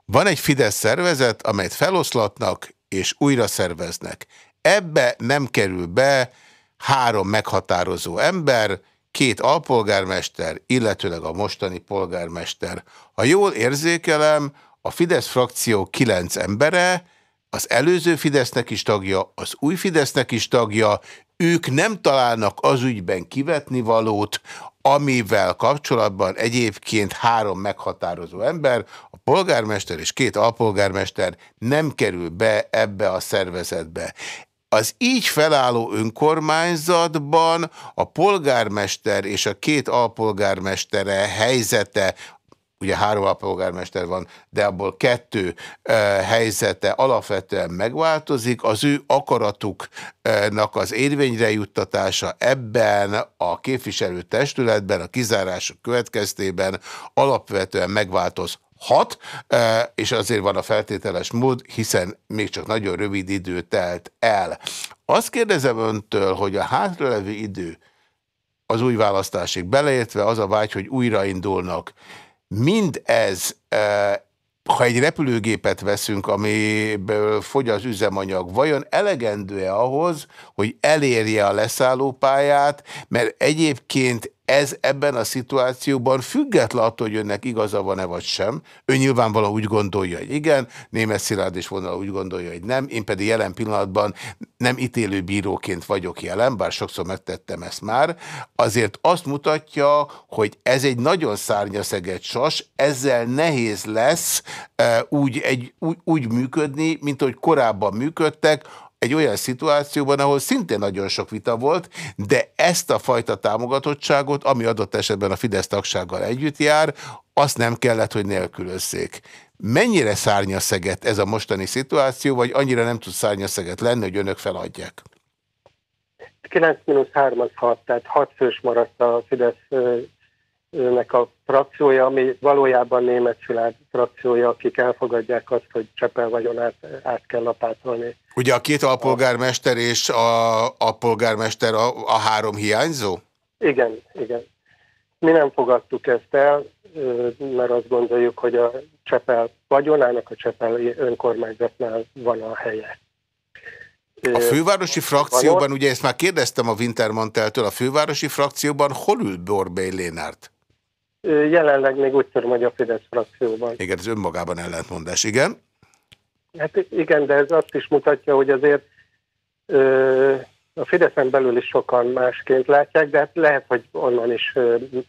Van egy Fidesz szervezet, amelyet feloszlatnak és újra szerveznek. Ebbe nem kerül be három meghatározó ember, két alpolgármester, illetőleg a mostani polgármester. Ha jól érzékelem, a Fidesz frakció kilenc embere, az előző Fidesznek is tagja, az új Fidesznek is tagja, ők nem találnak az ügyben kivetni valót, amivel kapcsolatban egyébként három meghatározó ember, a polgármester és két alpolgármester nem kerül be ebbe a szervezetbe. Az így felálló önkormányzatban a polgármester és a két alpolgármestere helyzete ugye három alpolgármester van, de abból kettő e, helyzete alapvetően megváltozik, az ő akaratuknak az érvényre juttatása ebben a képviselő testületben, a kizárások következtében alapvetően megváltoz hat, és azért van a feltételes mód, hiszen még csak nagyon rövid idő telt el. azt kérdezem öntől, hogy a hátralevő idő az új választásig beleértve az a vágy, hogy újraindulnak, mind ez ha egy repülőgépet veszünk, amiből fogy az üzemanyag, vajon elegendő-e ahhoz, hogy elérje a leszállópályát, mert egyébként ez ebben a szituációban független attól, hogy önnek igaza van-e vagy sem. Ő nyilvánvalóan úgy gondolja, hogy igen, német Szilárd is vonal úgy gondolja, hogy nem, én pedig jelen pillanatban nem ítélő bíróként vagyok jelen, bár sokszor megtettem ezt már, azért azt mutatja, hogy ez egy nagyon szárnyaszeget sas, ezzel nehéz lesz e, úgy, egy, úgy, úgy működni, mint ahogy korábban működtek, egy olyan szituációban, ahol szintén nagyon sok vita volt, de ezt a fajta támogatottságot, ami adott esetben a Fidesz tagsággal együtt jár, azt nem kellett, hogy nélkülözzék. Mennyire szárnyaszeget ez a mostani szituáció, vagy annyira nem tud szárnyaszeget lenni, hogy önök feladják? 9-3 az 6, tehát 6 fős maradt a Fidesz nek a frakciója, ami valójában német Szilárd frakciója, akik elfogadják azt, hogy Csepel vagyonát át kell lapátolni. Ugye a két alpolgármester és a, a polgármester a, a három hiányzó? Igen, igen. Mi nem fogadtuk ezt el, mert azt gondoljuk, hogy a Csepel vagyonának a Csepel önkormányzatnál van a helye. A fővárosi frakcióban, ugye ezt már kérdeztem a Wintermanteltől, a fővárosi frakcióban hol ül Borbély Lénárt? Jelenleg még úgy tudom, hogy a Fidesz frakcióban. Igen, ez önmagában ellentmondás, igen? Hát igen, de ez azt is mutatja, hogy azért ö, a Fideszen belül is sokan másként látják, de hát lehet, hogy onnan is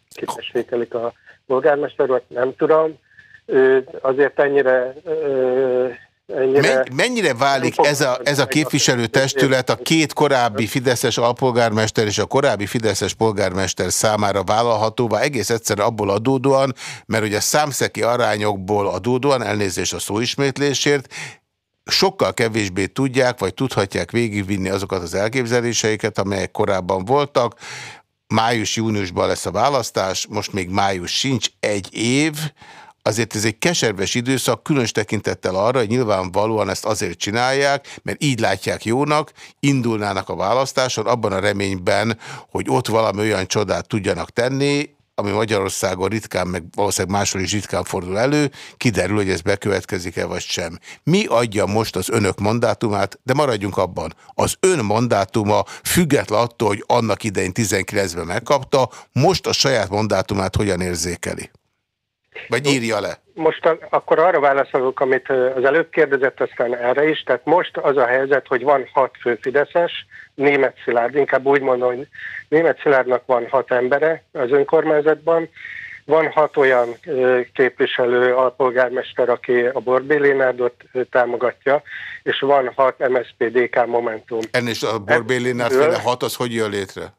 kitessékelik a polgármester, nem tudom. Ö, azért ennyire ö, Ennyire mennyire válik ez a, ez a képviselőtestület a két korábbi Fideszes alpolgármester és a korábbi Fideszes polgármester számára vállalhatóvá egész egyszer abból adódóan, mert ugye számszeki arányokból adódóan, elnézés a szóismétlésért, sokkal kevésbé tudják, vagy tudhatják végigvinni azokat az elképzeléseiket, amelyek korábban voltak. Május-júniusban lesz a választás, most még május sincs, egy év, azért ez egy keserves időszak, különös tekintettel arra, hogy nyilvánvalóan ezt azért csinálják, mert így látják jónak, indulnának a választáson, abban a reményben, hogy ott valami olyan csodát tudjanak tenni, ami Magyarországon ritkán, meg valószínűleg máshol is ritkán fordul elő, kiderül, hogy ez bekövetkezik-e vagy sem. Mi adja most az önök mandátumát, de maradjunk abban. Az ön mandátuma független attól, hogy annak idején 19-ben megkapta, most a saját mandátumát hogyan érzékeli? Vagy írja le? Most a, akkor arra válaszolok, amit az előbb kérdezett, aztán erre is. Tehát most az a helyzet, hogy van hat fő Fideszes, német Szilárd, inkább úgy mondom, hogy német Szilárdnak van hat embere az önkormányzatban, van hat olyan képviselő, alpolgármester, aki a Borbé Lénárdot támogatja, és van hat MSZP-DK Momentum. Ennél a Borbé Lénárd hat, az hogy jön létre?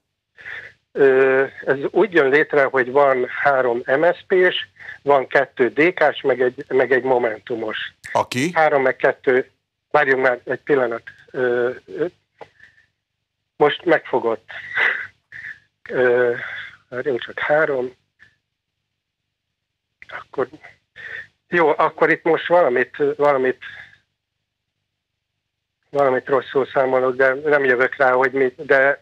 Ez úgy jön létre, hogy van három MSZP-s, van kettő DK-s, meg egy, meg egy Momentumos. Aki? Három, meg kettő. Várjunk már egy pillanat. Most megfogott. Várjunk csak három. Akkor jó, akkor itt most valamit, valamit valamit rosszul számolok, de nem jövök rá, hogy mit, de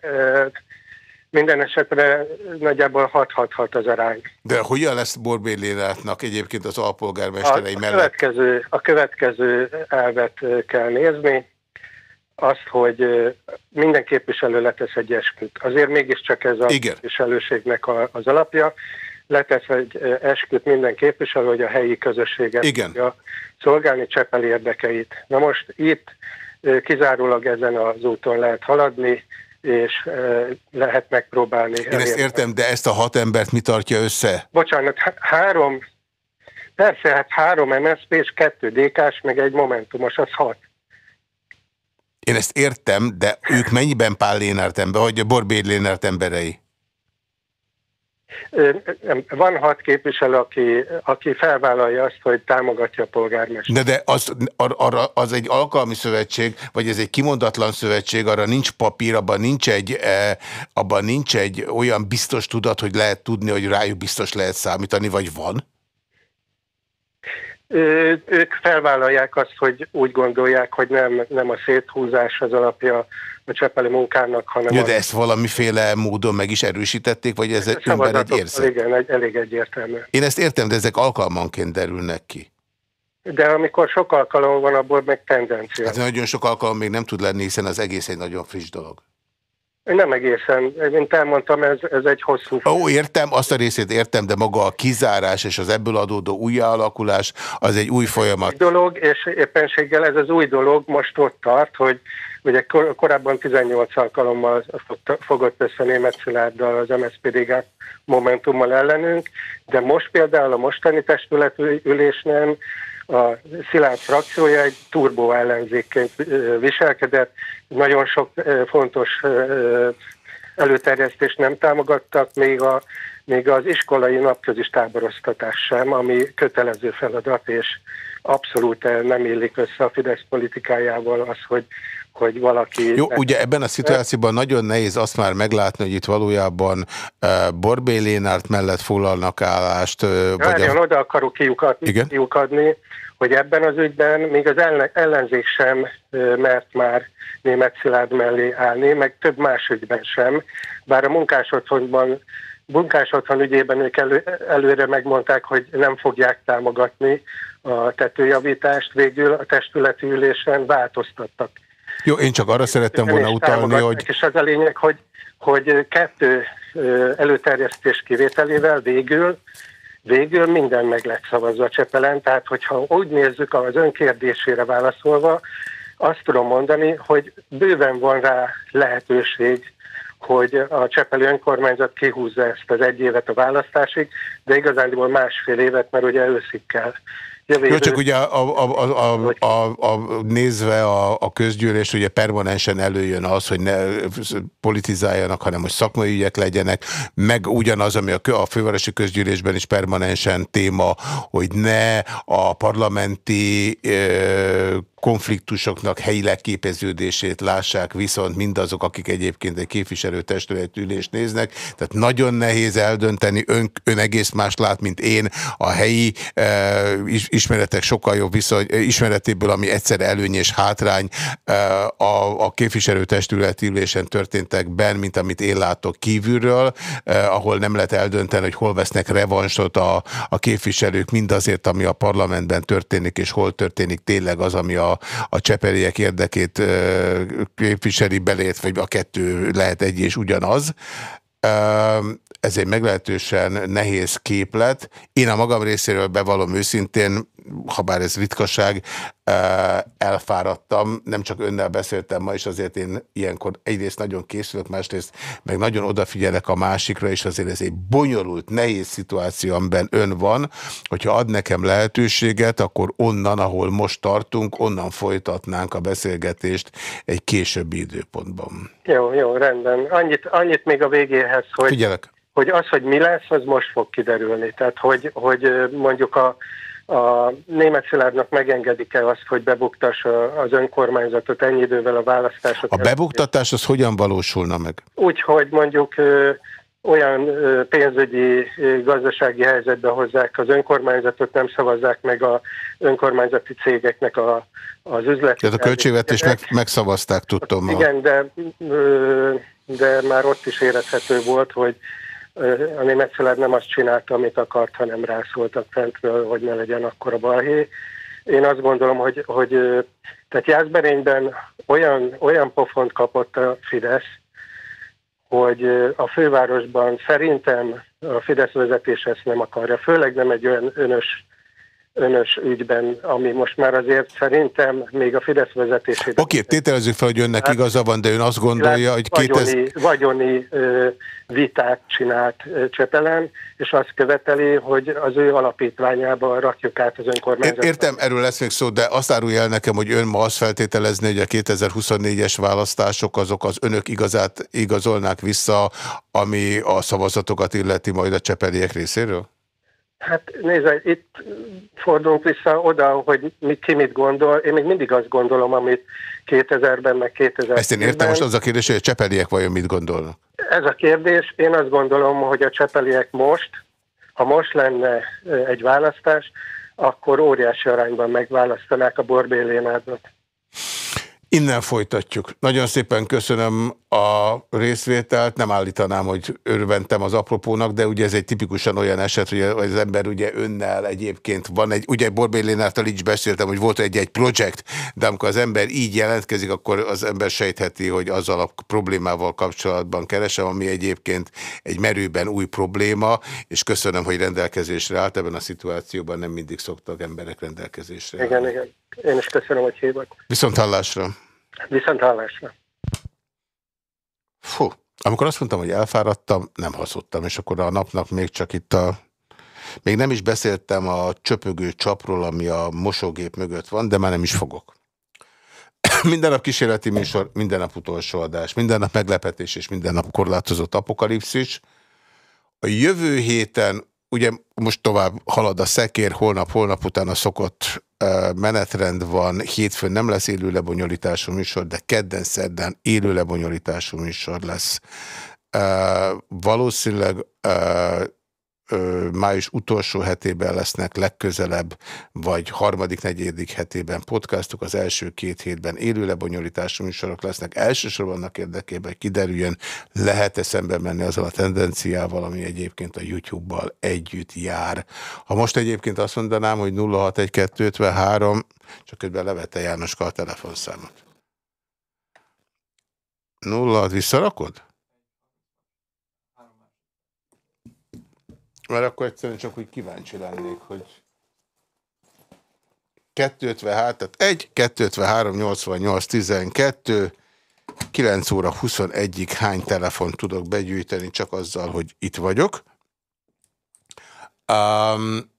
minden esetre nagyjából 6-6-6 az arány. De hogyan lesz Borbély Lénátnak egyébként az alpolgármesterei a, mellett? A következő, a következő elvet kell nézni, azt, hogy minden képviselő letesz egy esküt. Azért mégiscsak ez a Igen. képviselőségnek a, az alapja. Letesz egy esküt minden képviselő, hogy a helyi közösséget Igen. tudja szolgálni Csepel érdekeit. Na most itt kizárólag ezen az úton lehet haladni, és lehet megpróbálni. Én ezt értem, de ezt a hat embert mi tartja össze? Bocsánat, három, persze, hát három MSZP és kettő DK-s, meg egy Momentumos, az hat. Én ezt értem, de ők mennyiben Pál Lénárt ember, vagy a Borbéd Lénárt emberei? Van hat képviselő, aki, aki felvállalja azt, hogy támogatja a polgármester. De, de az, arra, az egy alkalmi szövetség, vagy ez egy kimondatlan szövetség, arra nincs papír, abban nincs egy, eh, abban nincs egy olyan biztos tudat, hogy lehet tudni, hogy rájuk biztos lehet számítani, vagy van? Ők felvállalják azt, hogy úgy gondolják, hogy nem, nem a széthúzás az alapja a Csepeli munkának, hanem... Ja, de ezt valamiféle módon meg is erősítették, vagy ez ember egy érzet? Igen, egy, elég egyértelmű. Én ezt értem, de ezek alkalmanként derülnek ki. De amikor sok alkalom van, abból meg tendencia. Hát nagyon sok alkalom még nem tud lenni, hiszen az egész egy nagyon friss dolog. Nem egészen. Mint elmondtam, ez, ez egy hosszú... Ó, értem, azt a részét értem, de maga a kizárás és az ebből adódó újjáalakulás, az egy új folyamat. Egy dolog, és éppenséggel ez az új dolog most ott tart, hogy ugye kor korábban 18 alkalommal fogott össze német Szilárddal az MSZPD Momentummal ellenünk, de most például a mostani testületülésnél a Szilárd frakciója egy turbó ellenzékként viselkedett, nagyon sok fontos előterjesztést nem támogattak, még, a, még az iskolai napközis táboroztatás sem, ami kötelező feladat, és abszolút nem illik össze a Fidesz politikájával az, hogy hogy valaki... Jó, ugye ebben a szituációban nagyon nehéz azt már meglátni, hogy itt valójában uh, Borbély Lénárt mellett foglalnak állást. Uh, vagy a... oda akarok kiukadni, kiukadni, hogy ebben az ügyben még az ellenzék sem mert már német Szilárd mellé állni, meg több más ügyben sem, bár a munkásotthonban munkásotthon ügyében ők elő, előre megmondták, hogy nem fogják támogatni a tetőjavítást, végül a testületi ülésen változtattak. Jó, én csak arra szerettem volna utalni, hogy... És az a lényeg, hogy, hogy kettő előterjesztés kivételével végül végül minden meg lett szavazva Csepelen, tehát hogyha úgy nézzük az önkérdésére válaszolva, azt tudom mondani, hogy bőven van rá lehetőség, hogy a Csepeli önkormányzat kihúzza ezt az egy évet a választásig, de igazándiból másfél évet, mert ugye őszik kell. Jó, csak ugye a, a, a, a, a, a, nézve a, a közgyűlés, ugye permanensen előjön az, hogy ne politizáljanak, hanem hogy szakmai ügyek legyenek, meg ugyanaz, ami a, a fővárosi közgyűlésben is permanensen téma, hogy ne a parlamenti ö, konfliktusoknak helyi leképeződését lássák viszont mindazok, akik egyébként egy képviselőtestület ülést néznek. Tehát nagyon nehéz eldönteni, ön, ön egész más lát, mint én, a helyi e, ismeretek sokkal jobb viszony, ismeretéből, ami egyszer előny és hátrány e, a, a képviselőtestület ülésen történtekben, mint amit én látok kívülről, e, ahol nem lehet eldönteni, hogy hol vesznek revansot a, a képviselők mindazért, ami a parlamentben történik, és hol történik tényleg az, ami a a, csepeliek érdekét képviseli belét, vagy a kettő lehet egy és ugyanaz. Ez egy meglehetősen nehéz képlet. Én a magam részéről bevallom őszintén, ha bár ez ritkaság, elfáradtam, nem csak önnel beszéltem ma, és azért én ilyenkor egyrészt nagyon készülök, másrészt meg nagyon odafigyelek a másikra, és azért ez egy bonyolult, nehéz szituáció, amiben ön van, hogyha ad nekem lehetőséget, akkor onnan, ahol most tartunk, onnan folytatnánk a beszélgetést egy későbbi időpontban. Jó, jó, rendben. Annyit, annyit még a végéhez, hogy, Figyelek. hogy az, hogy mi lesz, az most fog kiderülni. Tehát, hogy, hogy mondjuk a a német Szilárdnak megengedik-e azt, hogy bebuktassa az önkormányzatot ennyi idővel a választások? A bebuktatás az hogyan valósulna meg? Úgy, hogy mondjuk olyan pénzügyi, gazdasági helyzetbe hozzák az önkormányzatot, nem szavazzák meg a önkormányzati cégeknek a, az üzlet. Tehát a költségvetést meg, megszavazták, tudtom. Igen, de, de már ott is érezhető volt, hogy a német szelet nem azt csinálta, amit akart, hanem rászóltak fentről, hogy ne legyen akkora balhé. Én azt gondolom, hogy, hogy tehát Jászberényben olyan, olyan pofont kapott a Fidesz, hogy a fővárosban szerintem a Fidesz vezetés ezt nem akarja, főleg nem egy olyan önös önös ügyben, ami most már azért szerintem még a Fidesz vezetésében... Oké, okay, tételezzük fel, hogy önnek hát, igaza van, de ön azt gondolja, hogy... Vagyoni, 2000... vagyoni ö, vitát csinált ö, Csepelen, és azt követeli, hogy az ő alapítványába rakjuk át az önkormányzatot. Értem, erről lesz még szó, de azt árulja el nekem, hogy ön ma azt feltételezni, hogy a 2024-es választások azok az önök igazát igazolnák vissza, ami a szavazatokat illeti majd a csepeliek részéről? Hát nézd, itt fordulunk vissza oda, hogy mi, ki mit gondol. Én még mindig azt gondolom, amit 2000-ben, meg 2000-ben. Ezt én értem, most az a kérdés, hogy a csepeliek vajon mit gondolnak? Ez a kérdés. Én azt gondolom, hogy a csepeliek most, ha most lenne egy választás, akkor óriási arányban megválasztanák a Borbélénádot. Innen folytatjuk. Nagyon szépen köszönöm a részvételt. Nem állítanám, hogy örventem az apropónak, de ugye ez egy tipikusan olyan eset, hogy az ember ugye önnel egyébként van egy, ugye Borbélénáttal így beszéltem, hogy volt egy-egy projekt, de amikor az ember így jelentkezik, akkor az ember sejtheti, hogy azzal a problémával kapcsolatban keresem, ami egyébként egy merőben új probléma, és köszönöm, hogy rendelkezésre állt. Ebben a szituációban nem mindig szoktak emberek rendelkezésre. Igen, igen. Én is köszönöm, hogy hívott. Viszont hallásra. Viszont hallásra. Fú, amikor azt mondtam, hogy elfáradtam, nem hazudtam, és akkor a napnak még csak itt a... Még nem is beszéltem a csöpögő csapról, ami a mosógép mögött van, de már nem is fogok. minden nap kísérleti műsor, minden nap utolsó adás, minden nap meglepetés és minden nap korlátozott apokalipszis. A jövő héten, ugye most tovább halad a szekér, holnap, holnap után a szokott menetrend van, hétfőn nem lesz élő lebonyolítású műsor, de kedden, szerdán élő lebonyolítású műsor lesz. Valószínűleg május utolsó hetében lesznek legközelebb, vagy harmadik, negyedik hetében podcastok, az első két hétben élő lebonyolítású műsorok lesznek. Elsősorban annak érdekében, hogy kiderüljön, lehet-e szembe menni azzal a tendenciával, ami egyébként a YouTube-bal együtt jár. Ha most egyébként azt mondanám, hogy 061253, csak közben levette Jánoska a telefonszámot. 06 visszarakod? Mert akkor egyszerűen csak úgy kíváncsi lennék, hogy 253, tehát 1, 253, 88, 12, 9 óra 21-ig hány telefont tudok begyűjteni csak azzal, hogy itt vagyok. Um,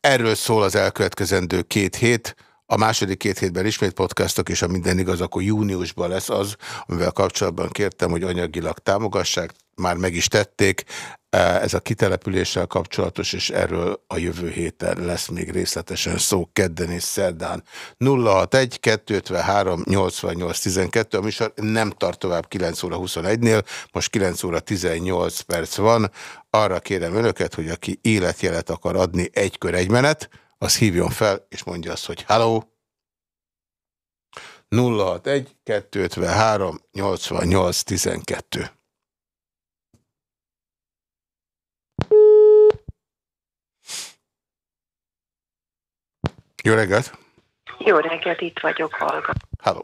erről szól az elkövetkezendő két hét. A második két hétben ismét podcastok, és a minden igaz, akkor júniusban lesz az, amivel kapcsolatban kértem, hogy anyagilag támogassák, már meg is tették. Ez a kitelepüléssel kapcsolatos, és erről a jövő héten lesz még részletesen szó kedden és szerdán. 061 253 88 12, a műsor nem tart tovább 9 óra 21-nél, most 9 óra 18 perc van. Arra kérem önöket, hogy aki életjelet akar adni egy kör egy menet, az hívjon fel, és mondja azt, hogy hello, 061 253 88 12. Jó reggelt! Jó reggelt, itt vagyok, hallgat. Hello.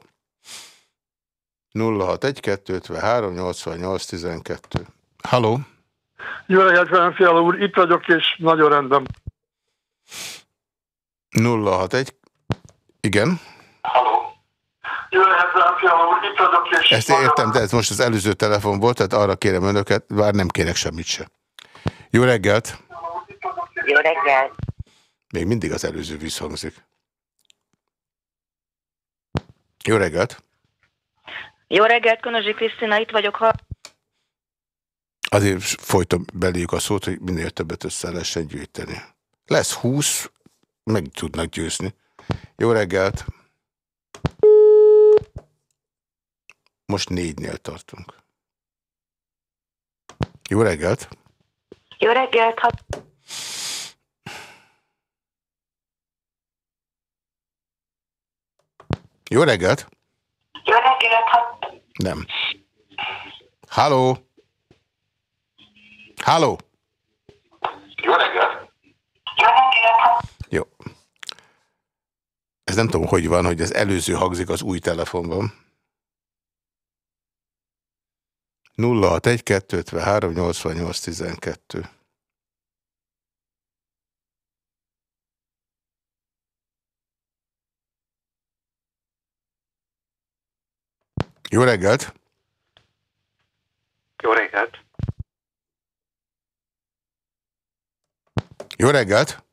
061 253 88 12. Hello. Jó reggelt, Fiala úr, itt vagyok, és nagyon rendben. 061. Igen. Halló. Jó reggelt, Fiala úr, itt vagyok, és... Ezt értem, de ez most az előző telefon volt, tehát arra kérem önöket, bár nem kérek semmit se. Jó reggelt! Jó reggelt! Még mindig az előző visszhangzik. Jó reggelt! Jó reggelt, Konozsi Krisztina, itt vagyok. Ha... Azért folytom beléjük a szót, hogy minél többet össze lehessen gyűjteni. Lesz 20, meg tudnak győzni. Jó reggelt! Most négynél tartunk. Jó reggelt! Jó reggelt! Ha... Jó reggelt! Jó reggelt! Ha... Nem. Halló! Halló! Jó reggelt! Jó reggelt! Ha... Jó. Ez nem tudom, hogy van, hogy az előző hangzik az új telefonban. 061 253 88 12. Jó reggelt! Jó reggelt! Jó reggelt!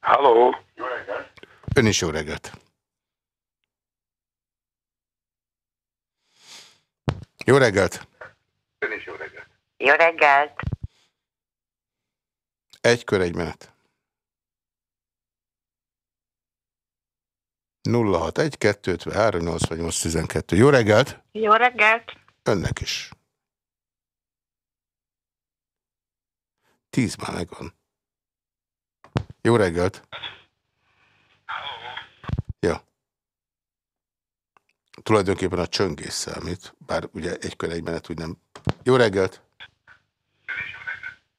Halló! Jó reggelt! Ön is jó reggelt! Jó reggelt! Ön is jó reggelt! Jó reggelt! Egy kör, egy menet. 061 253 88 12. Jó reggelt! Jó reggelt! Önnek is. Tíz már megvan. Jó reggelt! Ja. Tulajdonképpen a csöngész számít, bár ugye egy kör egy menet úgy nem. Jó reggelt!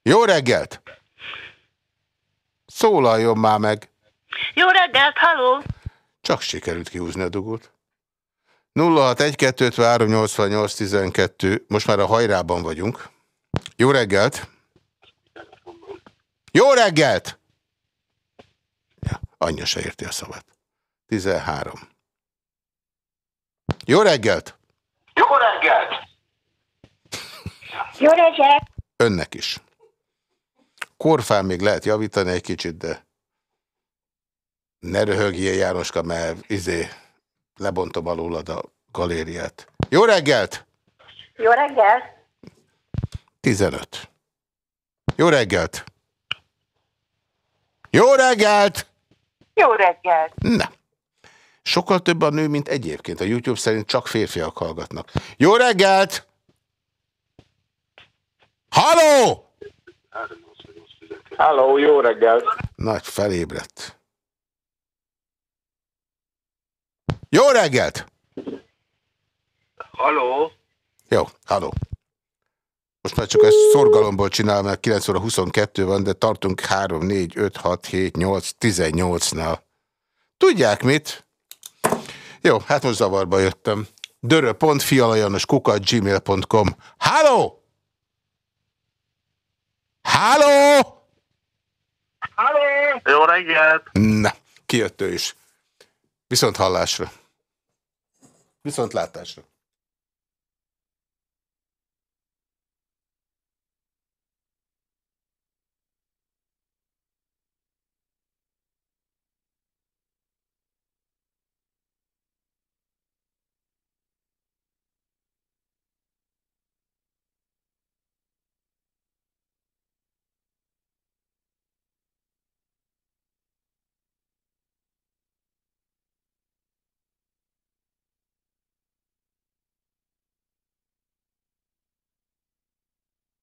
Jó reggelt! Szólaljon már meg! Jó reggelt, haló! Csak sikerült kihúzni a dugót. 061-253-88-12, most már a hajrában vagyunk. Jó reggelt! Jó reggelt! Ja, anyja se érti a szavát. 13. Jó reggelt! Jó reggelt! Jó reggelt! Önnek is. Korfán még lehet javítani egy kicsit, de ne röhögjél Jánoska, mert izé lebontom alólad a galériát. Jó reggelt! Jó reggelt! 15. Jó reggelt! Jó reggelt! Jó reggelt! Na. Sokkal több a nő, mint egyébként. A YouTube szerint csak férfiak hallgatnak. Jó reggelt! Halló! Halló, jó reggelt! Nagy felébredt. Jó reggelt! Haló? Jó, halló. Most már csak ezt szorgalomból csinálom, mert 9 óra 22 van, de tartunk 3, 4, 5, 6, 7, 8, 18-nál. Tudják mit? Jó, hát most zavarba jöttem. Dörö.fialajanos kukat gmail.com Halló! Halló! Halló! Jó reggelt! Na, kijött ő is. Viszont hallásra. Viszont látásra.